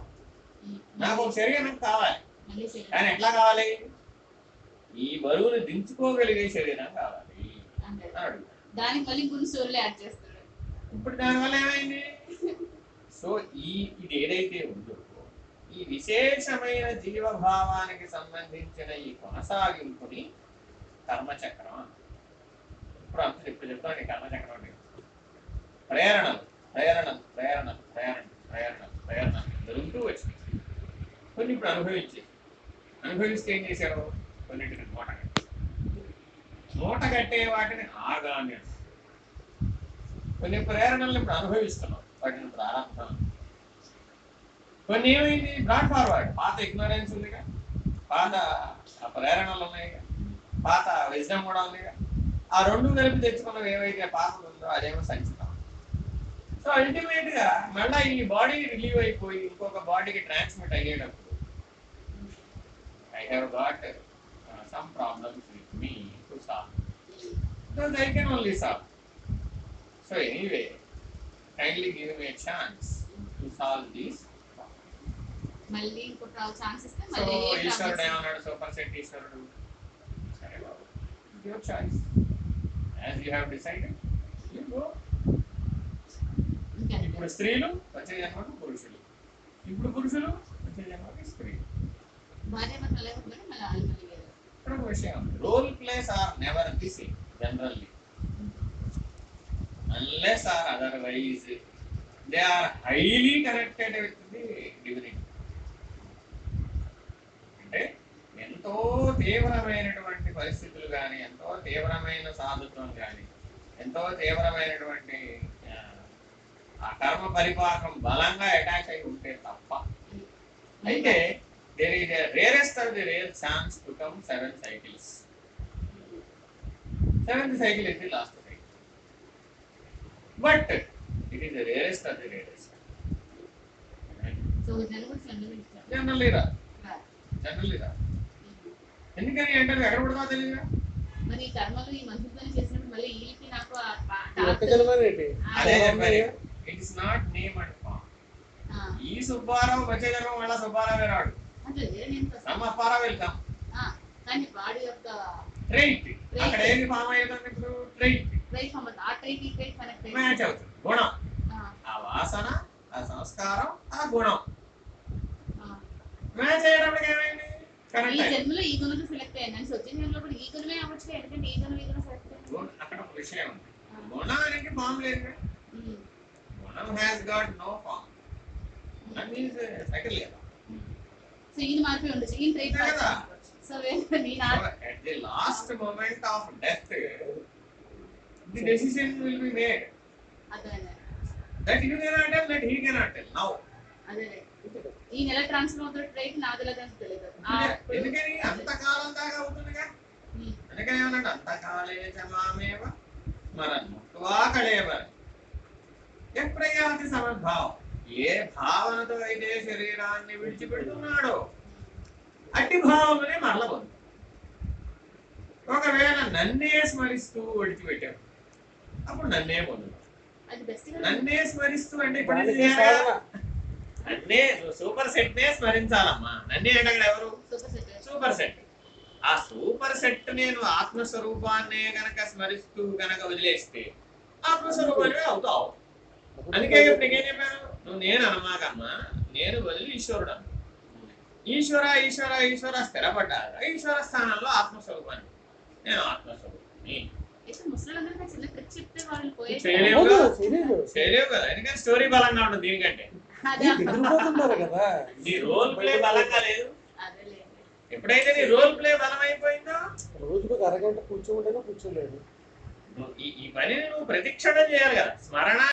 నాకు ఒక శరీరం కావాలి. కానీ ఎట్లా కావాలి? ఈ బరువుని దించుకోగలిగే శరీరం కావాలి దానికి మళ్ళీ యాడ్ ఇప్పుడు దానివల్ల ఏమైంది? సో ఈ ఇది ఏదైతే ఉందో ఈ విశేషమైన జీవభావానికి సంబంధించిన ఈ కొనసాగింపుని కర్మచక్రం. ఇప్పుడు అంత ఇప్పుడు చెప్తాను కర్మచక్రం ప్రేరణలు. ప్రేరణ ప్రేరణ ప్రేరణ ప్రేరణ ప్రేరణ జరుగుతూ వచ్చింది కొన్ని ఇప్పుడు అనుభవించేది అనుభవిస్తే ఏం చేశారు? కొన్నింటిని మూట మూట కట్టే వాటిని ఆగామి కొన్ని ప్రేరణలను ఇప్పుడు అనుభవిస్తున్నాం. వాటిని ప్రారంభం కొన్ని ఏమైంది? Broad forward. పాత ఇగ్నోరెన్స్ ఉందిగా. పాత ఆ ప్రేరణలు ఉన్నాయిగా. పాత విజ్ఞం కూడా ఉందిగా. ఆ రెండు కలిపి తెచ్చుకున్నవి ఏవైతే పాత ఉందో అదేమో సంచితం. సో అల్టిమేట్గా మళ్ళీ ఈ బాడీ రిలీవ్ అయిపోయి ఇంకొక బాడీకి ట్రాన్స్మిట్ అయ్యేటప్పుడు I have got some problems with me to solve because I can only solve. So anyway, kindly give me a chance to solve these. మళ్ళీ ఇంకో ఛాన్స్ ఇస్తే So మళ్ళీ ఏ ఈశ్వరుడు problems ఏమన్నాడు? సూపర్ సెట్ ఈశ్వరుడు. సరే బాబు. Your choice as you have decided you go ఇప్పుడు స్త్రీలు వచ్చే జన్మకు పురుషులు. ఇప్పుడు పురుషులు వచ్చే జన్మకి స్త్రీలు. ఇక్కడ ఒక విషయం role plays are never the same generally unless are otherwise they are highly connected with the divinity అంటే ఎంతో తీవ్రమైనటువంటి పరిస్థితులు కానీ ఎంతో తీవ్రమైన సాధుత్వం కానీ ఎంతో తీవ్రమైనటువంటి ఆ, కర్మ పరిపాకం బలంగా అటాచ్ అయి ఉంటే తప్ప. అయితే there is rarest of the rare chance to come seven cycles seventh cycle is the last cycle but it is the rarest of the rarest generally rare generally rare ఎందుకని అంటే ఎక్కడ పడతావు తెలియదుగా మరి ఈ కర్మలు ఈ మనుషులతో చేసినప్పుడు మళ్ళీ నాకు అదే ఆ, చెప్పాను. It is not name and form ఈ సుబ్బారావు జన్మ మళ్ళా సుబ్బారావే రాడు? సమ్ అప్పారావు వెళ్తాం. కానీ వాడి యొక్క ట్రైట్ అక్కడ ఏది ఫామ్ అయ్యేదంటే ఇప్పుడు? ట్రైట్ ట్రైట్ ఫామ్ ఆ ట్రైట్ ఈ ట్రైట్ కనెక్ట్ మ్యాచ్ అవుతుంది. గుణం. ఆ. వాసన ఆ సంస్కారం ఆ గుణం. మ్యాచ్ అయ్యేటప్పటికి ఏమైంది? ఈ. జన్మలో గుణం సెలెక్ట్ అయ్యాను. నేను వచ్చే జన్మలో కూడా ఈ గుణమే అవ్వచ్చు ఎందుకంటే ఈ గుణం ఈ గుణం సెలెక్ట్ అయ్యాను. గుణ- అక్కడ ఒక విషయం ఉంది. గుణానికి ఫామ్ లేదు. ఉమ్, గుణం హ్యాస్ గాట్ నో ఫామ్ గుణం ఈజ్ సైకిల్ లేదా సో ఈయన మార్పే ఉండొచ్చు ఈయన ట్రైట్ అంతే కదా. సో వే- నేను ఆ- at the last moment of death the decision will be made. అర్థమైంది that. You cannot tell that he cannot tell. Now. అదే ఈయన ఎలా ట్రాన్స్ఫర్ అవుతాడు ట్రైట్ నాది ఎలా ట్రాన్స్ఫర్ తెలియదు ఆ, ఇప్పుడు- ఎందుకని అంతకాలం దాకా అవుతుందిగా ఉమ్, అందుకని ఏమన్నాడు అంతకాలే చమామేవ స్మరన్ ముక్వా ఎప్పుడయ్యాది సమద్భావం? ఏ భావనతో అయితే శరీరాన్ని విడిచిపెడుతున్నాడో అట్టి భావమునే మరల పొందు ఒకవేళ నన్నే స్మరిస్తూ విడిచిపెట్టాడు అప్పుడు నన్నే పొందు అది బెస్ట్ నన్నే స్మరిస్తూ అంటే ఇప్పుడు నన్నే సూపర్ సెట్ నే స్మరించాలమ్మా. నన్నే అంటే అక్కడ ఎవరు? Super set. Super set. ఆ సూపర్ సెట్ నేను ఆత్మస్వరూపాన్నే గనక స్మరిస్తూ గనక వదిలేస్తే ఆత్మస్వరూపాన్ని అవుతావు. అందుకే ఇప్పుడు ఏం చెప్పాను నువ్వు నేను అనమాకమ్మా నేను వదిలి ఈశ్వరుడు అన్నా. ఈశ్వర ఈశ్వర ఈశ్వర స్థిరపడ్డాక ఈశ్వర స్థానంలో ఆత్మస్వరూపాన్ని. నేను ఆత్మస్వరూపాన్ని చేయలేవు కదా? ఎందుకంటే స్టోరీ బలంగా ఉంటుంది దీనికంటే. అదే ఎదిరిపోతున్నారు కదా. నీ రోల్ ప్లే బలంగా లేదు. ఎప్పుడైతే నీ రోల్ ప్లే బలమైపోయిందో? రోజుకు అరగంట కూర్చోలేదు ఈ ఈ పనిని నువ్వు ప్రతిక్షణం చేయాలి కదా. స్మరణ